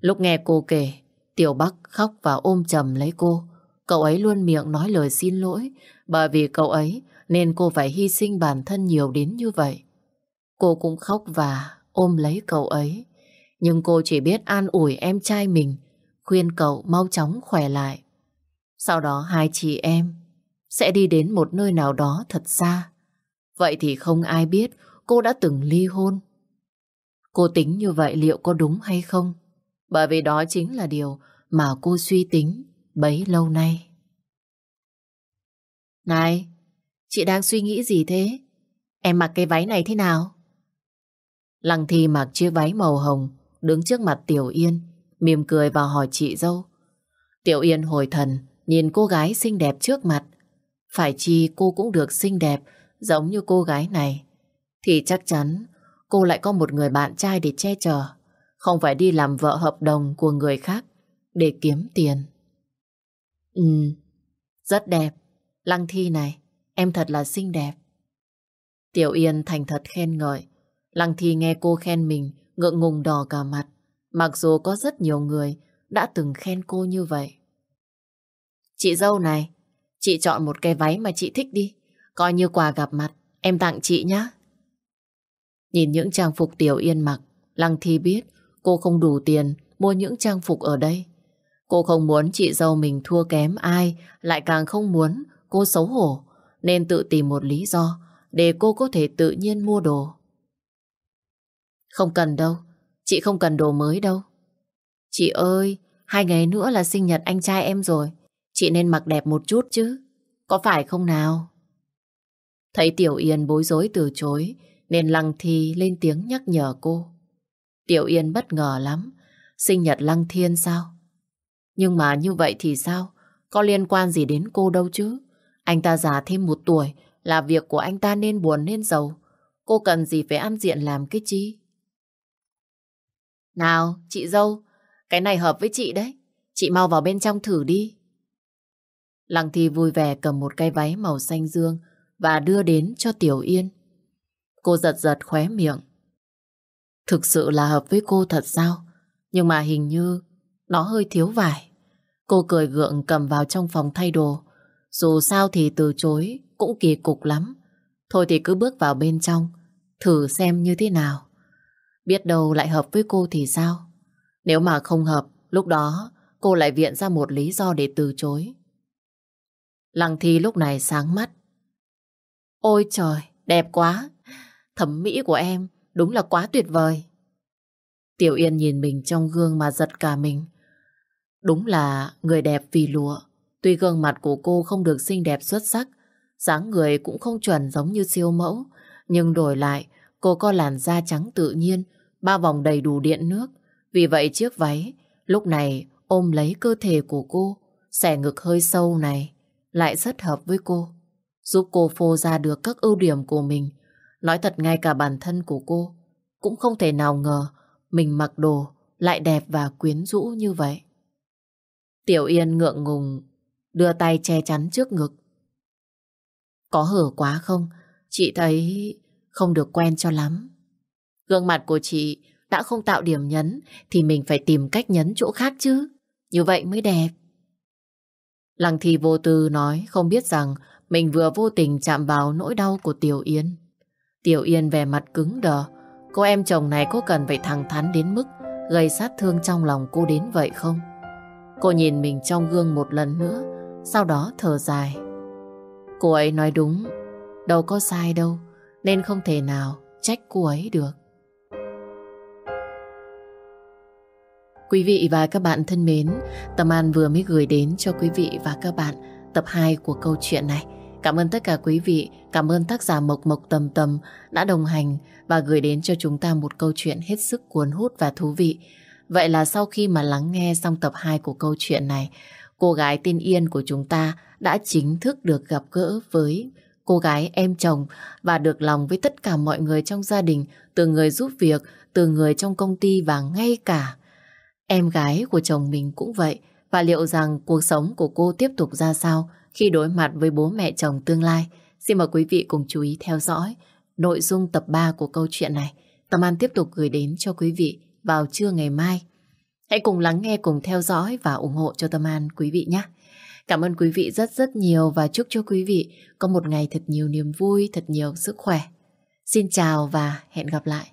Lúc nghe cô kể, Tiểu Bắc khóc và ôm chầm lấy cô. Cậu ấy luôn miệng nói lời xin lỗi, bởi vì cậu ấy nên cô phải hy sinh bản thân nhiều đến như vậy. Cô cũng khóc và ôm lấy cậu ấy. Nhưng cô chỉ biết an ủi em trai mình, khuyên cậu mau chóng khỏe lại. Sau đó hai chị em sẽ đi đến một nơi nào đó thật xa. Vậy thì không ai biết cô đã từng ly hôn. Cô tính như vậy liệu có đúng hay không? Bởi vì đó chính là điều mà cô suy tính bấy lâu nay. Này, chị đang suy nghĩ gì thế? Em mặc cái váy này thế nào? Lăng Thi mặc chiếc váy màu hồng, đứng trước mặt Tiểu Yên, mỉm cười và hỏi chị dâu. Tiểu Yên hồi thần, nhìn cô gái xinh đẹp trước mặt. Phải chi cô cũng được xinh đẹp, giống như cô gái này. Thì chắc chắn cô lại có một người bạn trai để che chở, không phải đi làm vợ hợp đồng của người khác để kiếm tiền. Ừ, rất đẹp. Lăng Thi này, em thật là xinh đẹp. Tiểu Yên thành thật khen ngợi. Lăng Thi nghe cô khen mình, ngượng ngùng đỏ cả mặt. Mặc dù có rất nhiều người đã từng khen cô như vậy. Chị dâu này, chị chọn một cái váy mà chị thích đi. Coi như quà gặp mặt, em tặng chị nhé. Nhìn những trang phục Tiểu Yên mặc, Lăng Thi biết cô không đủ tiền mua những trang phục ở đây. Cô không muốn chị dâu mình thua kém ai, lại càng không muốn cô xấu hổ, nên tự tìm một lý do để cô có thể tự nhiên mua đồ. Không cần đâu, chị không cần đồ mới đâu. Chị ơi, hai ngày nữa là sinh nhật anh trai em rồi, chị nên mặc đẹp một chút chứ, có phải không nào? Thấy Tiểu Yên bối rối từ chối, nên Lăng Thi lên tiếng nhắc nhở cô. Tiểu Yên bất ngờ lắm, sinh nhật Lăng Thiên sao? Nhưng mà như vậy thì sao? Có liên quan gì đến cô đâu chứ? Anh ta già thêm một tuổi là việc của anh ta nên buồn nên giàu. Cô cần gì phải ăn diện làm cái chi? Nào, chị dâu, cái này hợp với chị đấy. Chị mau vào bên trong thử đi. Lăng Thi vui vẻ cầm một cái váy màu xanh dương và đưa đến cho Tiểu Yên. Cô giật giật khóe miệng. Thực sự là hợp với cô thật sao? Nhưng mà hình như nó hơi thiếu vải. Cô cười gượng cầm vào trong phòng thay đồ. Dù sao thì từ chối cũng kỳ cục lắm. Thôi thì cứ bước vào bên trong, thử xem như thế nào. Biết đâu lại hợp với cô thì sao? Nếu mà không hợp, lúc đó cô lại viện ra một lý do để từ chối. Lăng Thi lúc này sáng mắt. Ôi trời, đẹp quá. Thẩm mỹ của em đúng là quá tuyệt vời. Tiểu Yên nhìn mình trong gương mà giật cả mình. Đúng là người đẹp vì lụa. Tuy gương mặt của cô không được xinh đẹp xuất sắc, dáng người cũng không chuẩn giống như siêu mẫu, nhưng đổi lại, cô có làn da trắng tự nhiên, ba vòng đầy đủ điện nước. Vì vậy chiếc váy lúc này ôm lấy cơ thể của cô, xẻ ngực hơi sâu này, lại rất hợp với cô. Giúp cô phô ra được các ưu điểm của mình. Nói thật ngay cả bản thân của cô cũng không thể nào ngờ mình mặc đồ lại đẹp và quyến rũ như vậy. Tiểu Yên ngượng ngùng đưa tay che chắn trước ngực. Có hở quá không? Chị thấy không được quen cho lắm. Gương mặt của chị đã không tạo điểm nhấn thì mình phải tìm cách nhấn chỗ khác chứ. Như vậy mới đẹp. Lăng thi vô tư nói không biết rằng mình vừa vô tình chạm vào nỗi đau của Tiểu Yên. Tiểu Yên vẻ mặt cứng đờ. Cô em chồng này có cần phải thẳng thắn đến mức gây sát thương trong lòng cô đến vậy không? Cô nhìn mình trong gương một lần nữa, sau đó thở dài. Cô ấy nói đúng, đâu có sai đâu, nên không thể nào trách cô ấy được. Quý vị và các bạn thân mến, Tâm An vừa mới gửi đến cho quý vị và các bạn tập 2 của câu chuyện này. Cảm ơn tất cả quý vị, cảm ơn tác giả Mộc Mộc Tầm Tầm đã đồng hành và gửi đến cho chúng ta một câu chuyện hết sức cuốn hút và thú vị. Vậy là sau khi mà lắng nghe xong tập 2 của câu chuyện này, cô gái tên Yên của chúng ta đã chính thức được gặp gỡ với cô gái em chồng và được lòng với tất cả mọi người trong gia đình, từ người giúp việc, từ người trong công ty và ngay cả em gái của chồng mình cũng vậy. Và liệu rằng cuộc sống của cô tiếp tục ra sao khi đối mặt với bố mẹ chồng tương lai? Xin mời quý vị cùng chú ý theo dõi nội dung tập 3 của câu chuyện này. Tâm An tiếp tục gửi đến cho quý vị vào trưa ngày mai. Hãy cùng lắng nghe, cùng theo dõi và ủng hộ cho Tâm An quý vị nhé. Cảm ơn quý vị rất rất nhiều và chúc cho quý vị có một ngày thật nhiều niềm vui, thật nhiều sức khỏe. Xin chào và hẹn gặp lại.